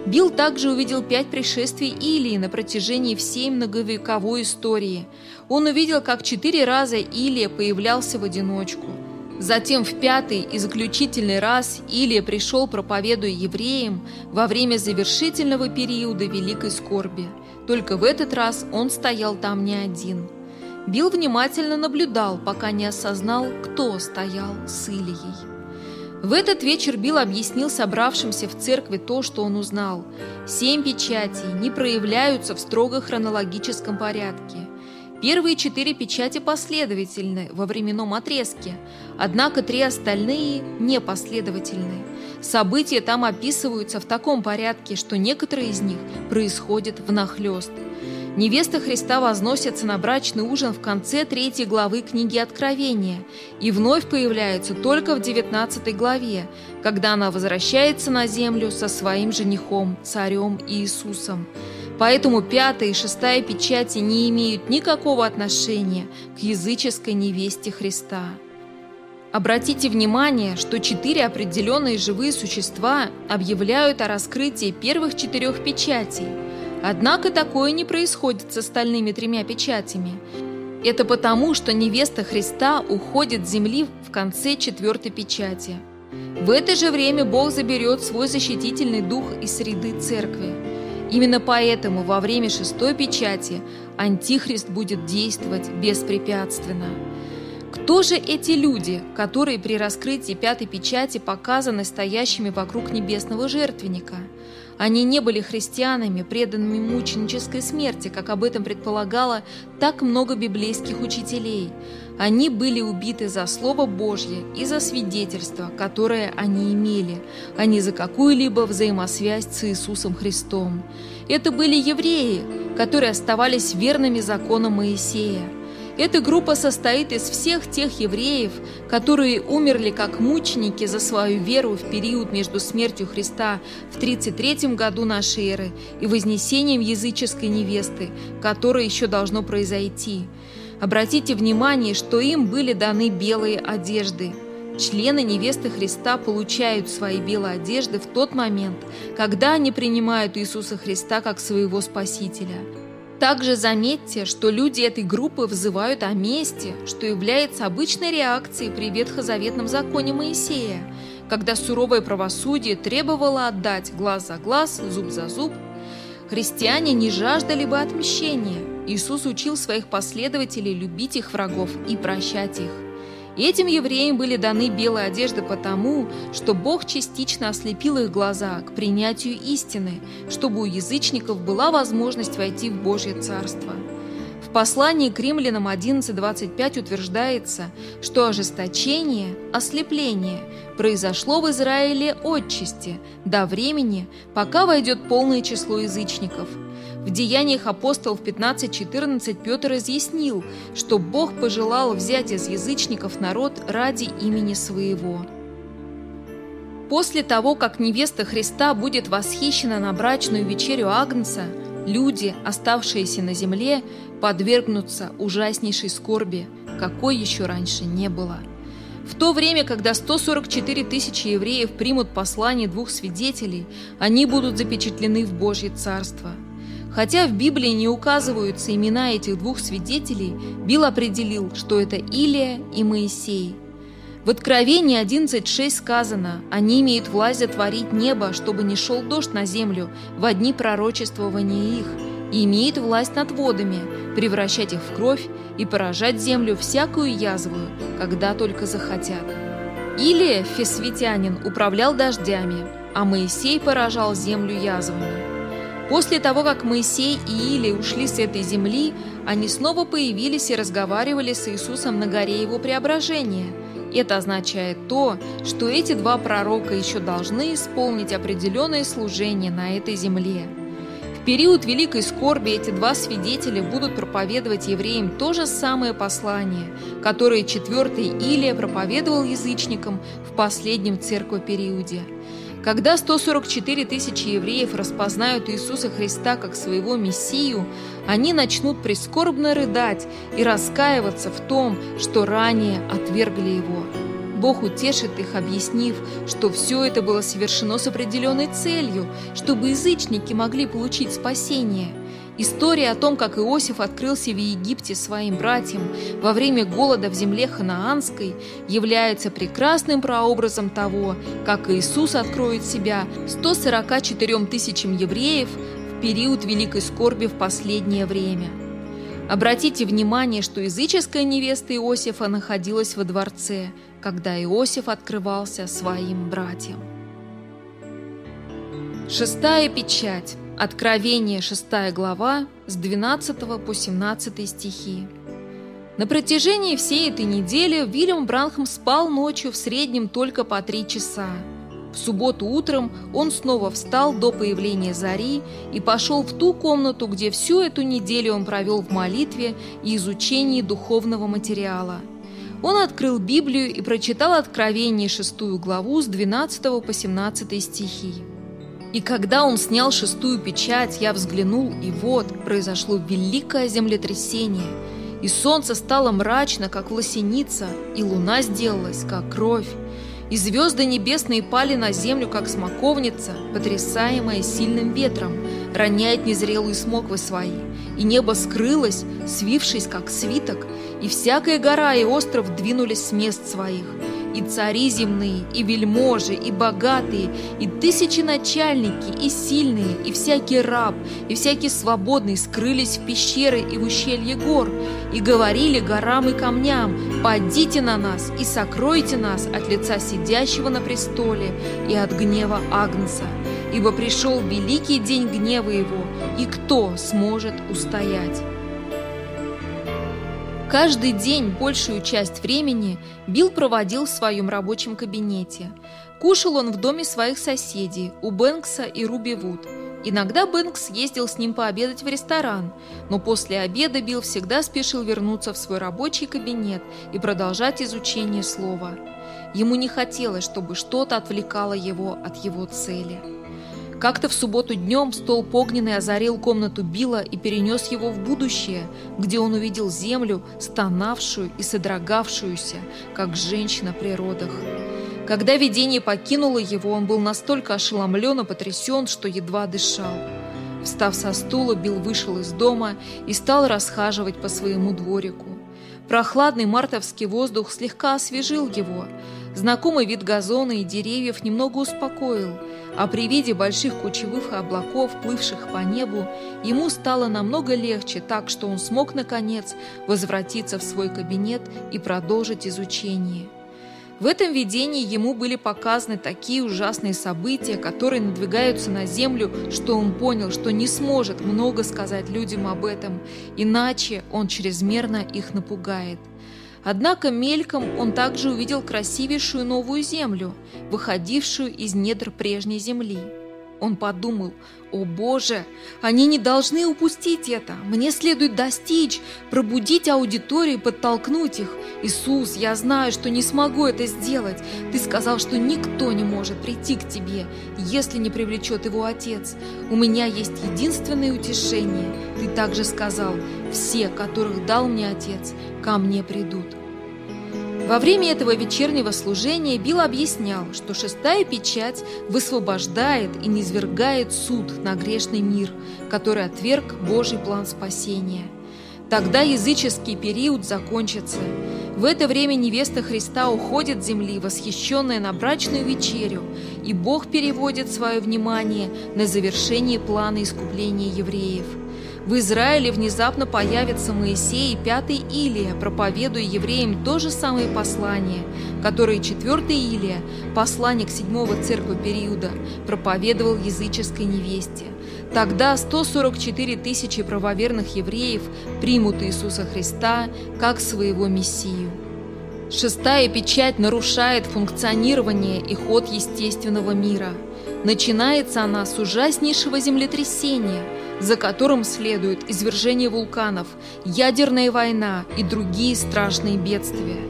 Билл также увидел пять пришествий Илии на протяжении всей многовековой истории. Он увидел, как четыре раза Илия появлялся в одиночку – Затем в пятый и заключительный раз Илия пришел, проповедуя евреям, во время завершительного периода Великой Скорби. Только в этот раз он стоял там не один. Билл внимательно наблюдал, пока не осознал, кто стоял с Илией. В этот вечер Билл объяснил собравшимся в церкви то, что он узнал. Семь печатей не проявляются в строго хронологическом порядке. Первые четыре печати последовательны во временном отрезке, однако три остальные непоследовательны. События там описываются в таком порядке, что некоторые из них происходят внахлёст. Невеста Христа возносится на брачный ужин в конце третьей главы книги Откровения и вновь появляется только в 19 главе, когда она возвращается на землю со своим женихом, царем Иисусом. Поэтому пятая и шестая печати не имеют никакого отношения к языческой невесте Христа. Обратите внимание, что четыре определенные живые существа объявляют о раскрытии первых четырех печатей – Однако такое не происходит с остальными тремя печатями. Это потому, что невеста Христа уходит с земли в конце четвертой печати. В это же время Бог заберет свой защитительный дух из среды церкви. Именно поэтому во время шестой печати Антихрист будет действовать беспрепятственно. Кто же эти люди, которые при раскрытии пятой печати показаны стоящими вокруг небесного жертвенника – они не были христианами, преданными мученической смерти, как об этом предполагало так много библейских учителей. Они были убиты за Слово Божье и за свидетельство, которое они имели, а не за какую-либо взаимосвязь с Иисусом Христом. Это были евреи, которые оставались верными законам Моисея. Эта группа состоит из всех тех евреев, которые умерли как мученики за свою веру в период между смертью Христа в 33 году нашей эры и вознесением языческой невесты, которое еще должно произойти. Обратите внимание, что им были даны белые одежды. Члены невесты Христа получают свои белые одежды в тот момент, когда они принимают Иисуса Христа как своего Спасителя – также заметьте, что люди этой группы взывают о мести, что является обычной реакцией при ветхозаветном законе Моисея, когда суровое правосудие требовало отдать глаз за глаз, зуб за зуб. Христиане не жаждали бы отмщения. Иисус учил своих последователей любить их врагов и прощать их. Этим евреям были даны белые одежды потому, что Бог частично ослепил их глаза к принятию истины, чтобы у язычников была возможность войти в Божье Царство. В послании к римлянам 11.25 утверждается, что ожесточение, ослепление произошло в Израиле отчасти до времени, пока войдет полное число язычников – в Деяниях апостолов 15.14 Петр разъяснил, что Бог пожелал взять из язычников народ ради имени своего. После того, как невеста Христа будет восхищена на брачную вечерю Агнца, люди, оставшиеся на земле, подвергнутся ужаснейшей скорби, какой еще раньше не было. В то время, когда 144 тысячи евреев примут послание двух свидетелей, они будут запечатлены в Божье Царство – Хотя в Библии не указываются имена этих двух свидетелей, Билл определил, что это Илия и Моисей. В Откровении 11.6 сказано, «Они имеют власть затворить небо, чтобы не шел дождь на землю в одни пророчествования их, и имеют власть над водами, превращать их в кровь и поражать землю всякую язвую, когда только захотят». Илия, фесвитянин, управлял дождями, а Моисей поражал землю язвами. После того, как Моисей и Или ушли с этой земли, они снова появились и разговаривали с Иисусом на горе Его преображения. Это означает то, что эти два пророка еще должны исполнить определенное служение на этой земле. В период Великой Скорби эти два свидетеля будут проповедовать евреям то же самое послание, которое четвертый Илия проповедовал язычникам в последнем церковь-периоде – когда 144 тысячи евреев распознают Иисуса Христа как своего Мессию, они начнут прискорбно рыдать и раскаиваться в том, что ранее отвергли Его. Бог утешит их, объяснив, что все это было совершено с определенной целью, чтобы язычники могли получить спасение – История о том, как Иосиф открылся в Египте своим братьям во время голода в земле ханаанской, является прекрасным прообразом того, как Иисус откроет себя 144 тысячам евреев в период великой скорби в последнее время. Обратите внимание, что языческая невеста Иосифа находилась во дворце, когда Иосиф открывался своим братьям. Шестая печать. Откровение, шестая глава, с 12 по 17 стихи. На протяжении всей этой недели Вильям Бранхам спал ночью в среднем только по три часа. В субботу утром он снова встал до появления зари и пошел в ту комнату, где всю эту неделю он провел в молитве и изучении духовного материала. Он открыл Библию и прочитал Откровение шестую главу с 12 по 17 стихи. И когда он снял шестую печать, я взглянул, и вот произошло великое землетрясение, и солнце стало мрачно, как лосеница, и луна сделалась, как кровь, и звезды небесные пали на землю, как смоковница, потрясаемая сильным ветром, роняет незрелые смоквы свои. И небо скрылось, свившись, как свиток, и всякая гора и остров двинулись с мест своих – и цари земные, и вельможи, и богатые, и тысячи начальники, и сильные, и всякий раб, и всякий свободный скрылись в пещеры и в ущелье гор, и говорили горам и камням, «Падите на нас и сокройте нас от лица сидящего на престоле и от гнева Агнца, ибо пришел великий день гнева его, и кто сможет устоять?» Каждый день большую часть времени Билл проводил в своем рабочем кабинете. Кушал он в доме своих соседей, у Бэнкса и Руби Вуд. Иногда Бэнкс ездил с ним пообедать в ресторан, но после обеда Билл всегда спешил вернуться в свой рабочий кабинет и продолжать изучение слова. Ему не хотелось, чтобы что-то отвлекало его от его цели. Как-то в субботу днем столб огненный озарил комнату Билла и перенес его в будущее, где он увидел землю, стонавшую и содрогавшуюся, как женщина при родах. Когда видение покинуло его, он был настолько ошеломлен и потрясен, что едва дышал. Встав со стула, Билл вышел из дома и стал расхаживать по своему дворику. Прохладный мартовский воздух слегка освежил его. Знакомый вид газона и деревьев немного успокоил – а при виде больших кучевых облаков, плывших по небу, ему стало намного легче, так что он смог, наконец, возвратиться в свой кабинет и продолжить изучение. В этом видении ему были показаны такие ужасные события, которые надвигаются на землю, что он понял, что не сможет много сказать людям об этом, иначе он чрезмерно их напугает. Однако мельком он также увидел красивейшую новую землю, выходившую из недр прежней земли. Он подумал, «О Боже, они не должны упустить это! Мне следует достичь, пробудить аудиторию подтолкнуть их. Иисус, я знаю, что не смогу это сделать. Ты сказал, что никто не может прийти к Тебе, если не привлечет его Отец. У меня есть единственное утешение. Ты также сказал, все, которых дал мне Отец, ко мне придут». Во время этого вечернего служения Билл объяснял, что шестая печать высвобождает и низвергает суд на грешный мир, который отверг Божий план спасения. Тогда языческий период закончится. В это время невеста Христа уходит с земли, восхищенная на брачную вечерю, и Бог переводит свое внимание на завершение плана искупления евреев – в Израиле внезапно появятся Моисей и пятый Илия, проповедуя евреям то же самое послание, которое четвертый Илия, посланник седьмого церкви периода, проповедовал языческой невесте. Тогда 144 тысячи правоверных евреев примут Иисуса Христа как своего Мессию. Шестая печать нарушает функционирование и ход естественного мира. Начинается она с ужаснейшего землетрясения – за которым следует извержение вулканов, ядерная война и другие страшные бедствия.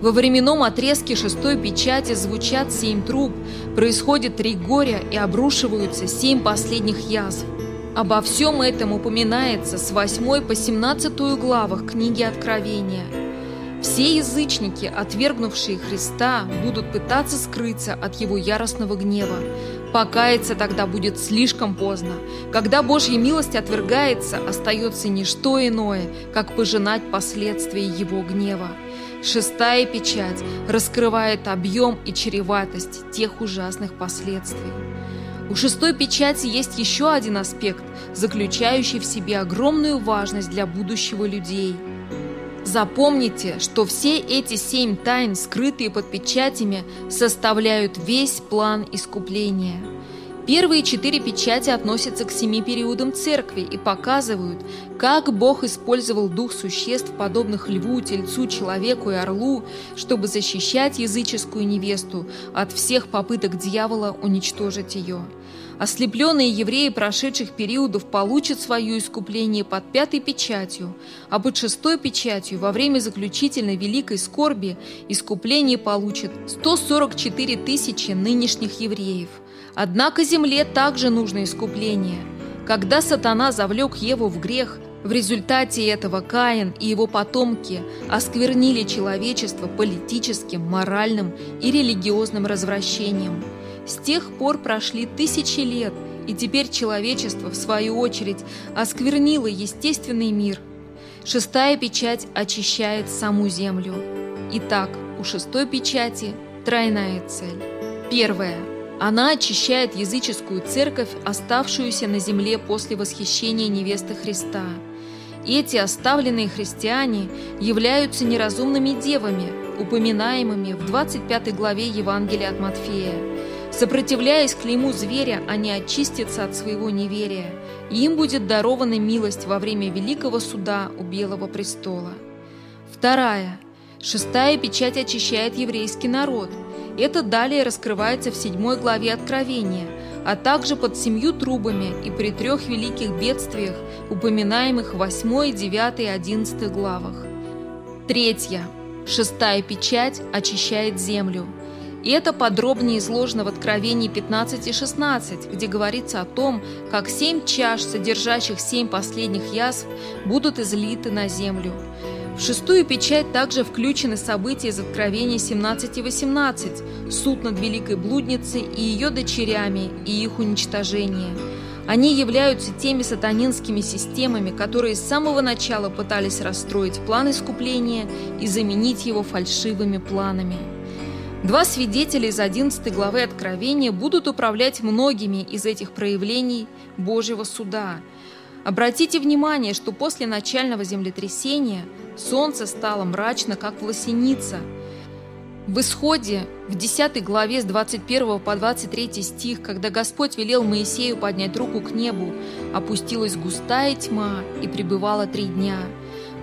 Во временном отрезке шестой печати звучат семь труб, происходит три горя и обрушиваются семь последних язв. Обо всем этом упоминается с 8 по 17 главах книги Откровения. Все язычники, отвергнувшие Христа, будут пытаться скрыться от его яростного гнева, Покаяться тогда будет слишком поздно. Когда Божья милость отвергается, остается не что иное, как пожинать последствия Его гнева. Шестая печать раскрывает объем и чреватость тех ужасных последствий. У шестой печати есть еще один аспект, заключающий в себе огромную важность для будущего людей. Запомните, что все эти семь тайн, скрытые под печатями, составляют весь план искупления – Первые четыре печати относятся к семи периодам церкви и показывают, как Бог использовал дух существ, подобных льву, тельцу, человеку и орлу, чтобы защищать языческую невесту от всех попыток дьявола уничтожить ее. Ослепленные евреи прошедших периодов получат свое искупление под пятой печатью, а под шестой печатью во время заключительной великой скорби искупление получат 144 тысячи нынешних евреев – Однако земле также нужно искупление. Когда сатана завлек Еву в грех, в результате этого Каин и его потомки осквернили человечество политическим, моральным и религиозным развращением. С тех пор прошли тысячи лет, и теперь человечество, в свою очередь, осквернило естественный мир. Шестая печать очищает саму землю. Итак, у шестой печати тройная цель. Первое она очищает языческую церковь, оставшуюся на земле после восхищения невесты Христа. Эти оставленные христиане являются неразумными девами, упоминаемыми в 25 главе Евангелия от Матфея. Сопротивляясь клейму зверя, они очистятся от своего неверия, и им будет дарована милость во время великого суда у Белого престола. Вторая. Шестая печать очищает еврейский народ – это далее раскрывается в седьмой главе Откровения, а также под семью трубами и при трех великих бедствиях, упоминаемых в 8, 9 и 11 главах. Третья. Шестая печать очищает землю. И это подробнее изложено в Откровении 15 и 16, где говорится о том, как семь чаш, содержащих семь последних язв, будут излиты на землю. В шестую печать также включены события из Откровения 17 и 18, суд над Великой Блудницей и ее дочерями и их уничтожение. Они являются теми сатанинскими системами, которые с самого начала пытались расстроить план искупления и заменить его фальшивыми планами. Два свидетеля из 11 главы Откровения будут управлять многими из этих проявлений Божьего суда – Обратите внимание, что после начального землетрясения солнце стало мрачно, как власеница. В исходе, в 10 главе с 21 по 23 стих, когда Господь велел Моисею поднять руку к небу, опустилась густая тьма и пребывала три дня.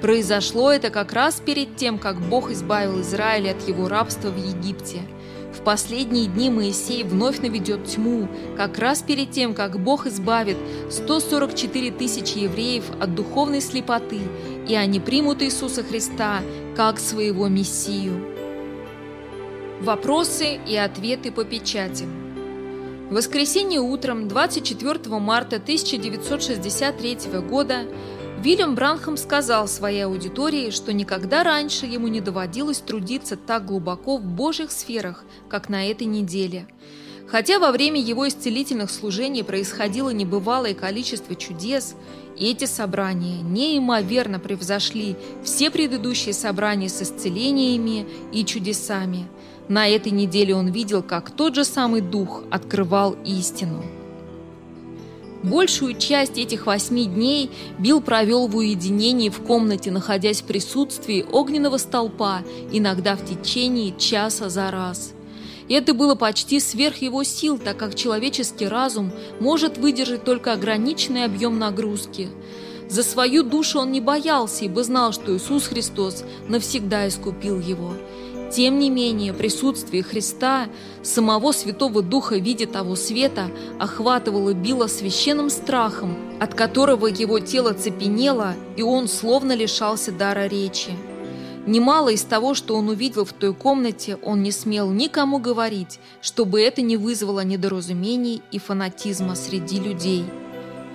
Произошло это как раз перед тем, как Бог избавил Израиль от его рабства в Египте – в последние дни Моисей вновь наведет тьму, как раз перед тем, как Бог избавит 144 тысячи евреев от духовной слепоты, и они примут Иисуса Христа как своего Мессию. Вопросы и ответы по печати. В воскресенье утром 24 марта 1963 года Вильям Бранхам сказал своей аудитории, что никогда раньше ему не доводилось трудиться так глубоко в божьих сферах, как на этой неделе. Хотя во время его исцелительных служений происходило небывалое количество чудес, эти собрания неимоверно превзошли все предыдущие собрания с исцелениями и чудесами. На этой неделе он видел, как тот же самый Дух открывал истину. Большую часть этих восьми дней Билл провел в уединении в комнате, находясь в присутствии огненного столпа, иногда в течение часа за раз. Это было почти сверх его сил, так как человеческий разум может выдержать только ограниченный объем нагрузки. За свою душу он не боялся, ибо знал, что Иисус Христос навсегда искупил его. Тем не менее, присутствие Христа, самого Святого Духа в виде того света, охватывало Билла священным страхом, от которого его тело цепенело, и он словно лишался дара речи. Немало из того, что он увидел в той комнате, он не смел никому говорить, чтобы это не вызвало недоразумений и фанатизма среди людей.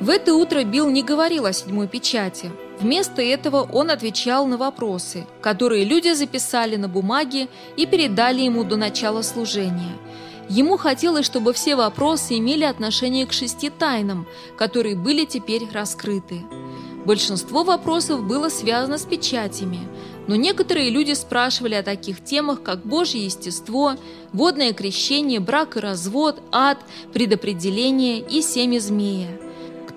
В это утро Билл не говорил о седьмой печати, Вместо этого он отвечал на вопросы, которые люди записали на бумаге и передали ему до начала служения. Ему хотелось, чтобы все вопросы имели отношение к шести тайнам, которые были теперь раскрыты. Большинство вопросов было связано с печатями, но некоторые люди спрашивали о таких темах, как Божье естество, водное крещение, брак и развод, ад, предопределение и семя змея.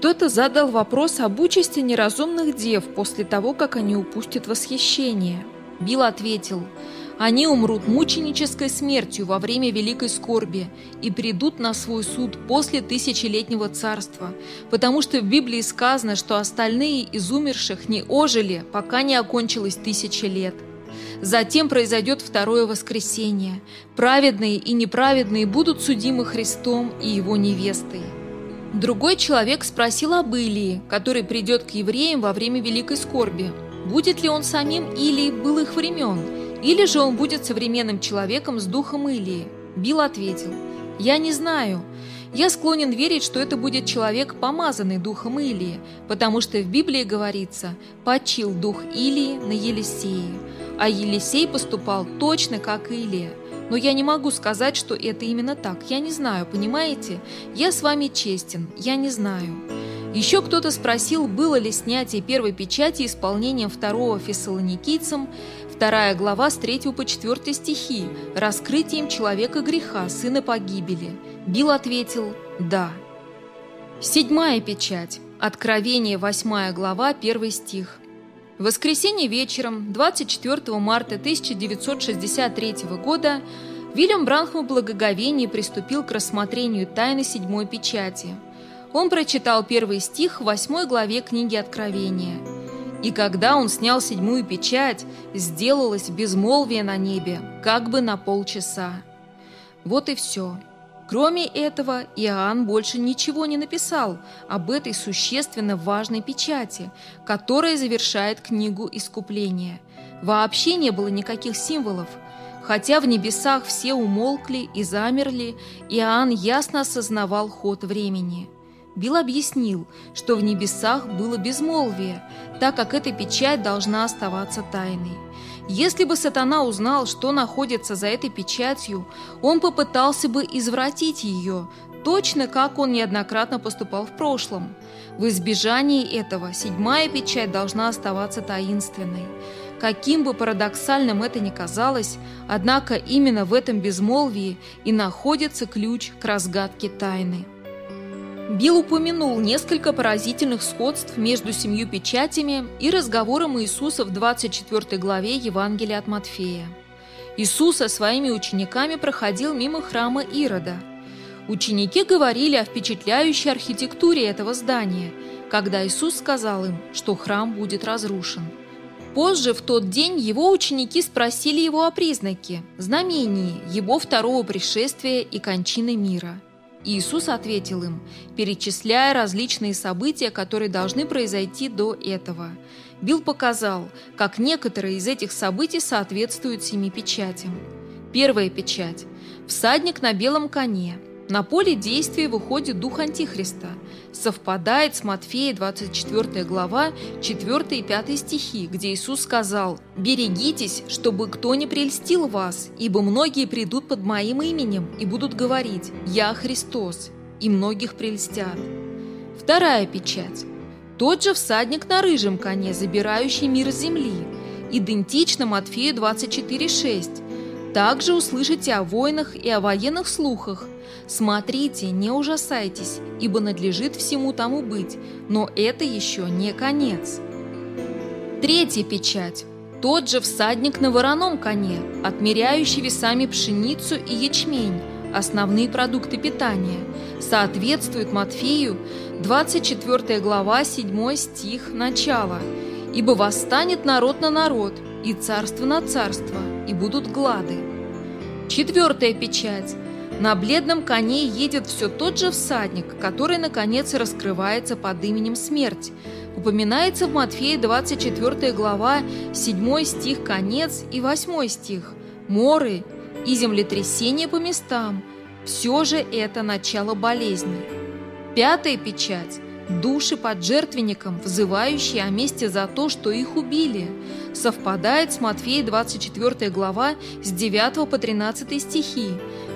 Кто-то задал вопрос об участи неразумных дев после того, как они упустят восхищение. Билл ответил – они умрут мученической смертью во время великой скорби и придут на свой суд после тысячелетнего царства, потому что в Библии сказано, что остальные из умерших не ожили, пока не окончилось тысяча лет. Затем произойдет второе воскресение. Праведные и неправедные будут судимы Христом и его невестой. Другой человек спросил об Илии, который придет к евреям во время великой скорби. Будет ли он самим Илией былых времен – или же он будет современным человеком с духом Илии? Билл ответил, «Я не знаю. Я склонен верить, что это будет человек, помазанный духом Илии, потому что в Библии говорится «почил дух Илии на Елисее», а Елисей поступал точно как Илия. Но я не могу сказать, что это именно так. Я не знаю, понимаете? Я с вами честен, я не знаю. Еще кто-то спросил, было ли снятие первой печати исполнением второго фессалоникийцам, Вторая глава с 3 по 4 стихи «Раскрытием человека греха, сына погибели». Билл ответил «Да». Седьмая печать. Откровение, 8 глава, 1 стих. В воскресенье вечером, 24 марта 1963 года, Вильям Бранхам в благоговении приступил к рассмотрению тайны седьмой печати. Он прочитал первый стих в восьмой главе книги Откровения – и когда он снял седьмую печать, сделалось безмолвие на небе, как бы на полчаса. Вот и все. Кроме этого, Иоанн больше ничего не написал об этой существенно важной печати, которая завершает книгу искупления. Вообще не было никаких символов. Хотя в небесах все умолкли и замерли, Иоанн ясно осознавал ход времени – Билл объяснил, что в небесах было безмолвие, так как эта печать должна оставаться тайной. Если бы сатана узнал, что находится за этой печатью, он попытался бы извратить ее, точно как он неоднократно поступал в прошлом. В избежании этого седьмая печать должна оставаться таинственной. Каким бы парадоксальным это ни казалось, однако именно в этом безмолвии и находится ключ к разгадке тайны. Билл упомянул несколько поразительных сходств между семью печатями и разговором Иисуса в 24 главе Евангелия от Матфея. Иисус со своими учениками проходил мимо храма Ирода. Ученики говорили о впечатляющей архитектуре этого здания, когда Иисус сказал им, что храм будет разрушен. Позже, в тот день, его ученики спросили его о признаке, знамении его второго пришествия и кончины мира – Иисус ответил им, перечисляя различные события, которые должны произойти до этого. Билл показал, как некоторые из этих событий соответствуют семи печатям. Первая печать. Всадник на белом коне – на поле действия выходит дух Антихриста. Совпадает с Матфея 24 глава 4 и 5 стихи, где Иисус сказал «Берегитесь, чтобы кто не прельстил вас, ибо многие придут под моим именем и будут говорить «Я Христос», и многих прельстят». Вторая печать. Тот же всадник на рыжем коне, забирающий мир земли, идентично Матфею 24,6. Также услышите о войнах и о военных слухах, Смотрите, не ужасайтесь, ибо надлежит всему тому быть, но это еще не конец. Третья печать. Тот же всадник на вороном коне, отмеряющий весами пшеницу и ячмень, основные продукты питания, соответствует Матфею 24 глава 7 стих начала. «Ибо восстанет народ на народ, и царство на царство, и будут глады». Четвертая печать. На бледном коне едет все тот же всадник, который, наконец, раскрывается под именем Смерть. Упоминается в Матфея 24 глава, 7 стих конец и 8 стих. Моры и землетрясения по местам. Все же это начало болезни. Пятая печать души под жертвенником, взывающие о месте за то, что их убили. Совпадает с Матфея 24 глава с 9 по 13 стихи.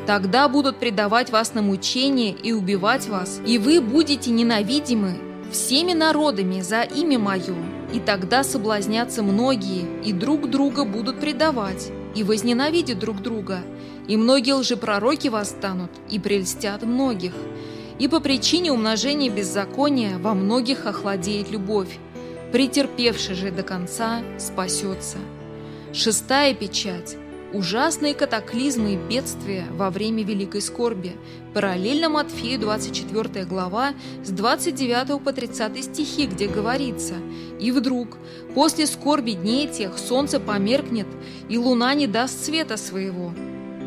Тогда будут предавать вас на мучение и убивать вас, и вы будете ненавидимы всеми народами за имя Мое, и тогда соблазнятся многие, и друг друга будут предавать, и возненавидят друг друга, и многие лжепророки восстанут, и прельстят многих. И по причине умножения беззакония во многих охладеет любовь, претерпевший же до конца спасется. Шестая печать Ужасные катаклизмы и бедствия во время Великой Скорби. Параллельно Матфею 24 глава с 29 по 30 стихи, где говорится «И вдруг, после скорби дней тех, солнце померкнет, и луна не даст света своего,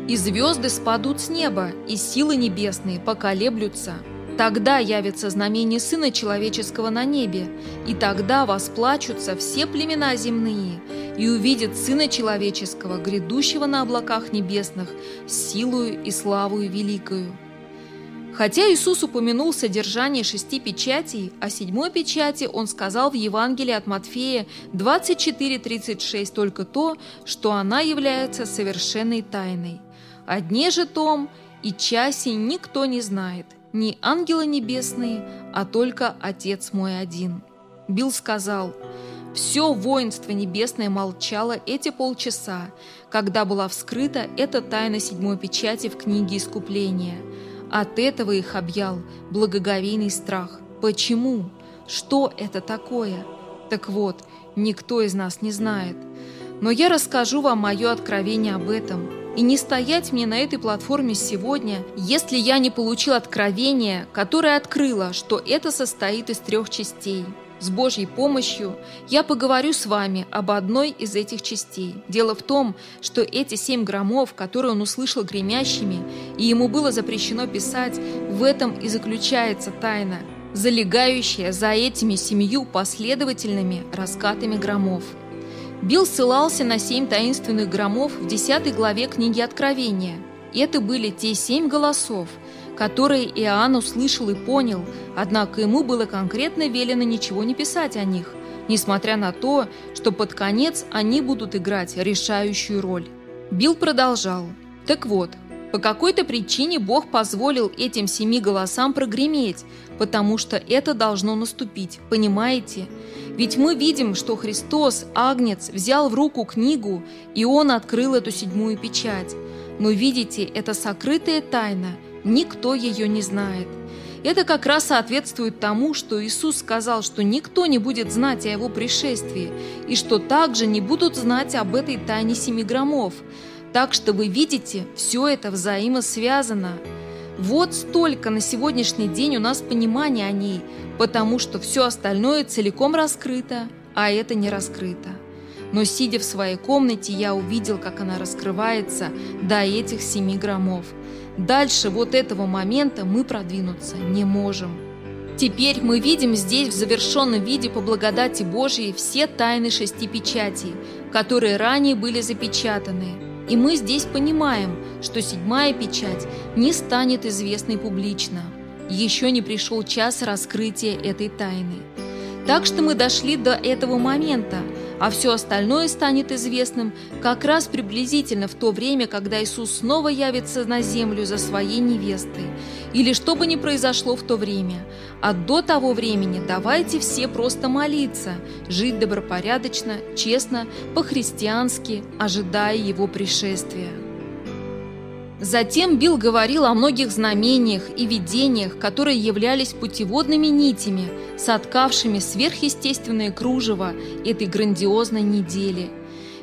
и звезды спадут с неба, и силы небесные поколеблются, Тогда явится знамение Сына Человеческого на небе, и тогда восплачутся все племена земные, и увидят Сына Человеческого, грядущего на облаках небесных, силою и славою великою. Хотя Иисус упомянул содержание шести печатей, о седьмой печати Он сказал в Евангелии от Матфея 24.36 только то, что она является совершенной тайной. О дне же том и часе никто не знает – не ангелы небесные, а только Отец мой один». Билл сказал, «Все воинство небесное молчало эти полчаса, когда была вскрыта эта тайна седьмой печати в книге Искупления. От этого их объял благоговейный страх. Почему? Что это такое? Так вот, никто из нас не знает. Но я расскажу вам мое откровение об этом – и не стоять мне на этой платформе сегодня, если я не получил откровение, которое открыло, что это состоит из трех частей. С Божьей помощью я поговорю с вами об одной из этих частей. Дело в том, что эти семь громов, которые он услышал гремящими, и ему было запрещено писать, в этом и заключается тайна, залегающая за этими семью последовательными раскатами громов. Билл ссылался на семь таинственных громов в 10 главе книги Откровения. Это были те семь голосов, которые Иоанн услышал и понял, однако ему было конкретно велено ничего не писать о них, несмотря на то, что под конец они будут играть решающую роль. Билл продолжал. Так вот, по какой-то причине Бог позволил этим семи голосам прогреметь, потому что это должно наступить, понимаете? Ведь мы видим, что Христос, Агнец, взял в руку книгу, и Он открыл эту седьмую печать. Но видите, это сокрытая тайна, никто ее не знает. Это как раз соответствует тому, что Иисус сказал, что никто не будет знать о Его пришествии, и что также не будут знать об этой тайне семи громов. Так что вы видите, все это взаимосвязано. Вот столько на сегодняшний день у нас понимания о ней, потому что все остальное целиком раскрыто, а это не раскрыто. Но сидя в своей комнате, я увидел, как она раскрывается до этих семи громов. Дальше вот этого момента мы продвинуться не можем. Теперь мы видим здесь в завершенном виде по благодати Божией все тайны шести печатей, которые ранее были запечатаны – и мы здесь понимаем, что седьмая печать не станет известной публично. Еще не пришел час раскрытия этой тайны. Так что мы дошли до этого момента, а все остальное станет известным как раз приблизительно в то время, когда Иисус снова явится на землю за своей невестой, или что бы ни произошло в то время. А до того времени давайте все просто молиться, жить добропорядочно, честно, по-христиански, ожидая Его пришествия. Затем Билл говорил о многих знамениях и видениях, которые являлись путеводными нитями, соткавшими сверхъестественное кружево этой грандиозной недели.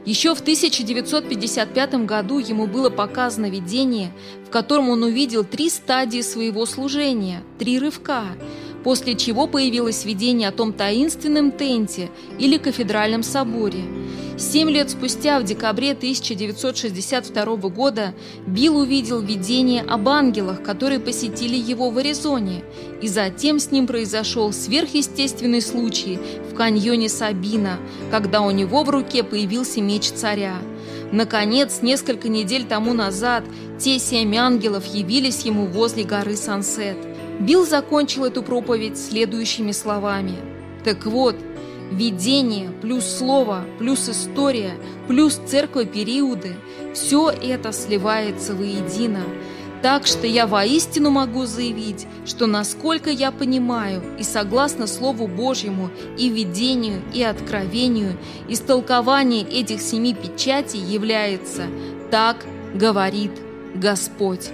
Еще в 1955 году ему было показано видение, в котором он увидел три стадии своего служения, три рывка – после чего появилось видение о том таинственном тенте или кафедральном соборе. Семь лет спустя, в декабре 1962 года, Билл увидел видение об ангелах, которые посетили его в Аризоне, и затем с ним произошел сверхъестественный случай в каньоне Сабина, когда у него в руке появился меч царя. Наконец, несколько недель тому назад, те семь ангелов явились ему возле горы Сансет. Билл закончил эту проповедь следующими словами. Так вот, видение плюс слово плюс история плюс церковь периоды – все это сливается воедино. Так что я воистину могу заявить, что насколько я понимаю и согласно Слову Божьему и видению, и откровению, истолкование этих семи печатей является «Так говорит Господь».